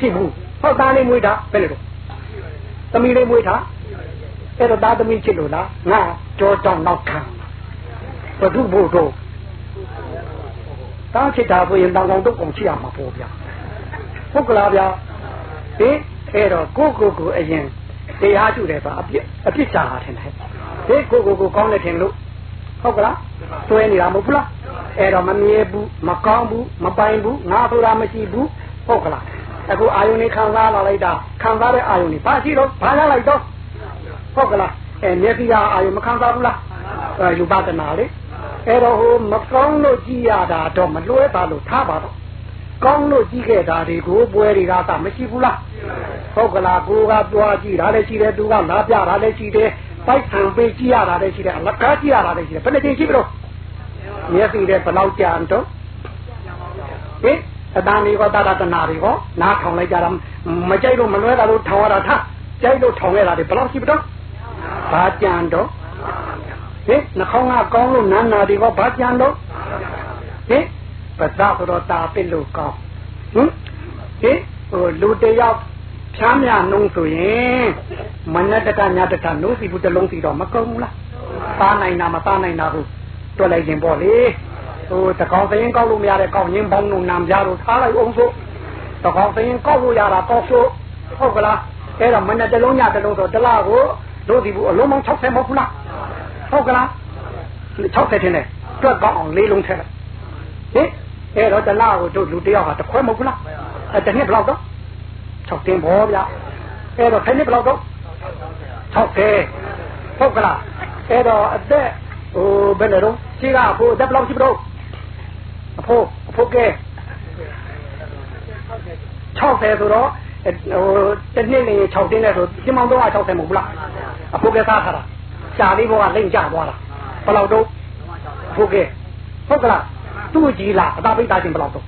ရှိဘူးဟုတ်သားလေးမွေးတာဘယ်လိုသမီးလေးမွေးတာအဲ့တော့သားသမီးချစ်လို့လားငါကြောတောင်းနောက်ခံဘုဒ္ဓဘုဒ္ဓတားချစ်တာဆိုရင်တန်ကောင်တုတ်ကောင်ချစ်ရမှာပေါ့ဗျာဟုတ်ကလားဗျာဒီအဲ့တော့ကိုကိုကိုအရင်တရားကျุတယ်ပါအပြစ်အပြစ်ချတာထင်တယ်ဒီကိုကိုကိုကောင်းတယ်ထင်လို့ဟုတ်ကလားသွဲနေတာမဟုတ်ဘူးလား အဲ့တော့မမြဲဘူးမကောင်းဘူးမပိုင်ဘူးငါဆိုတာမရှိဘူးဟုတ်ကလားအခုအာယုန်နေခံစားလာလိုက်တာခံစားတဲ့အာယုန်နေဘာရှိတော့ဘာရလိုက်တော့ဟုတ်ကလားအဲမျက်စိကအာယုန်မခံစားဘူးလားအဲယူပါဒနာလေအဲ့တော့ဟိုမကောင်းလို့ကြည်ရတာတော့မလွဲပါလို့ထားပါတော့ကောင်းလို့ကြည့်ခဲ့တာတွေကိုပွဲတွေကသာမရှိဘူးလားဟုတ်ကလားကိုကတွားကြည့်တာလည်းရှိတယ်သူကလာပြတာလည်းရှိတယ်ပိုက်ဆံပေးကြည့်ရတာလည်းရှိတယ်အလကားကြည့်ရတာလည်းရှိတယ်ဘယ်နှချိန်ရှိပြီတော့ မျက်စိတဲ့ဘလောက်ကြံတော့ဟင်အတန်တွေကတာတာတနာတွေကနားထောင်လိုက်ကြတာမကြိုက်လို့မလွဲတာလို့ထောင်ရတာထားကြိုက်လို့ထောင်ရတာတွေဘယ်လောက်ရှိပြီတော့ဘာကြံတော့ဟင်နှာခေါင်းကကောင်းလို့နာနာတွေကဘာကြံတော့ဟင်ပဇာဆိုတော့တာပစ်လို့ကောင်းဟင်ဟင်ဟိုလူတယောက်ဖြားမြနှုံးဆိုရင်မနက်တကညတကနှုံးစီဘူးတလုံးစီတော့မကုန်ဘူးလားသားနိုင်တာမသားနိုင်တာကိုတွ က်လိုက်ရင်ပေါ့လေဟိုတကောင်သိရင်ကောက်လို့မရတဲ့ကောက်ရင်းပေါင်းလုံးနာမပြလို့ထားလိုက်အောင်ဆိုတကောင်သိရင်ကောက်လို့ရတာကောက်ဆိုဟုတ်ကလားအဲ့တော့မနက်တလုံးညတလုံးဆိုတလားကိုတို့ဒီဘူးအလုံးပေါင်း60မဟုတ်ဘူးလားဟုတ်ကလား60ထင်းတယ်တွက်ကောက်အောင်လေးလုံးထည့်ဟင်အဲ့တော့တလားကိုတို့လူတယောက်ဟာတစ်ခွဲမဟုတ်ဘူးလားအဲ့တနှစ်ဘယ်လောက်တော့6တင်းဘောဗျအဲ့တော့တစ်နှစ်ဘယ်လောက်တော့60ဟုတ်ကလားအဲ့တော့အသက် ဟိုဘယ်နဲ့တော့ရှိကအဖိုးအသက်ဘယ်လောက်ရှိပြီတော့အဖိုးအဖိုးကဲ60ဆိုတော့ဟိုတနှစ်နေ6တင်းနဲ့ဆိုကျင်းမောင်းတော့60မဟုတ်ဘူးလားအဖိုးကဲစားထားတာရှားလေးဘောကလိမ့်ကြသွားတာဘယ်လောက်တော့အဖိုးကဲဟုတ်ကလားသူ့ကြီးလားအသာပိတ်တာချင်းဘယ်လောက်တော့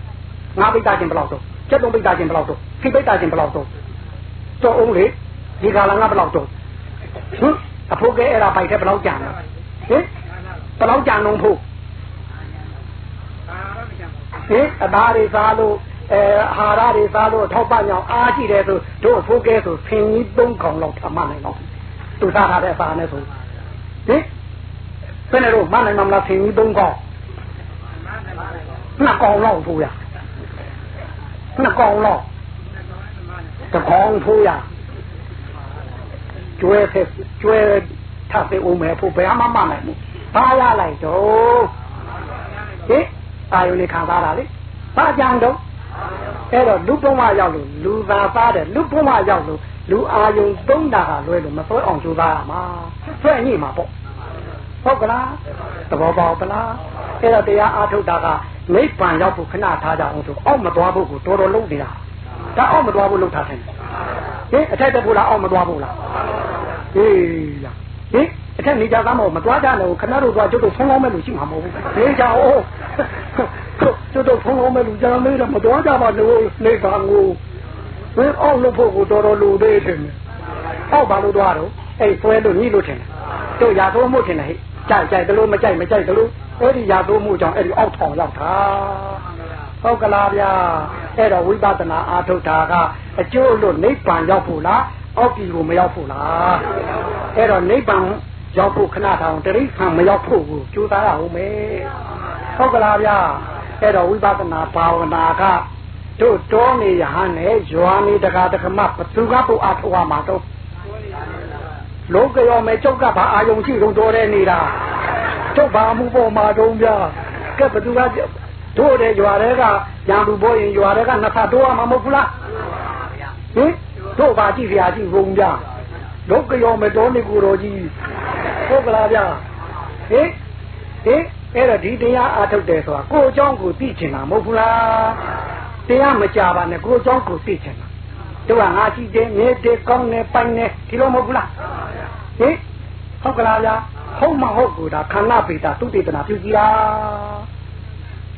ငါပိတ်တာချင်းဘယ်လောက်တော့ကျက်တုံးပိတ်တာချင်းဘယ်လောက်တော့ခိပိတ်တာချင်းဘယ်လောက်တော့တော့အောင်လေဒီကလာငါဘယ်လောက်တော့ဟင်အဖိုးကဲအဲ့ဒါပိုက်တဲ့ဘယ်လောက်ကြံလဲဟင် ဘယ်လောက်ကြာနှုံဖို့ဟင်အသားတွေစားလို့အဲဟာရတွေစားလို့ထောက်ပံ့အောင်အားကြည့်တယ်ဆိုတို့ဖိုးကဲဆိုဖင်ကြီး၃ခေါင်လောက်ထမနိုင်တော့သူစားထားတဲ့အစာနဲ့ဆိုဟင်ဘယ်နဲ့တော့မနိုင်မှာမလားဖင်ကြီး၃ခေါင်နှစ်ကောင်လောက်ဖိုးရနှစ်ကောင်လောက်တကောင်ဖိုးရကျွဲဖက်ကျွဲထပ်ပြီးဦးမယ်ဖို့ဘယ်မှမနိုင်ဘူး ဘာရလိုက်တော့ဟင်အာယုန်လေးခံစားတာလေဘာကြံတော့အဲ့တော့လူပုံမရောက်လို့လူသာသားတယ်လူပုံမရောက်လို့လူအာယုန်သုံးတာဟာလွဲလို့မစွဲအောင်ကြိုးစားရမှာဆွဲညိမှာပေါ့ဟုတ်ကလားသဘောပေါက်ပလားအဲ့တော့တရားအားထုတ်တာကနိဗ္ဗာန်ရောက်ဖို့ခဏထားကြအောင်ဆိုအောက်မသွားဖို့ကိုတော်တော်လုံးနေတာဒါအောက်မသွားဖို့လုပ်ထားတယ်ဟင်အထက်တက်ဖို့လားအောက်မသွားဖို့လားဟေးလားဟင် အထက်နေကြသားမဟုတ်မသွားကြလို့ခဏတို့သွားကျွတ်တို့ဖုံးကောင်းမဲ့လူရှိမှာမဟုတ်ဘူးနေကြအောင်ကျွတ်တို့ဖုံးကောင်းမဲ့လူကြာမေးတော့မသွားကြပါလို့နေကငိုဘယ်အောက်လို့ဖို့ကိုတော်တော်လူသေးတယ်အောက်ပါလို့သွားတော့အဲ့ဆွဲလို့ညှိလို့ထင်တယ်တို့ရာသိုးမှုထင်တယ်ဟဲ့ကြိုက်ကြိုက်တလို့မကြိုက်မကြိုက်တလို့အဲ့ဒီရာသိုးမှုကြောင့်အဲ့ဒီအောက်ထောင်ရောက်တာဟုတ်ကလားဗျာအဲ့တော့ဝိပဿနာအာထုတ်တာကအကျိုးလို့နိဗ္ဗာန်ရောက်ဖို့လားအောက်ပြည်ကိုမရောက်ဖို့လားအဲ့တော့နိဗ္ဗာန် ရောက်ဖို့ခဏတောင်တရိษံမရောက်ဖို့ကိုကြိုးစားရအောင်မယ်ဟုတ်ကလားဗျာအဲ့တော့ဝိပဿနာဘာဝနာကတို့တောနေရဟန်းနဲ့ရွာနေတကာတကမဘသူကပုအာထောမှာတော့လောကရောမဲ့ကျုပ်ကဘာအာယုံရှိလုံးတော်တဲ့နေတာကျုပ်ဘာမှုပေါ်မှာတုံးပြကဲဘသူကတို့တဲ့ရွာတွေကရံလူပေါ်ရင်ရွာတွေကနှစ်ဖက်တိုးရမှာမဟုတ်ဘူးလားဟင်တို့ဘာကြည့်ပြကြည့်ဘုံပြ လောကရောမဲ့တော်နေကိုတော်ကြီးဟုတ်ကလားဗျဟင်ဟင်အဲ့တော့ဒီတရားအားထုတ်တယ်ဆိုတာကိုယ်အကြောင်းကိုသိချင်တာမဟုတ်ဘူးလားတရားမကြပါနဲ့ကိုယ်အကြောင်းကိုသိချင်တာတို့ကငါကြည့်တယ်နေတယ်ကောင်းတယ်ပိုင်တယ်ဒီလိုမဟုတ်ဘူးလားဟင်ဟုတ်ကလားဗျာဟုတ်မဟုတ်ကူတာခန္ဓာပေတာသုတေသနာပြုကြည်လား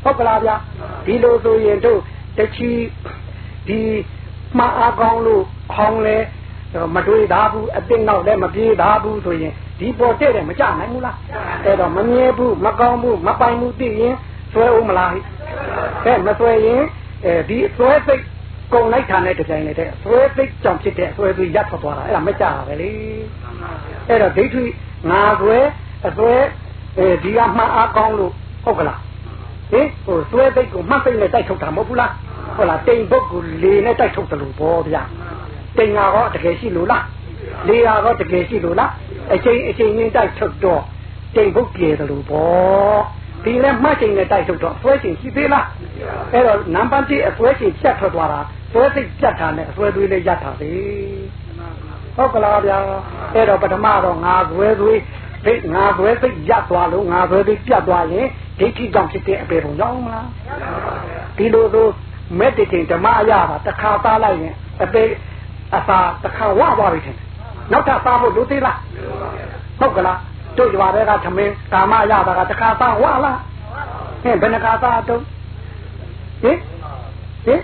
ဟုတ်ကလားဗျာဒီလိုဆိုရင်တို့တချီဒီမှားအကောင်းလို့ခေါင်းလဲ မတွေးသားဘူးအသိနောက်လည်းမပြေးသားဘူးဆိုရင်ဒီပေါ်တဲ့တယ်မကြနိုင်ဘူးလားအဲ့တော့မမြဲဘူးမကောင်းဘူးမပိုင်ဘူးသိရင်ဆွဲဦးမလားဟဲ့ကဲမဆွဲရင်အဲဒီဆွဲစိတ်ကုံလိုက်တာနဲ့တကြိုင်နေတဲ့ဆွဲစိတ်ကြောင့်ဖြစ်တဲ့ဆွဲသူရပ်ထွက်သွားတာအဲ့ဒါမကြတာပဲလေအဲ့တော့ဒိဋ္ဌိငါဆွဲအဆွဲအဲဒီကမှအားကောင်းလို့ဟုတ်ကလားဟင်ဟိုဆွဲစိတ်ကိုမှတ်စိတ်နဲ့တိုက်ထုတ်တာမဟုတ်ဘူးလားဟုတ်လားတိမ်ဘုတ်ကိုလေနဲ့တိုက်ထုတ်တယ်လို့ပေါ့ဗျာ တိမ်ကတော့တကယ်ရှိလို့လားလေယာတော့တကယ်ရှိလို့လားအချိန်အချိန်ချင်းတိုက်ထုတ်တော့တိမ်ဘုတ်ပြေတယ်လို့ပေါ့ဒီလဲမှတ်ချိန်နဲ့တိုက်ထုတ်တော့ဆွဲချိန်ရှိသေးလားအဲ့တော့နံပါတ်1အဆွဲချိန်ဖြတ်ထွက်သွားတာဆွဲစိတ်ပြတ်တာနဲ့အဆွဲသွေးလေးရတာပဲဟုတ်ကလားဗျာအဲ့တော့ပထမတော့ငါဆွဲသွေးဒိတ်ငါဆွဲစိတ်ရသွားလို့ငါဆွဲသွေးပြတ်သွားရင်ဒိဋ္ဌိကြောင့်ဖြစ်တဲ့အပေပုံရောက်မလားဒီလိုဆိုမက်တတင်ဓမ္မအရာပါတစ်ခါသားလိုက်ရင်အပေ အစာတစ်ခါဝသွားပြီထင်တယ်နောက်ထပ်သားဖို့လိုသေးလားဟုတ်ကလားတို့ရွာတွေကသမင်းကာမရတာကတစ်ခါသားဝလားဟင်ဘယ်နှခါသားတော့ဟင်ဟင်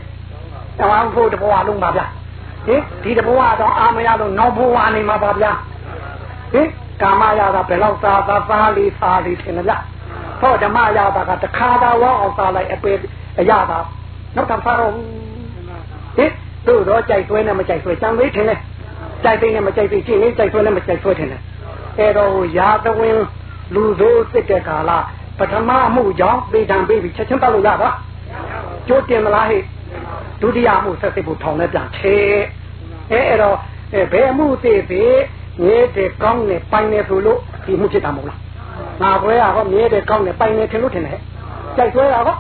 တောင်ဖို့တဘဝလုံးပါဗျာဟင်ဒီတဘဝတော့အာမရလို့နောက်ဘဝနေမှာပါဗျာဟင်ကာမရတာဘယ်လောက်သားသားသားလေးသားလေးထင်လားဟောဓမ္မရတာကတခါသားဝအောင်သားလိုက်အပေအရတာနောက်ထပ်သားတော့ဟင် တို့တော့ကြိုက်သွဲနဲ့မကြိုက်သွဲစံလေးထင်တယ်ကြိုက်သိနဲ့မကြိုက်သိချင်းလေးကြိုက်သွဲနဲ့မကြိုက်သွဲထင်တယ်အဲတော့ရာသဝင်လူဆိုးစစ်တဲ့ကာလပထမမှုကြောင့်ပေတံပေးပြီးချက်ချင်းပတ်လို့ရပါကျိုးတင်မလားဟဲ့ဒုတိယမှုဆက်စစ်ဖို့ထောင်နဲ့ပြန်ချေအဲအဲ့တော့ဘယ်မှုသေးသေးမြဲတဲ့ကောင်းနဲ့ပိုင်နေဆိုလို့ဒီမှုဖြစ်တာမဟုတ်လားငါခွဲရတော့မြဲတဲ့ကောင်းနဲ့ပိုင်နေထင်လို့ထင်တယ်ကြိုက်ဆွဲရတော့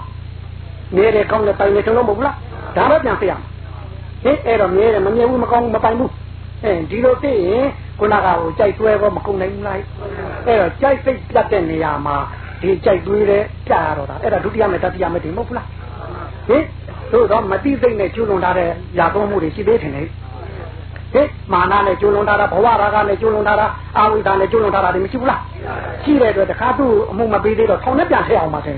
မြဲတဲ့ကောင်းနဲ့ပိုင်နေထင်လို့မဟုတ်လားဒါတော့ပြန်ပြရမှာ ဟင်အဲ့တော့မြဲတယ်မမြဲဘူးမကောင်းဘူးမပိုင်ဘူးအဲဒီလိုသိရင်ခုနကဟိုကြိုက်သွဲတော့မကုန်နိုင်ဘူးလားအဲ့တော့ကြိုက်စိတ်ပြတ်တဲ့နေရာမှာဒီကြိုက်သွေးတဲ့ကြာတော့တာအဲ့ဒါဒုတိယမေတ္တတိယမေတ္တိမဟုတ်ဘူးလားဟင်တို့တော့မတိစိတ်နဲ့ကျွလွန်ထားတဲ့ရာသုံးမှုတွေရှိသေးတယ်လေဟင်မာနနဲ့ကျွလွန်ထားတာဘဝရာဂနဲ့ကျွလွန်ထားတာအာဝိဒာနဲ့ကျွလွန်ထားတာတွေမရှိဘူးလားရှိတဲ့အတွက်တခါသူ့အမှုမပေးသေးတော့ထောင်နဲ့ပြန်ထည့်အောင်ပါဆင်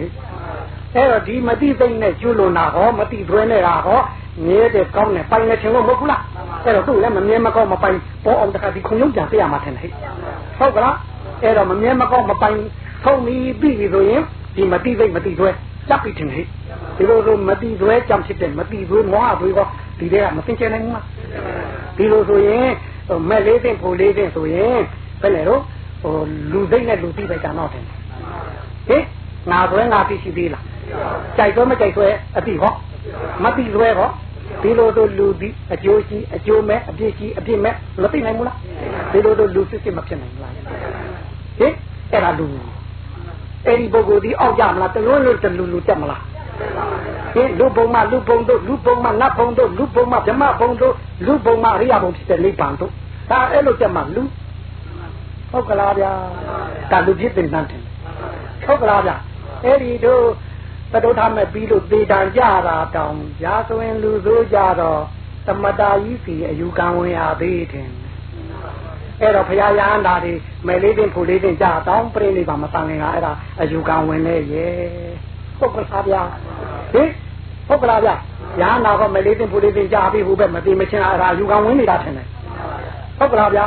အဲ့တော့ဒီမတိစိတ်နဲ့ကျွလွန်တာဟောမတိသွဲနေတာဟောမြဲတဲ့ကောင်းနဲ့ပိုင်နေချင်လို့မဟုတ်ဘူးလားအဲ့တော့သူ့လည်းမမြဲမကောင်းမပိုင်ပေါ်အောင်တခါဒီခုံရုံးပြန်ပြရမှာထင်တယ်ဟုတ်ကလားအဲ့တော့မမြဲမကောင်းမပိုင်ထုံပြီးပြီပြီဆိုရင်ဒီမတိသိမတိသွဲចាប់ပြီးထင်ဟိဒီလိုဆိုမတိသွဲကြံဖြစ်တယ်မတိသွဲမောဟသွဲကောဒီတဲ့ကမသိချင်နိုင်ဘူးလားဒီလိုဆိုရင်မဲ့လေးသိဖို့လေးသိဆိုရင်ဘယ်လဲတော့ဟိုလူသိနဲ့လူသိပဲကြတော့တယ်ဟိငါသွဲငါသိရှိသေးလား ကြိုက်သွဲမကြိုက်သွဲအတိဟောမတိသွဲဟောဒီလိုတို့လူဒီအကျိုးရှိအကျိုးမဲ့အပြစ်ရှိအပြစ်မဲ့မသိနိုင်ဘူးလားဒီလိုတို့လူစစ်စစ်မဖြစ်နိုင်ဘူးလားဟင်အဲ့ဒါလူအဲ့ဒီပုဂ္ဂိုလ်ဒီအောက်ကြမလားတလုံးလို့တလူလူတက်မလားဟင်လူဘုံမလူဘုံတို့လူဘုံမနတ်ဘုံတို့လူဘုံမဓမ္မဘုံတို့လူဘုံမအရိယဘုံဖြစ်တဲ့နိဗ္ဗာန်တို့ဒါအဲ့လိုတက်မှာလူဟုတ်ကလားဗျာဒါလူဖြစ်တဲ့နန်းတယ်ဟုတ်ကလားဗျာအဲ့ဒီတို့ သတုထမဲ့ပြီးလို့သေတံကြတာတောင်ရာဇဝင်လူဆိုးကြတော့သမတာကြီးစီအယူကံဝင်ရသေးတယ်အဲ့တော့ဘုရားရဟန္တာတွေမယ်လေးတင်ဖို့လေးတင်ကြတောင်းပြိနေပါမတန်ခင်ကအဲ့ဒါအယူကံဝင်နေရဲ့ဟုတ်ကလားဗျာဟင်ဟုတ်ကလားဗျာရဟန္တာကမယ်လေးတင်ဖို့လေးတင်ကြပြီးဟိုဘက်မသိမချင်းအဲ့ဒါအယူကံဝင်နေတာထင်တယ်ဟုတ်ကလားဗျာ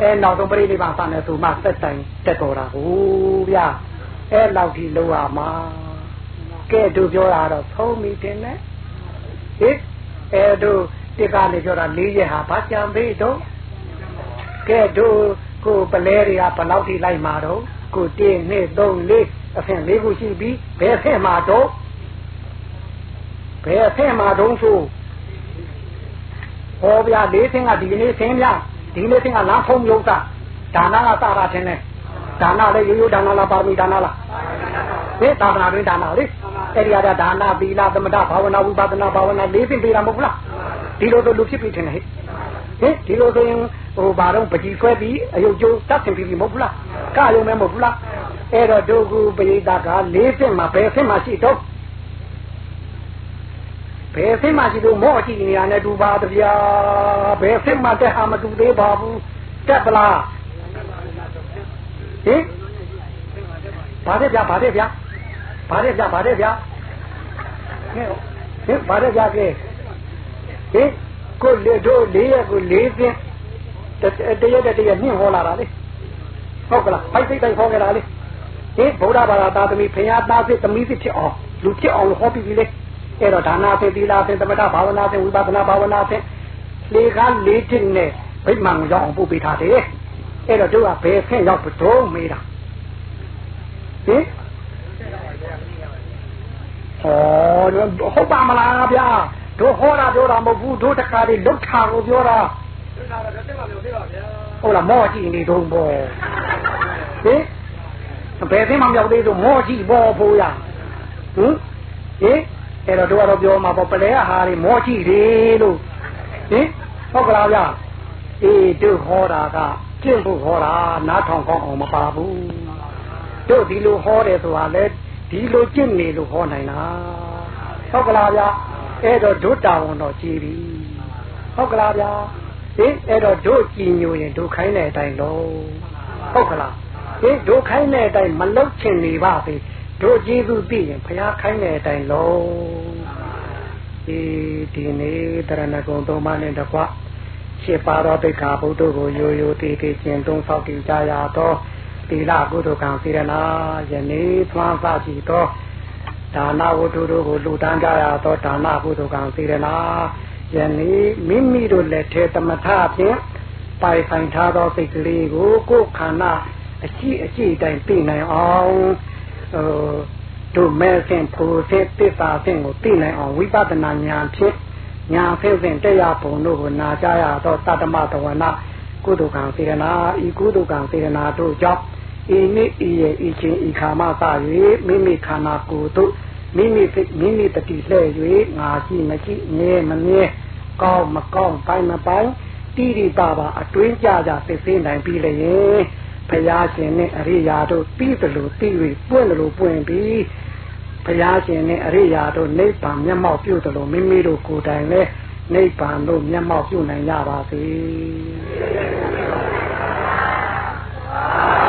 အဲနောက်ဆုံးပြိဋိဘံစာနဲ့သူမှသက်တိုင်တက်တော်တာဟုတ်ဗျာအဲလောက်ဒီလောရမှာ ကဲတို့ပြောတာတော့သုံးမိတယ်နဲ့ဟစ်အဲတို့တိကနေပြောတာ၄ရက်ဟာဘာကြံသေးတော့ကဲတို့ကိုပလဲတွေကဘယ်လောက်ထိလိုက်မှာတော့ကို1 2 3 4အဖင်၄ခုရှိပြီဘယ်ဖင်မှာတော့ဘယ်ဖင်မှာတုံးဆိုဟောဗျာ၄ဆင်းကဒီနေ့ဆင်းဗျာဒီနေ့ဆင်းကလမ်းဖုံးယုတ်တာဒါနကစတာထင်တယ် ဒါနလည်းရိုးရိုးဒါနလားပါရမီဒါနလားဟဲ့သာသနာတွင်ဒါနလေအဲ့ဒီအရာဒါနသီလသမထဘာဝနာဝိပဿနာဘာဝနာလေးသိပေးတာမဟုတ်လားဒီလိုဆိုလူဖြစ်ပြီထင်တယ်ဟဲ့ဟင်ဒီလိုဆိုရင်ဟိုဘာတော့ပကြီးဆွဲပြီးအယုတ်ကျိုးတတ်ဆင်ပြီးမဟုတ်ဘူးလားကရုံမဲမဟုတ်ဘူးလားအဲ့တော့ဒုက္ခပရိသက၄ဆင့်မှာဘယ်ဆင့်မှာရှိတော့ဘယ်ဆင့်မှာရှိလို့မောအကြည့်နေရတဲ့တူပါတဗျာဘယ်ဆင့်မှာတက်ဟာမတူသေးပါဘူးတက်ပလား ဟင်ဘာတဲ့ဗျာဘာတဲ့ဗျာဘာတဲ့ဗျာဘာတဲ့ဗျာဟင်ဟင်ဘာတဲ့ဗျာကဲဟင်ကိုလေတို့လေးရက်ကိုလေးဆင့်တရက်တရက်မြင့်ဟောလာတာလေဟုတ်ကလားဖိုက်စိတ်တိုင်းဟောခဲ့တာလေဟင်ဗုဒ္ဓဘာသာသာသမီဖရာသားစစ်သမီးစစ်ဖြစ်အောင်လူဖြစ်အောင်ဟောပြီးပြီလေအဲ့တော့ဒါနာစေသီလာစေသမထဘာဝနာစေဝိပဿနာဘာဝနာစေလေကားလေးတစ်နဲ့ဗိမာန်ရောက်အောင်ပို့ပေးထားတယ် အဲ့တော့တို့ကဘယ်ဆင့်ရောက်တော့မေးတာဟင်ဟောဟုတ်ပါမလားဗျာတို့ဟောတာပြောတာမဟုတ်ဘူးတို့တခါလေးလုတ်တာကိုပြောတာလုတ်တာတော့တက်ပါလို့သေးပါဗျာဟုတ်လားမောကြည့်နေတော့ဘောဟင်ဘယ်သိမှမရောက်သေးဆိုမောကြည့်ဘောဖိုးရဟင်ဟင်အဲ့တော့တို့ကတော့ပြောမှာပေါ့ပလဲဟာတွေမောကြည့်တယ်လို့ဟင်ဟုတ်ကလားဗျာအေးတို့ဟောတာက ကျင့်ဖို့ဟောတာနားထောင်ကောင်းအောင်မပါဘူးတို့ဒီလိုဟောတယ်ဆိုတာလေဒီလိုကျင့်နေလို့ဟောနိုင်တာဟုတ်ကလားဗျာအဲ့တော့တို့တာဝန်တော့ကြည်ပြီဟုတ်ကလားဗျာဟင်အဲ့တော့တို့ကြည်ညိုရင်တို့ခိုင်းတဲ့အတိုင်းလုံးဟုတ်ကလားဟင်တို့ခိုင်းတဲ့အတိုင်းမလုတ်ချင်နေပါစေတို့ကျေးဇူးသိရင်ဘုရားခိုင်းတဲ့အတိုင်းလုံးဒီဒီနေ့တရဏဂုံသုံးပါးနဲ့တကွ ရှင်းပါတော်ဒိဋ္ဌာဘုဒ္ဓကိုရိုးရိုးတည်တည်ကျင့်သုံးဆောက်တည်ကြရတော့သီလကုသိုလ်ကံစေရနာယနေ့သွမ်းစကြည့်တော့ဒါနဝတ္ထုတို့ကိုလူတန်းကြရသောဒါနကုသိုလ်ကံစေရနာယနေ့မိမိတို့လက်ထဲသမထဖြင့်ပိုင်ဆိုင်ထားသောစိတ်ကလေးကိုကိုယ်ခန္ဓာအရှိအရှိတိုင်းသိနိုင်အောင်ဟိုတို့မဲ့စဉ်ဖူစစ်သစ္စာစဉ်ကိုသိနိုင်အောင်ဝိပဿနာဉာဏ်ဖြင့် ဉာဏ်ဖြင့်စဉ်တရားပုံတို့ကိုနာကြရသောတတ္တမတဝနာကုသိုလ်ကံစေရနာဤကုသိုလ်ကံစေရနာတို့ကြောင့်ဤနေ့ဤရဲ့ဤချင်းဤခါမစ၍မိမိခန္ဓာကိုယ်တို့မိမိမိမိတတိလှဲ့၍ငါကြည့်မကြည့်မြဲမမြဲကောင်းမကောင်းပိုင်းမပိုင်းတိတိပါပါအတွင်းကြကြသိသိနိုင်ပြီလေဘုရားရှင်နဲ့အရိယာတို့ပြီးသလိုပြီး၍ပွင့်လို့ပွင့်ပြီး ဘုရားရှင်နဲ့အရိယာတို့နိဗ္ဗာန်မျက်မှောက်ပြုသလိုမိမိတို့ကိုယ်တိုင်လည်းနိဗ္ဗာန်တို့မျက်မှောက်ပြုနိုင်ကြပါစေ။